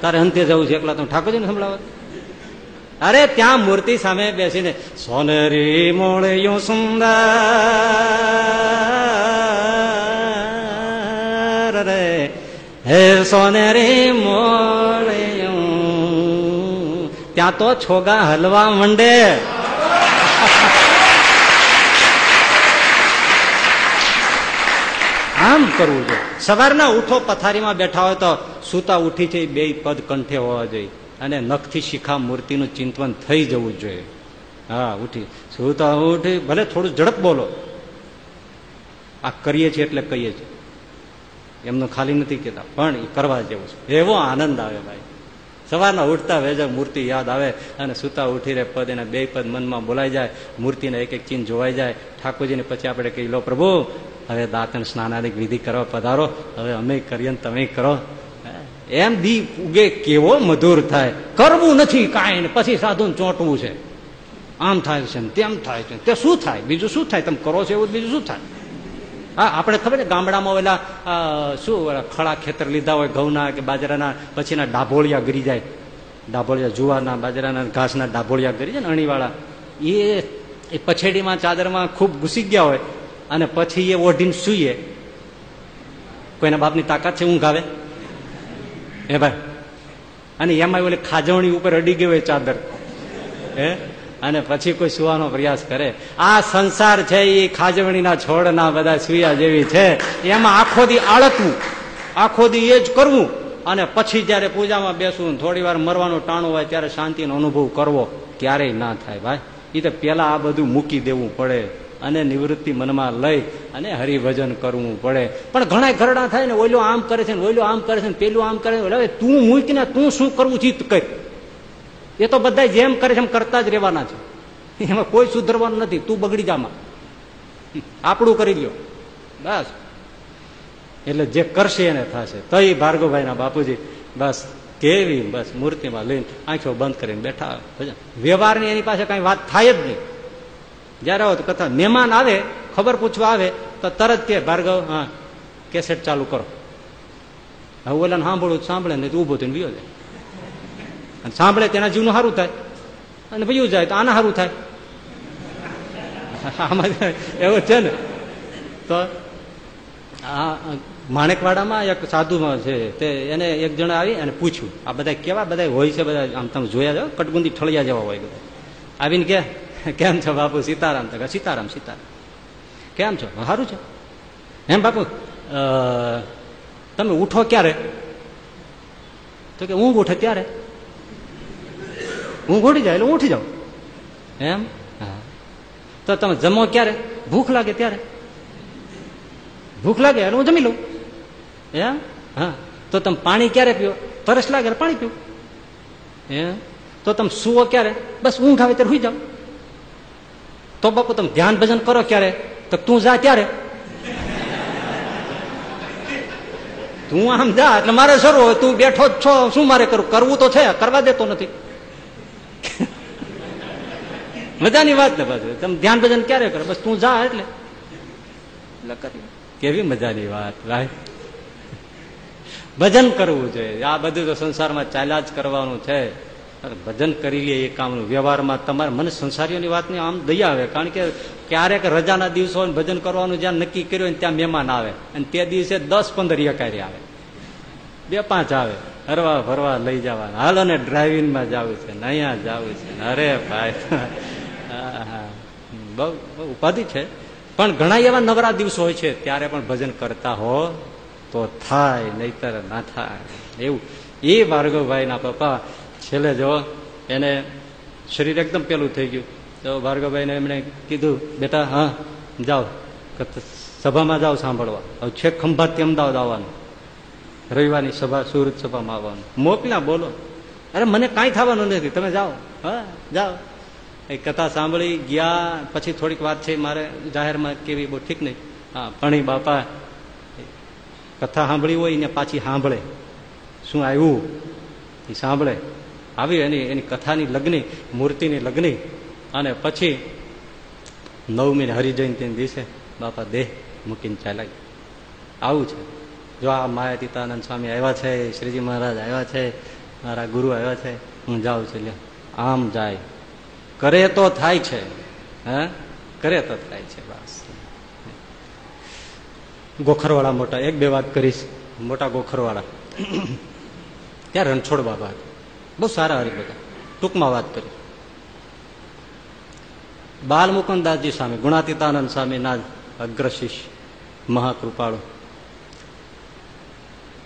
તારે અંતે જવું છે એકલા તો ઠાકોરજીને સંભળાવો અરે ત્યાં મૂર્તિ સામે બેસીને, સોનેરી મોળિયું સુંદર. રે હે સોનેરી મોળિયું. ત્યાં તો છોગા હલવા મંડે. આમ કરવું જોઈએ. સવારના ઉઠો પથારીમાં બેઠા હોય તો સૂતા ઉઠી છે, બે પદ કંઠે હોવા જોઈએ. અને નખથી શિખા મૂર્તિનું ચિંતન થઈ જવું જોઈએ. હા, ઉઠી. સુતા ઉઠી? ભલે થોડું ઝડપ બોલો. આ કરીએ છીએ એટલે કહીએ છીએ. એમનું ખાલી નથી કહેતા, પણ એ કરવા જેવું છે. એવો આનંદ આવે ભાઈ. સવારના ઉઠતા વેજર મૂર્તિ યાદ આવે અને સુતા ઉઠી રહે પદ એના બે પદ મનમાં બોલાઈ જાય, મૂર્તિને એક એક ચીન જોવાઈ જાય. ઠાકોરજીને પછી આપણે કહી લો પ્રભુ, હવે દાંતન સ્નાનાદિક વિધિ કરવા પધારો. હવે અમે કરીએ તમે કરો. એમ દી ઉગે કેવો મધુર થાય. કરવું નથી કાંઈ પછી સાધુ ચોંટવું છે. આમ થાય છે તેમ થાય છે તે શું થાય? બીજું શું થાય? તમે કરો છો એવું બીજું શું થાય? હા, આપણે ખબર છે ગામડામાં પેલા શું ખળા ખેતર લીધા હોય ઘઉંના કે બાજરાના, પછીના ડાભોળિયા ગરી જાય. ડાભોળિયા જુવારના, બાજરાના ઘાસના ડાભોળિયા ગરી જાય ને અણીવાળા. એ એ પછેડીમાં, ચાદરમાં ખૂબ ઘૂસી ગયા હોય અને પછી એ ઓઢીને સૂઈએ. કોઈના બાપની તાકાત છે ઊંઘ આવે? હે ભાઈ? અને એમાં ઓલી ખાજવણી ઉપર અડી ગઈ હોય ચાદર. હે? અને પછી કોઈ સુવાનો પ્રયાસ કરે. આ સંસાર છે એ ખાજવણીના છોડના બધા સુયા જેવી છે. એમાં આખો દી આળતવું આખો દી એ જ કરવું. અને પછી જયારે પૂજામાં બેસવું થોડી વાર મરવાનું ટાણું હોય ત્યારે શાંતિનો અનુભવ કરવો ક્યારેય ના થાય ભાઈ. એ તો પેલા આ બધું મૂકી દેવું પડે. અને નિવૃત્તિ મનમાં લઈ અને હરિભજન કરવું પડે. પણ ઘણા ઘરડા થાય ને ઓઈલો આમ કરે છે ને ઓઈલો આમ કરે છે ને પેલું આમ કરે છે તું મૂકીને તું શું કરવું ચિત્ત કર એ તો બધા જેમ કરે છે એમ કરતા જ રહેવાના છે. એમાં કોઈ સુધરવાનું નથી. તું બગડી જામાં આપણું કરી લ્યો. બસ. એટલે જે કરશે એને થશે. તો એ ભાર્ગવભાઈ ના બાપુજી, બસ કેવી, બસ મૂર્તિમાં લઈને આંખો બંધ કરીને બેઠા. ભજન. વ્યવહારની એની પાસે કઈ વાત થાય જ નહીં. જયારે આવો તો કથા, મહેમાન આવે, ખબર પૂછવા આવે, તો તરત કે ભાર્ગવ, હા કેસેટ ચાલુ કરો. હવે ઓલાને સાંભળવું સાંભળે ને ઊભો થઈને વિયો જાય. અને સાંભળે તેના જીવનું સારું થાય. અને ભયું જાય તો આના સારું થાય. આમાં એવું છે ને. તો આ માણેકવાડામાં એક સાધુ છે, તે એને એક જણા આવી અને પૂછ્યું, આ બધા કેવા બધા હોય છે બધા? આમ તમે જોયા જાઓ, કટગુંદી ઠળિયા જેવા હોય બધા. આવીને કે કેમ છો બાપુ? સીતારામ તો સીતારામ સીતારામ. કેમ છો? સારું છે. એમ બાપુ તમે ઉઠો ક્યારે? તો કે, ઊંઘ ઉઠે ત્યારે. ઊંઘ ઉઠી જાય એટલે ઉઠી જાઉં. એમ? તો તમે જમો ક્યારે? ભૂખ લાગે ત્યારે. ભૂખ લાગે એટલે હું જમી લઉં. એમ? હા. તો તમે પાણી ક્યારે પીઓ? તરસ લાગે પાણી પીવું એમ? તો તમે સુવો ક્યારે? બસ ઊંઘ આવે ત્યારે સુઈ જાઓ. તો બાપુ તમે ધ્યાન ભજન કરો ક્યારે? તો તું જા ત્યારે. તું આમ જા એટલે મારે શરૂ હોય. તું બેઠો જ છો શું મારે કરવું કરવું તો છે કરવા દેતો નથી. મજાની વાત ને પાછું. તમે ધ્યાન ભજન ક્યારે કરો? બસ તું જા એટલે. એટલે કેવી મજાની વાત ભાઈ? ભજન કરવું જોઈએ આ બધું તો સંસારમાં ચાલ્યા જ કરવાનું છે. ભજન કરી લે એ કામનું. વ્યવહારમાં તમારે મને સંસારીઓની વાતની આમ દયા આવે. કારણ કે ક્યારેક રજાના દિવસો ભજન કરવાનું જ્યાં નક્કી કર્યું હોય ત્યાં મહેમાન આવે. અને તે દિવસે દસ પંદર એકારી આવે. બે પાંચ આવે. હરવા ફરવા લઈ જવા હાલો ને ડ્રાઇવિંગમાં જવું છે ને અહીંયા જવું છે અરે ભાઈ. બહુ ઉપાધિ છે. પણ ઘણા એવા નવરા દિવસો હોય છે. ત્યારે પણ ભજન કરતા હો તો થાય, નહીતર ના થાય. એવું. એ ભાર્ગવભાઈના પપ્પા છેલ્લે જો એને શરીર એકદમ પેલું થઈ ગયું. તો ભાર્ગવભાઈને એમણે કીધું, બેટા, હા, જાઓ. સભામાં જાઓ સાંભળવા. હવે છેક ખંભાતથી અમદાવાદ આવવાનું. રવિવારની સભા, સુરત સભામાં આવવાનું. મોકલ્યા બોલો. અરે, મને કાંઈ થવાનું નથી. તમે જાઓ. હા, જાઓ. એ કથા સાંભળી ગયા, પછી થોડીક વાત છે મારે જાહેરમાં કેવી બહુ ઠીક નહીં. હા પણ બાપા કથા સાંભળી હોય ને પાછી સાંભળે. શું આવ્યું? એ સાંભળે. આવી એની એની કથાની લગ્ની, મૂર્તિની લગ્ની. અને પછી નવમીને હરિજયંતિના દિવસે બાપા દેહ મૂકીને ચાલ્યા આવું છે. જો આ માયાતીતાનંદ સ્વામી આવ્યા છે, શ્રીજી મહારાજ આવ્યા છે, મારા ગુરુ આવ્યા છે, હું જાઉં છું લે આમ જાય. કરે તો થાય છે. હે? કરે તો થાય છે બસ. ગોખરવાળા મોટા, એક બે વાત કરીશ. મોટા ગોખરવાળા. ત્યાં રણછોડ બાબા બહુ સારા હરિભગત ટૂંકમાં વાત કરી. બાલમુકુદાસજી સ્વામી, ગુણાતીતાનંદ સ્વામીના અગ્રશિષ, મહાકૃપાળુ.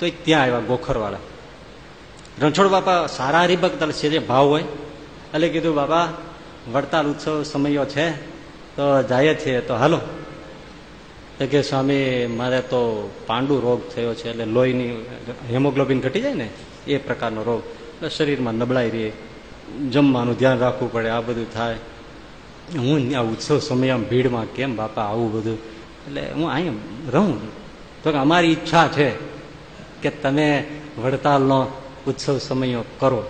તો ત્યાં આવ્યા ગોખરવાળા. રણછોડ બાપા સારા હરિભક્ત છે જે ભાવ હોય? એટલે કીધું બાબા વડતાલ ઉત્સવ સમયો છે, તો જાય છે તો હાલો. કે, સ્વામી, મારે તો પાંડુ રોગ થયો છે, એટલે લોહીની હેમોગ્લોબિન ઘટી જાય ને, એ પ્રકારનો રોગ. શરીરમાં નબળાઈ રહે, જમવાનું ધ્યાન રાખવું પડે, આ બધું થાય. હું આ ઉત્સવ સમય ભીડમાં કેમ બાપા આવું બધું? એટલે હું અહીંયા રહું. તો કે અમારી ઈચ્છા છે કે તમે વડતાલનો ઉત્સવ સમયો કરો.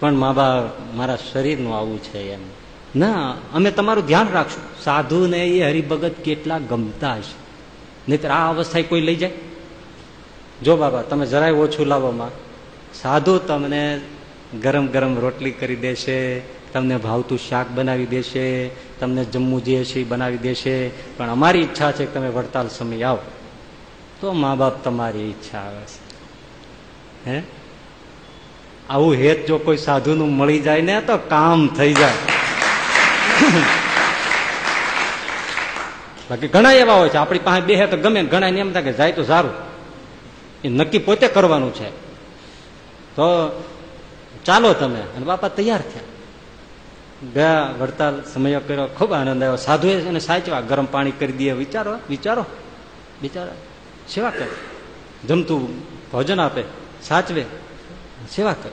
પણ મા બાપ, મારા શરીરનું આવું છે એમ. ના, અમે તમારું ધ્યાન રાખશું. સાધુને એ હરિભગત કેટલા ગમતા હશે. નહીતર આ અવસ્થાએ કોઈ લઈ જાય? જો બાબા તમે જરાય ઓછું લાવોમાં સાધુ તમને ગરમ ગરમ રોટલી કરી દેશે, તમને ભાવતું શાક બનાવી દેશે, તમને જમવું જે છે બનાવી દેશે, પણ અમારી ઈચ્છા છે કે તમે વડતાલ સમય આવો. તો મા બાપ તમારી ઈચ્છા આવે છે. હે? આવું હેત જો કોઈ સાધુનું મળી જાય ને, તો કામ થઈ જાય. બાકી ઘણા એવા હોય છે. આપણી પાસે બેહે તો ગમે ઘણા એમ થાય કે જાય તો સારું. એ નક્કી પોતે કરવાનું છે. તો ચાલો તમે. અને બાપા તૈયાર થયા. ગયા, વડતાલ સમય કર્યો, ખૂબ આનંદ આવ્યો. સાધુએ એને સાચવા, ગરમ પાણી કરી દે, વિચારો વિચારો. વિચારો સેવા કરે. જમતું ભોજન આપે, સાચવે, સેવા કરે.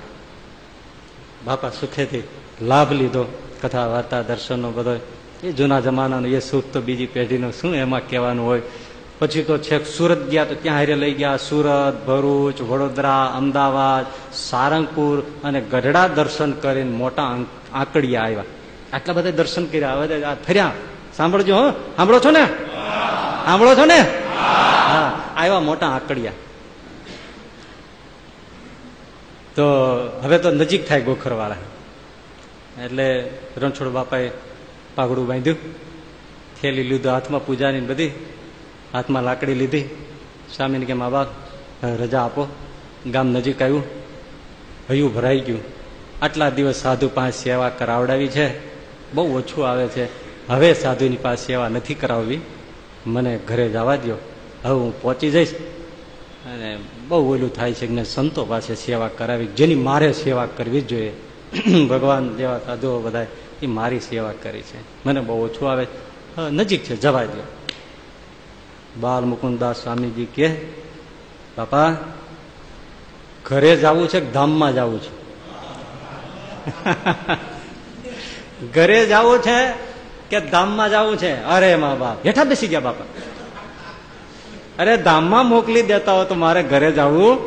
બાપા સુખેથી લાભ લીધો, કથા, વાર્તા દર્શનનો બધો. એ જૂના જમાનાનો એ સુખ તો બીજી પેઢીનું શું એમાં કહેવાનું હોય? પછી તો છેક સુરત ગયા તો ત્યાં હારે લઈ ગયા સુરત, ભરૂચ, વડોદરા, અમદાવાદ, સારંગપુર અને ગઢડા દર્શન કરીને મોટા આંકડિયા આવ્યા. આટલા બધા દર્શન કર્યા. હવે ફર્યા. સાંભળજો હો. સાંભળો છો ને? સાંભળો છો ને? હા, આવ્યા મોટા આંકડિયા. તો હવે તો નજીક થાય ગોખરવાળા. એટલે રણછોડ બાપાએ પાઘડું બાંધ્યું. થેલી લીધું, હાથમાં પૂજાની બધી. હાથમાં લાકડી લીધી. સ્વામીને કે, મા બાપ રજા આપો. ગામ નજીક આવ્યું. હયું ભરાઈ ગયું. આટલા દિવસ સાધુ પાસે સેવા કરાવડાવી છે. બહુ ઓછું આવે છે. હવે સાધુની પાસે સેવા નથી કરાવવી. મને ઘરે જવા દો હવે હું પહોંચી જઈશ. અને બહુ ઓલું થાય છે કે સંતો પાસે સેવા કરાવી, જેની મારે સેવા કરવી જ જોઈએ. ભગવાન જેવા સાધુઓ બધા એ મારી સેવા કરી છે. મને બહુ ઓછું આવે. નજીક છે, જવા દો બાલ મુકુદાસ સ્વામીજી કે બાપા, ઘરે જવું છે ધામમાં જવું છે? ઘરે જવું છે કે ધામમાં જવું છે? અરે મા બાપ, હેઠા બેસી ગયા બાપા. અરે ધામમાં મોકલી દેતા હો તો મારે ઘરે જવું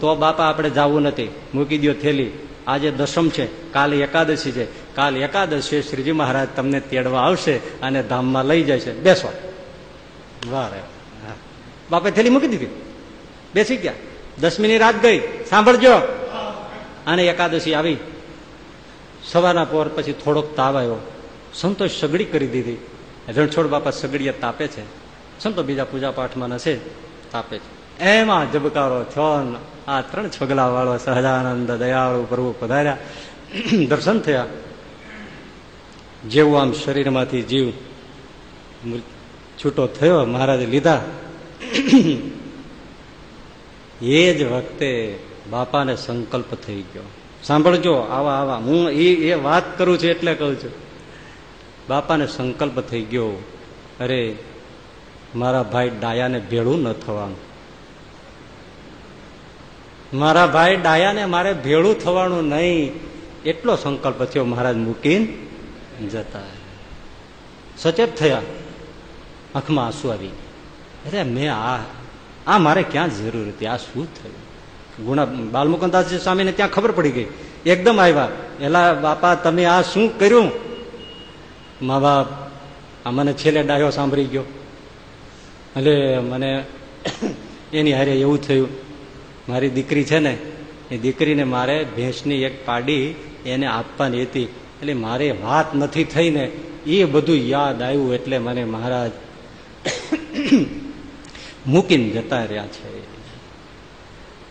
તો બાપા આપણે જવું નથી. મૂકી દો થેલી. આજે દશમ છે, કાલે એકાદશી છે. કાલ એકાદશી શ્રીજી મહારાજ તમને તેડવા આવશે અને ધામમાં લઈ જશે બેસો. વારે. બાપે થેલી મૂકી દીધી. બેસી ગયા. દસમીની રાત ગઈ. સાંભળજો. અને એકાદશી આવી. સવારના પોર પછી થોડોક તાવ આવ્યો. સંતોષ સગડી કરી દીધી. રણછોડ બાપા સગડીએ તાપે છે. સંતો બીજા પૂજા પાઠમાં નશે, તાપે છે. એમાં જબકારો થયો આ ત્રણ છગલા વાળો સહજાનંદ દયાળુ પ્રભુ પધાર્યા. દર્શન થયા. જેવું આમ શરીરમાંથી જીવ છૂટો થયો, મહારાજે લીધા. એ જ વખતે બાપાને સંકલ્પ થઈ ગયો. સાંભળજો, આવા આવા, હું એ એ વાત કરું છું એટલે કહું છું. બાપાને સંકલ્પ થઈ ગયો, અરે, મારા ભાઈ ડાયાને ભેળું ન થવાનું. મારા ભાઈ ડાયાને મારે ભેળું થવાનું નહીં. એટલો સંકલ્પ થયો, મહારાજ મૂકીને જતા સચેત થયા. આંખમાં આંસુ આવી અરે મેં આ આ મારે ક્યાં જરૂર હતી? આ શું થયું? ગુણા બાલમુકુદાસજી સ્વામીને ત્યાં ખબર પડી ગઈ. એકદમ આવ્યા. એલા બાપા, તમે આ શું કર્યું? મા બાપ, આ મને છેલ્લે ડાયો સાંભળી ગયો. એટલે મને એની હારે એવું થયું. મારી દીકરી છે ને, એ દીકરીને મારે ભેંસની એક પાડી એને આપવાની હતી. એટલે મારે વાત નથી થઈને એ બધું યાદ આવ્યું. એટલે મને મહારાજ મૂકીને જતા રહ્યા છે.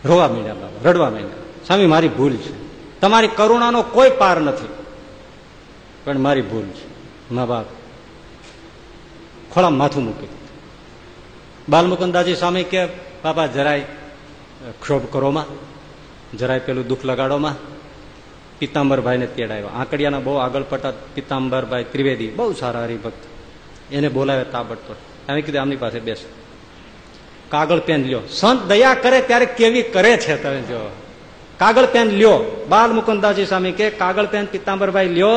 રોવા માંડ્યા બાબા, રડવા માંડ્યા. સ્વામી, મારી ભૂલ છે. તમારી કરુણાનો કોઈ પાર નથી. પણ મારી ભૂલ છે. મા બાપ. ખોળા માથું મૂકી બાલમુકુદાજી સ્વામી કે, બાપા, જરાય ક્ષોભ કરોમાં. જરાય પેલું દુઃખ લગાડોમાં. પિતાંબરભાઈને તેડાવ્યો આંકડિયાના બહુ આગળ પટા પિતાંબરભાઈ ત્રિવેદી, બહુ સારા હરિભક્ત. એને બોલાવે તાબડતોડ. અમે કીધું, આમની પાસે બેસો. કાગળ, પેન લ્યો. સંત દયા કરે ત્યારે કેવી કરે છે તમે જો. કાગળ, પેન લ્યો. બાલ મુકુદાસજી સ્વામી કે, કાગળ, પેન પિતાંબરભાઈ લ્યો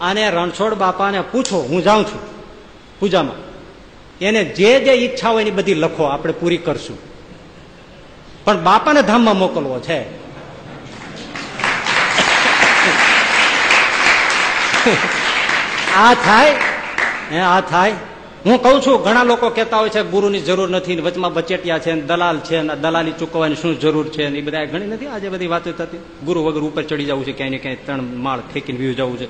અને રણછોડ બાપાને પૂછો. હું જાઉં છું પૂજામાં. એને જે જે ઈચ્છા હોય એની બધી લખો. આપણે પૂરી કરશું. પણ બાપાને ધામમાં મોકલવો છે. આ થાય? આ થાય? હું કઉ છું, ઘણા લોકો કહેતા હોય છે, ગુરુની જરૂર નથી વચમાં બચેટિયા છે દલાલ છે દલાલી ચૂકવવાની શું જરૂર છે એ બધા ઘણી નથી આજે બધી વાતો થતી. ગુરુ વગર ઉપર ચડી જવું છે, ક્યાંય ને ક્યાંય ત્રણ માળ ફેંકીને વ્યૂ જવું છે.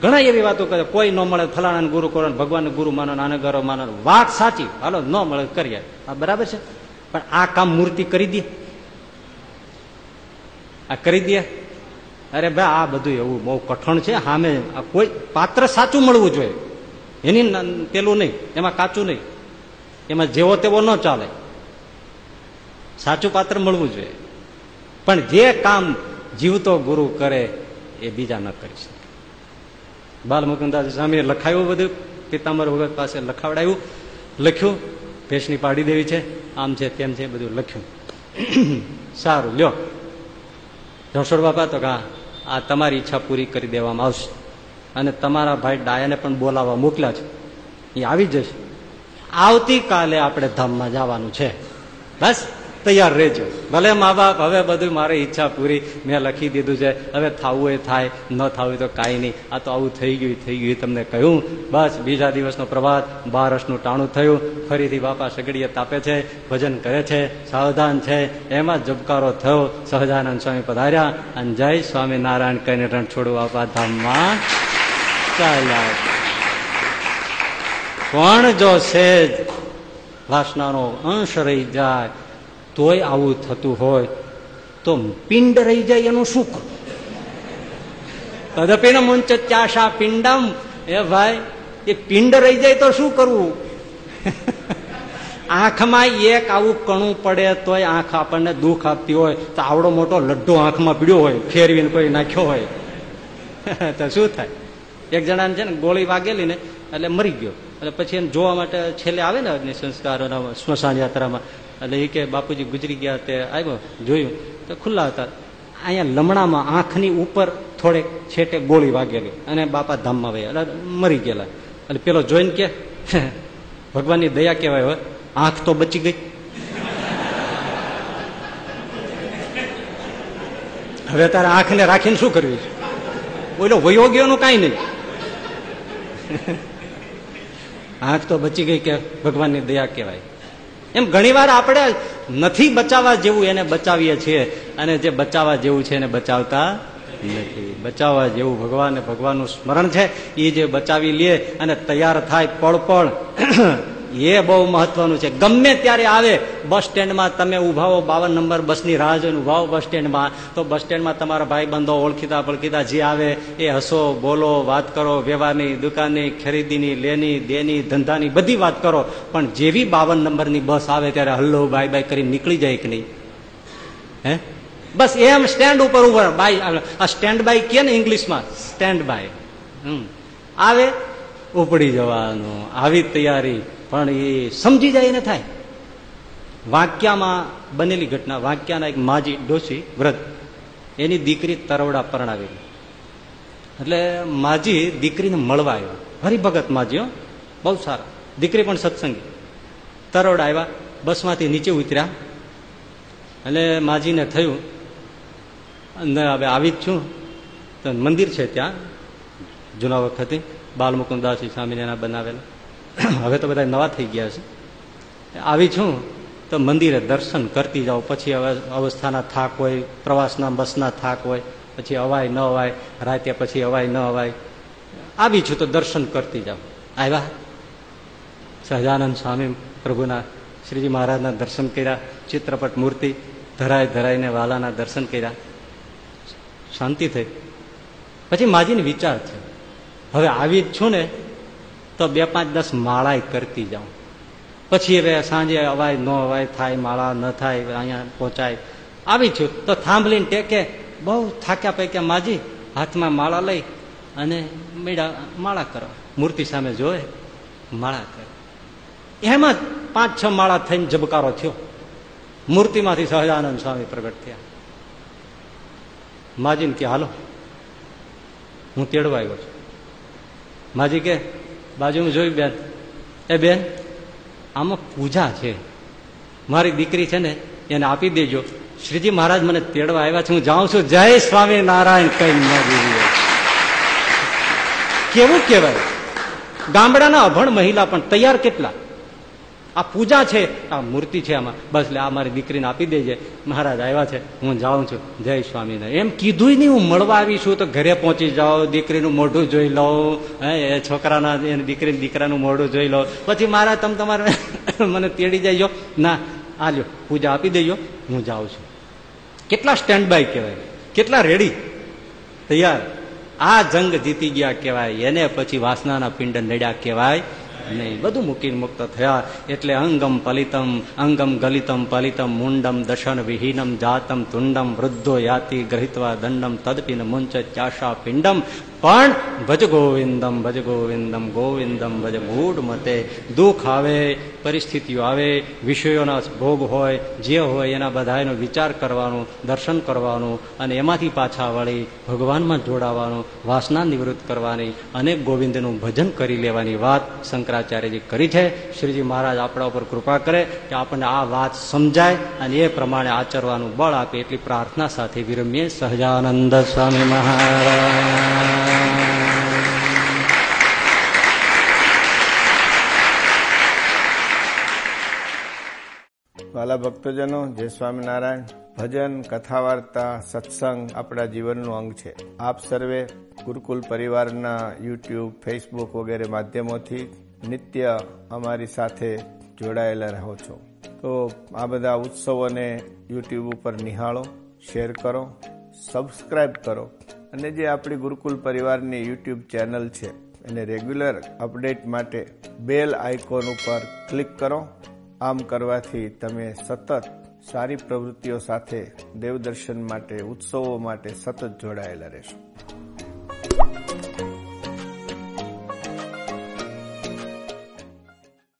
ઘણા એવી વાતો કરે, કોઈ ન મળે ફલાણા ગુરુ કરો ભગવાન ગુરુ માનો નાના ગરો માનો વાત સાચી, હાલો, ન મળે કરીએ. આ બરાબર છે? પણ આ કામ મૂર્તિ કરી દે. આ કરી દે. અરે ભાઈ, આ બધું એવું બહુ કઠણ છે, સામે કોઈ પાત્ર સાચું મળવું જોઈએ. એની પેલું નહીં, એમાં કાચું નહીં. એમાં જેવો તેવો ન ચાલે. સાચું પાત્ર મળવું જોઈએ. પણ જે કામ જીવતો ગુરુ કરે, એ બીજા ન કરી શકે. બાલ મુકુદાસ સ્વામીએ લખાયું બધું, પિતાંબર ભગત પાસે લખાવડાયું, લખ્યું ભેષની પાડી દેવી છે, આમ છે, તેમ છે, બધું લખ્યું. સારું, લ્યો. રસોડ બાપા તો કા આ તમારી ઈચ્છા પૂરી કરી દેવામાં આવશે. અને તમારા ભાઈ ડાયાને પણ બોલાવવા મોકલ્યા છે. એ આવી જશે. આવતીકાલે આપણે ધામમાં જવાનું છે. બસ, તૈયાર રહેજો. ભલે મા બાપ, હવે બધું મારી ઈચ્છા પૂરી. મેં લખી દીધું છે. હવે થવું એ થાય, ન થવું તો કાંઈ નહીં. આ તો આવું થઈ ગયું થઈ ગયું તમને કહ્યું. બસ, બીજા દિવસનો પ્રભાત બારસનું ટાણું થયું. ફરીથી બાપા સગડીએ તાપે છે, ભજન કરે છે, સાવધાન છે. એમાં જબકારો થયો. સહજાનંદ સ્વામી પધાર્યા. અને જય સ્વામિનારાયણ કહીને રણછોડું બાપા ધામમાં ચાલ્યા. પણ જો સેજ વાસનાનો અંશ રહી જાય, તોય આવું થતું હોય, તો પિંડ રહી જાય એનું શું કરવું તદપિન મુંચ પિંડમ. એ ભાઈ, એ પિંડ રહી જાય તો શું કરવું? આંખમાં એક આવું કણું પડે તોય આંખ આપણને દુઃખ આપતી હોય, તો આવડો મોટો લડ્ડો આંખમાં પીડ્યો હોય, ફેરવીને કોઈ નાખ્યો હોય. તો શું થાય? એક જણાને છે ને ગોળી વાગેલી ને એટલે મરી ગયો. એટલે પછી એને જોવા માટે છેલ્લે આવે ને અગ્નિ સંસ્કારોના સ્મશાન યાત્રામાં. એટલે એ કે બાપુજી ગુજરી ગયા તે આવ્યો, જોયું. તો ખુલ્લા હતા. અહીંયા લમણામાં આંખની ઉપર થોડેક છેટે ગોળી વાગેલી અને બાપા ધામમાં વયા. એટલે મરી ગયેલા. એટલે પેલો જોઈને કે, ભગવાનની દયા કહેવાય હોય આંખ તો બચી ગઈ. હવે તારે આંખને રાખીને શું કરવી બોલો વયોગ્યનું કાંઈ નહીં. આંખ તો બચી ગઈ કે ભગવાનની દયા કહેવાય. એમ ઘણીવાર આપણે નથી બચાવવા જેવું એને બચાવીએ છીએ અને જે બચાવવા જેવું છે એને બચાવતા નથી. બચાવવા જેવું ભગવાન ભગવાનનું સ્મરણ છે એ જે બચાવી લે અને તૈયાર થાય પળ પળ એ બહુ મહત્વનું છે. ગમે ત્યારે આવે, બસ સ્ટેન્ડમાં તમે ઉભાવો બાવન નંબર બસની રાહ જોઈને ઉભાવો બસ સ્ટેન્ડમાં, તો બસ સ્ટેન્ડમાં તમારા ભાઈ બંધો ઓળખીતા પળખીતા જે આવે, એ હસો, બોલો, વાત કરો, વ્યવહારની દુકાનની, ખરીદીની, લેની, દેની, ધંધાની બધી વાત કરો. પણ જેવી બાવન નંબરની બસ આવે ત્યારે હલ્લો, બાય બાય કરીને નીકળી જાય કે નહીં? હે? બસ એમ સ્ટેન્ડ ઉપર ઊભા બાય, આ સ્ટેન્ડ બાય કે ને ઇંગ્લિશમાં? Stand by. આવે, ઉપડી જવાનું. આવી તૈયારી. પણ એ સમજી જાય ને થાય. વાક્યામાં બનેલી ઘટના, વાક્યાના એક માજી ડોસી વ્રત, એની દીકરી તરવડા પરણાવેલી. એટલે માજી દીકરીને મળવા આવ્યો. હરિભગત માજી, હો. બહુ સારા. દીકરી પણ સત્સંગી. તરવડા આવ્યા, બસમાંથી નીચે ઉતર્યા. એટલે માજીને થયું હવે આવી જ છું. તો મંદિર છે ત્યાં. જૂના વખતે બાલમુકુદાસી એના બનાવેલા. હવે તો બધા નવા થઈ ગયા છે. આવી છું તો મંદિરે દર્શન કરતી જાઓ પછી અવસ્થાના થાક હોય, પ્રવાસના બસના થાક હોય, પછી અવાય ન અવાય, રાતે પછી અવાય ન અવાય. આવી છું તો દર્શન કરતી જાઓ આવ્યા? સહજાનંદ સ્વામી પ્રભુના શ્રીજી મહારાજના દર્શન કર્યા, ચિત્રપટ મૂર્તિ ધરાય ધરાઈને વાલાના દર્શન કર્યા. શાંતિ થઈ. પછી માજીને વિચાર છે હવે આવી જ છું ને તો બે પાંચ દસ માળા કરતી જાઉં. પછી હવે સાંજે અવાય, ન અવાય, થાય, માળા ન થાય અહીંયા પહોંચાય. આવી છું. તો થાંભલીને ટેકે, બહુ થાક્યા પૈક્યા માજી, હાથમાં માળા લઈ અને મેળા માળા કરો. મૂર્તિ સામે જોવે, માળા કરે. એમાં પાંચ, છ માળા થઈને જબકારો થયો. મૂર્તિમાંથી સહજાનંદ સ્વામી પ્રગટ થયા. માજીને કે, હાલો, હું તેડવા આવ્યો છું. માજી કે બાજુમાં જોયું બેન? એ બેન, આમાં પૂજા છે. મારી દીકરી છે ને, એને આપી દેજો. શ્રીજી મહારાજ મને તેડવા આવ્યા છે. હું જાઉં છું. જય સ્વામી નારાયણ કઈ ન કેવું કહેવાય? ગામડાના અભણ મહિલા પણ તૈયાર કેટલા? આ પૂજા છે, આ મૂર્તિ છે આમાં. બસ લે, આ મારી દીકરીને આપી દેજે. મહારાજ આવ્યા છે, હું જાઉં છું. જય સ્વામીને એમ કીધું નહીં, હું મળવા આવી છું, તો ઘરે પહોંચી જાઉં દીકરીનું મોઢું જોઈ લઉં હે છોકરાના દીકરી દીકરાનું મોઢું જોઈ લઉં પછી મારા તમે તમારે મને તેડી જાય ના, આ લ્યો, પૂજા આપી દેજો, હું જાઉં છું. કેટલા સ્ટેન્ડ બાય કહેવાય? કેટલા રેડી તૈયાર? આ જંગ જીતી ગયા કહેવાય. એને પછી વાસનાના પિંડ નડ્યા કહેવાય. નહીં. બધું મૂકીને મુક્ત થયા. એટલે અંગમ પલિતમ, અંગમ ગલિતમ, પલિતમ મુંડમ દશન વિહીનમ જાતમ તુંડમ વૃદ્ધો યાતિ ગ્રહિત્વા દંડમ તદપીન મુંચ ચાશા પિંડમ પણ ભજ ગોવિંદમ ભજ ગોવિંદમ ગોવિંદમ ભજ મૂળ મતે. દુઃખ આવે, પરિસ્થિતિઓ આવે, વિષયોના ભોગ હોય, જે હોય એના બધાનો વિચાર કરવાનો, દર્શન કરવાનું અને એમાંથી પાછા વળી ભગવાનમાં જોડાવાનું, વાસના નિવૃત્ત કરવાની અને ગોવિંદનું ભજન કરી લેવાની વાત શંકરાચાર્યજી કરી છે. શ્રીજી મહારાજ આપણા ઉપર કૃપા કરે કે આપણને આ વાત સમજાય અને એ પ્રમાણે આચરવાનું બળ આપે એટલી પ્રાર્થના સાથે વિરમીએ. સહજાનંદ સ્વામી મહારાજ. વાલા ભક્તજનો, જય સ્વામિનારાયણ. ભજન કથા વાર્તા સત્સંગ આપણા જીવનનું અંગ છે. આપ સર્વે ગુરુકુલ પરિવારના યુટ્યુબ, ફેસબુક વગેરે માધ્યમોથી નિત્ય અમારી સાથે જોડાયેલા રહો છો. તો આ બધા ઉત્સવોને યુટ્યુબ ઉપર નિહાળો, શેર કરો સબસ્ક્રાઈબ કરો. અને જે આપણી ગુરુકુલ પરિવારની યુટ્યુબ ચેનલ છે, એને રેગ્યુલર અપડેટ માટે બેલ આઇકોન ઉપર ક્લિક કરો. આમ કરવાથી તમે સતત સારી પ્રવૃત્તિઓ સાથે દેવદર્શન માટે, ઉત્સવો માટે સતત જોડાયેલા રહેશો.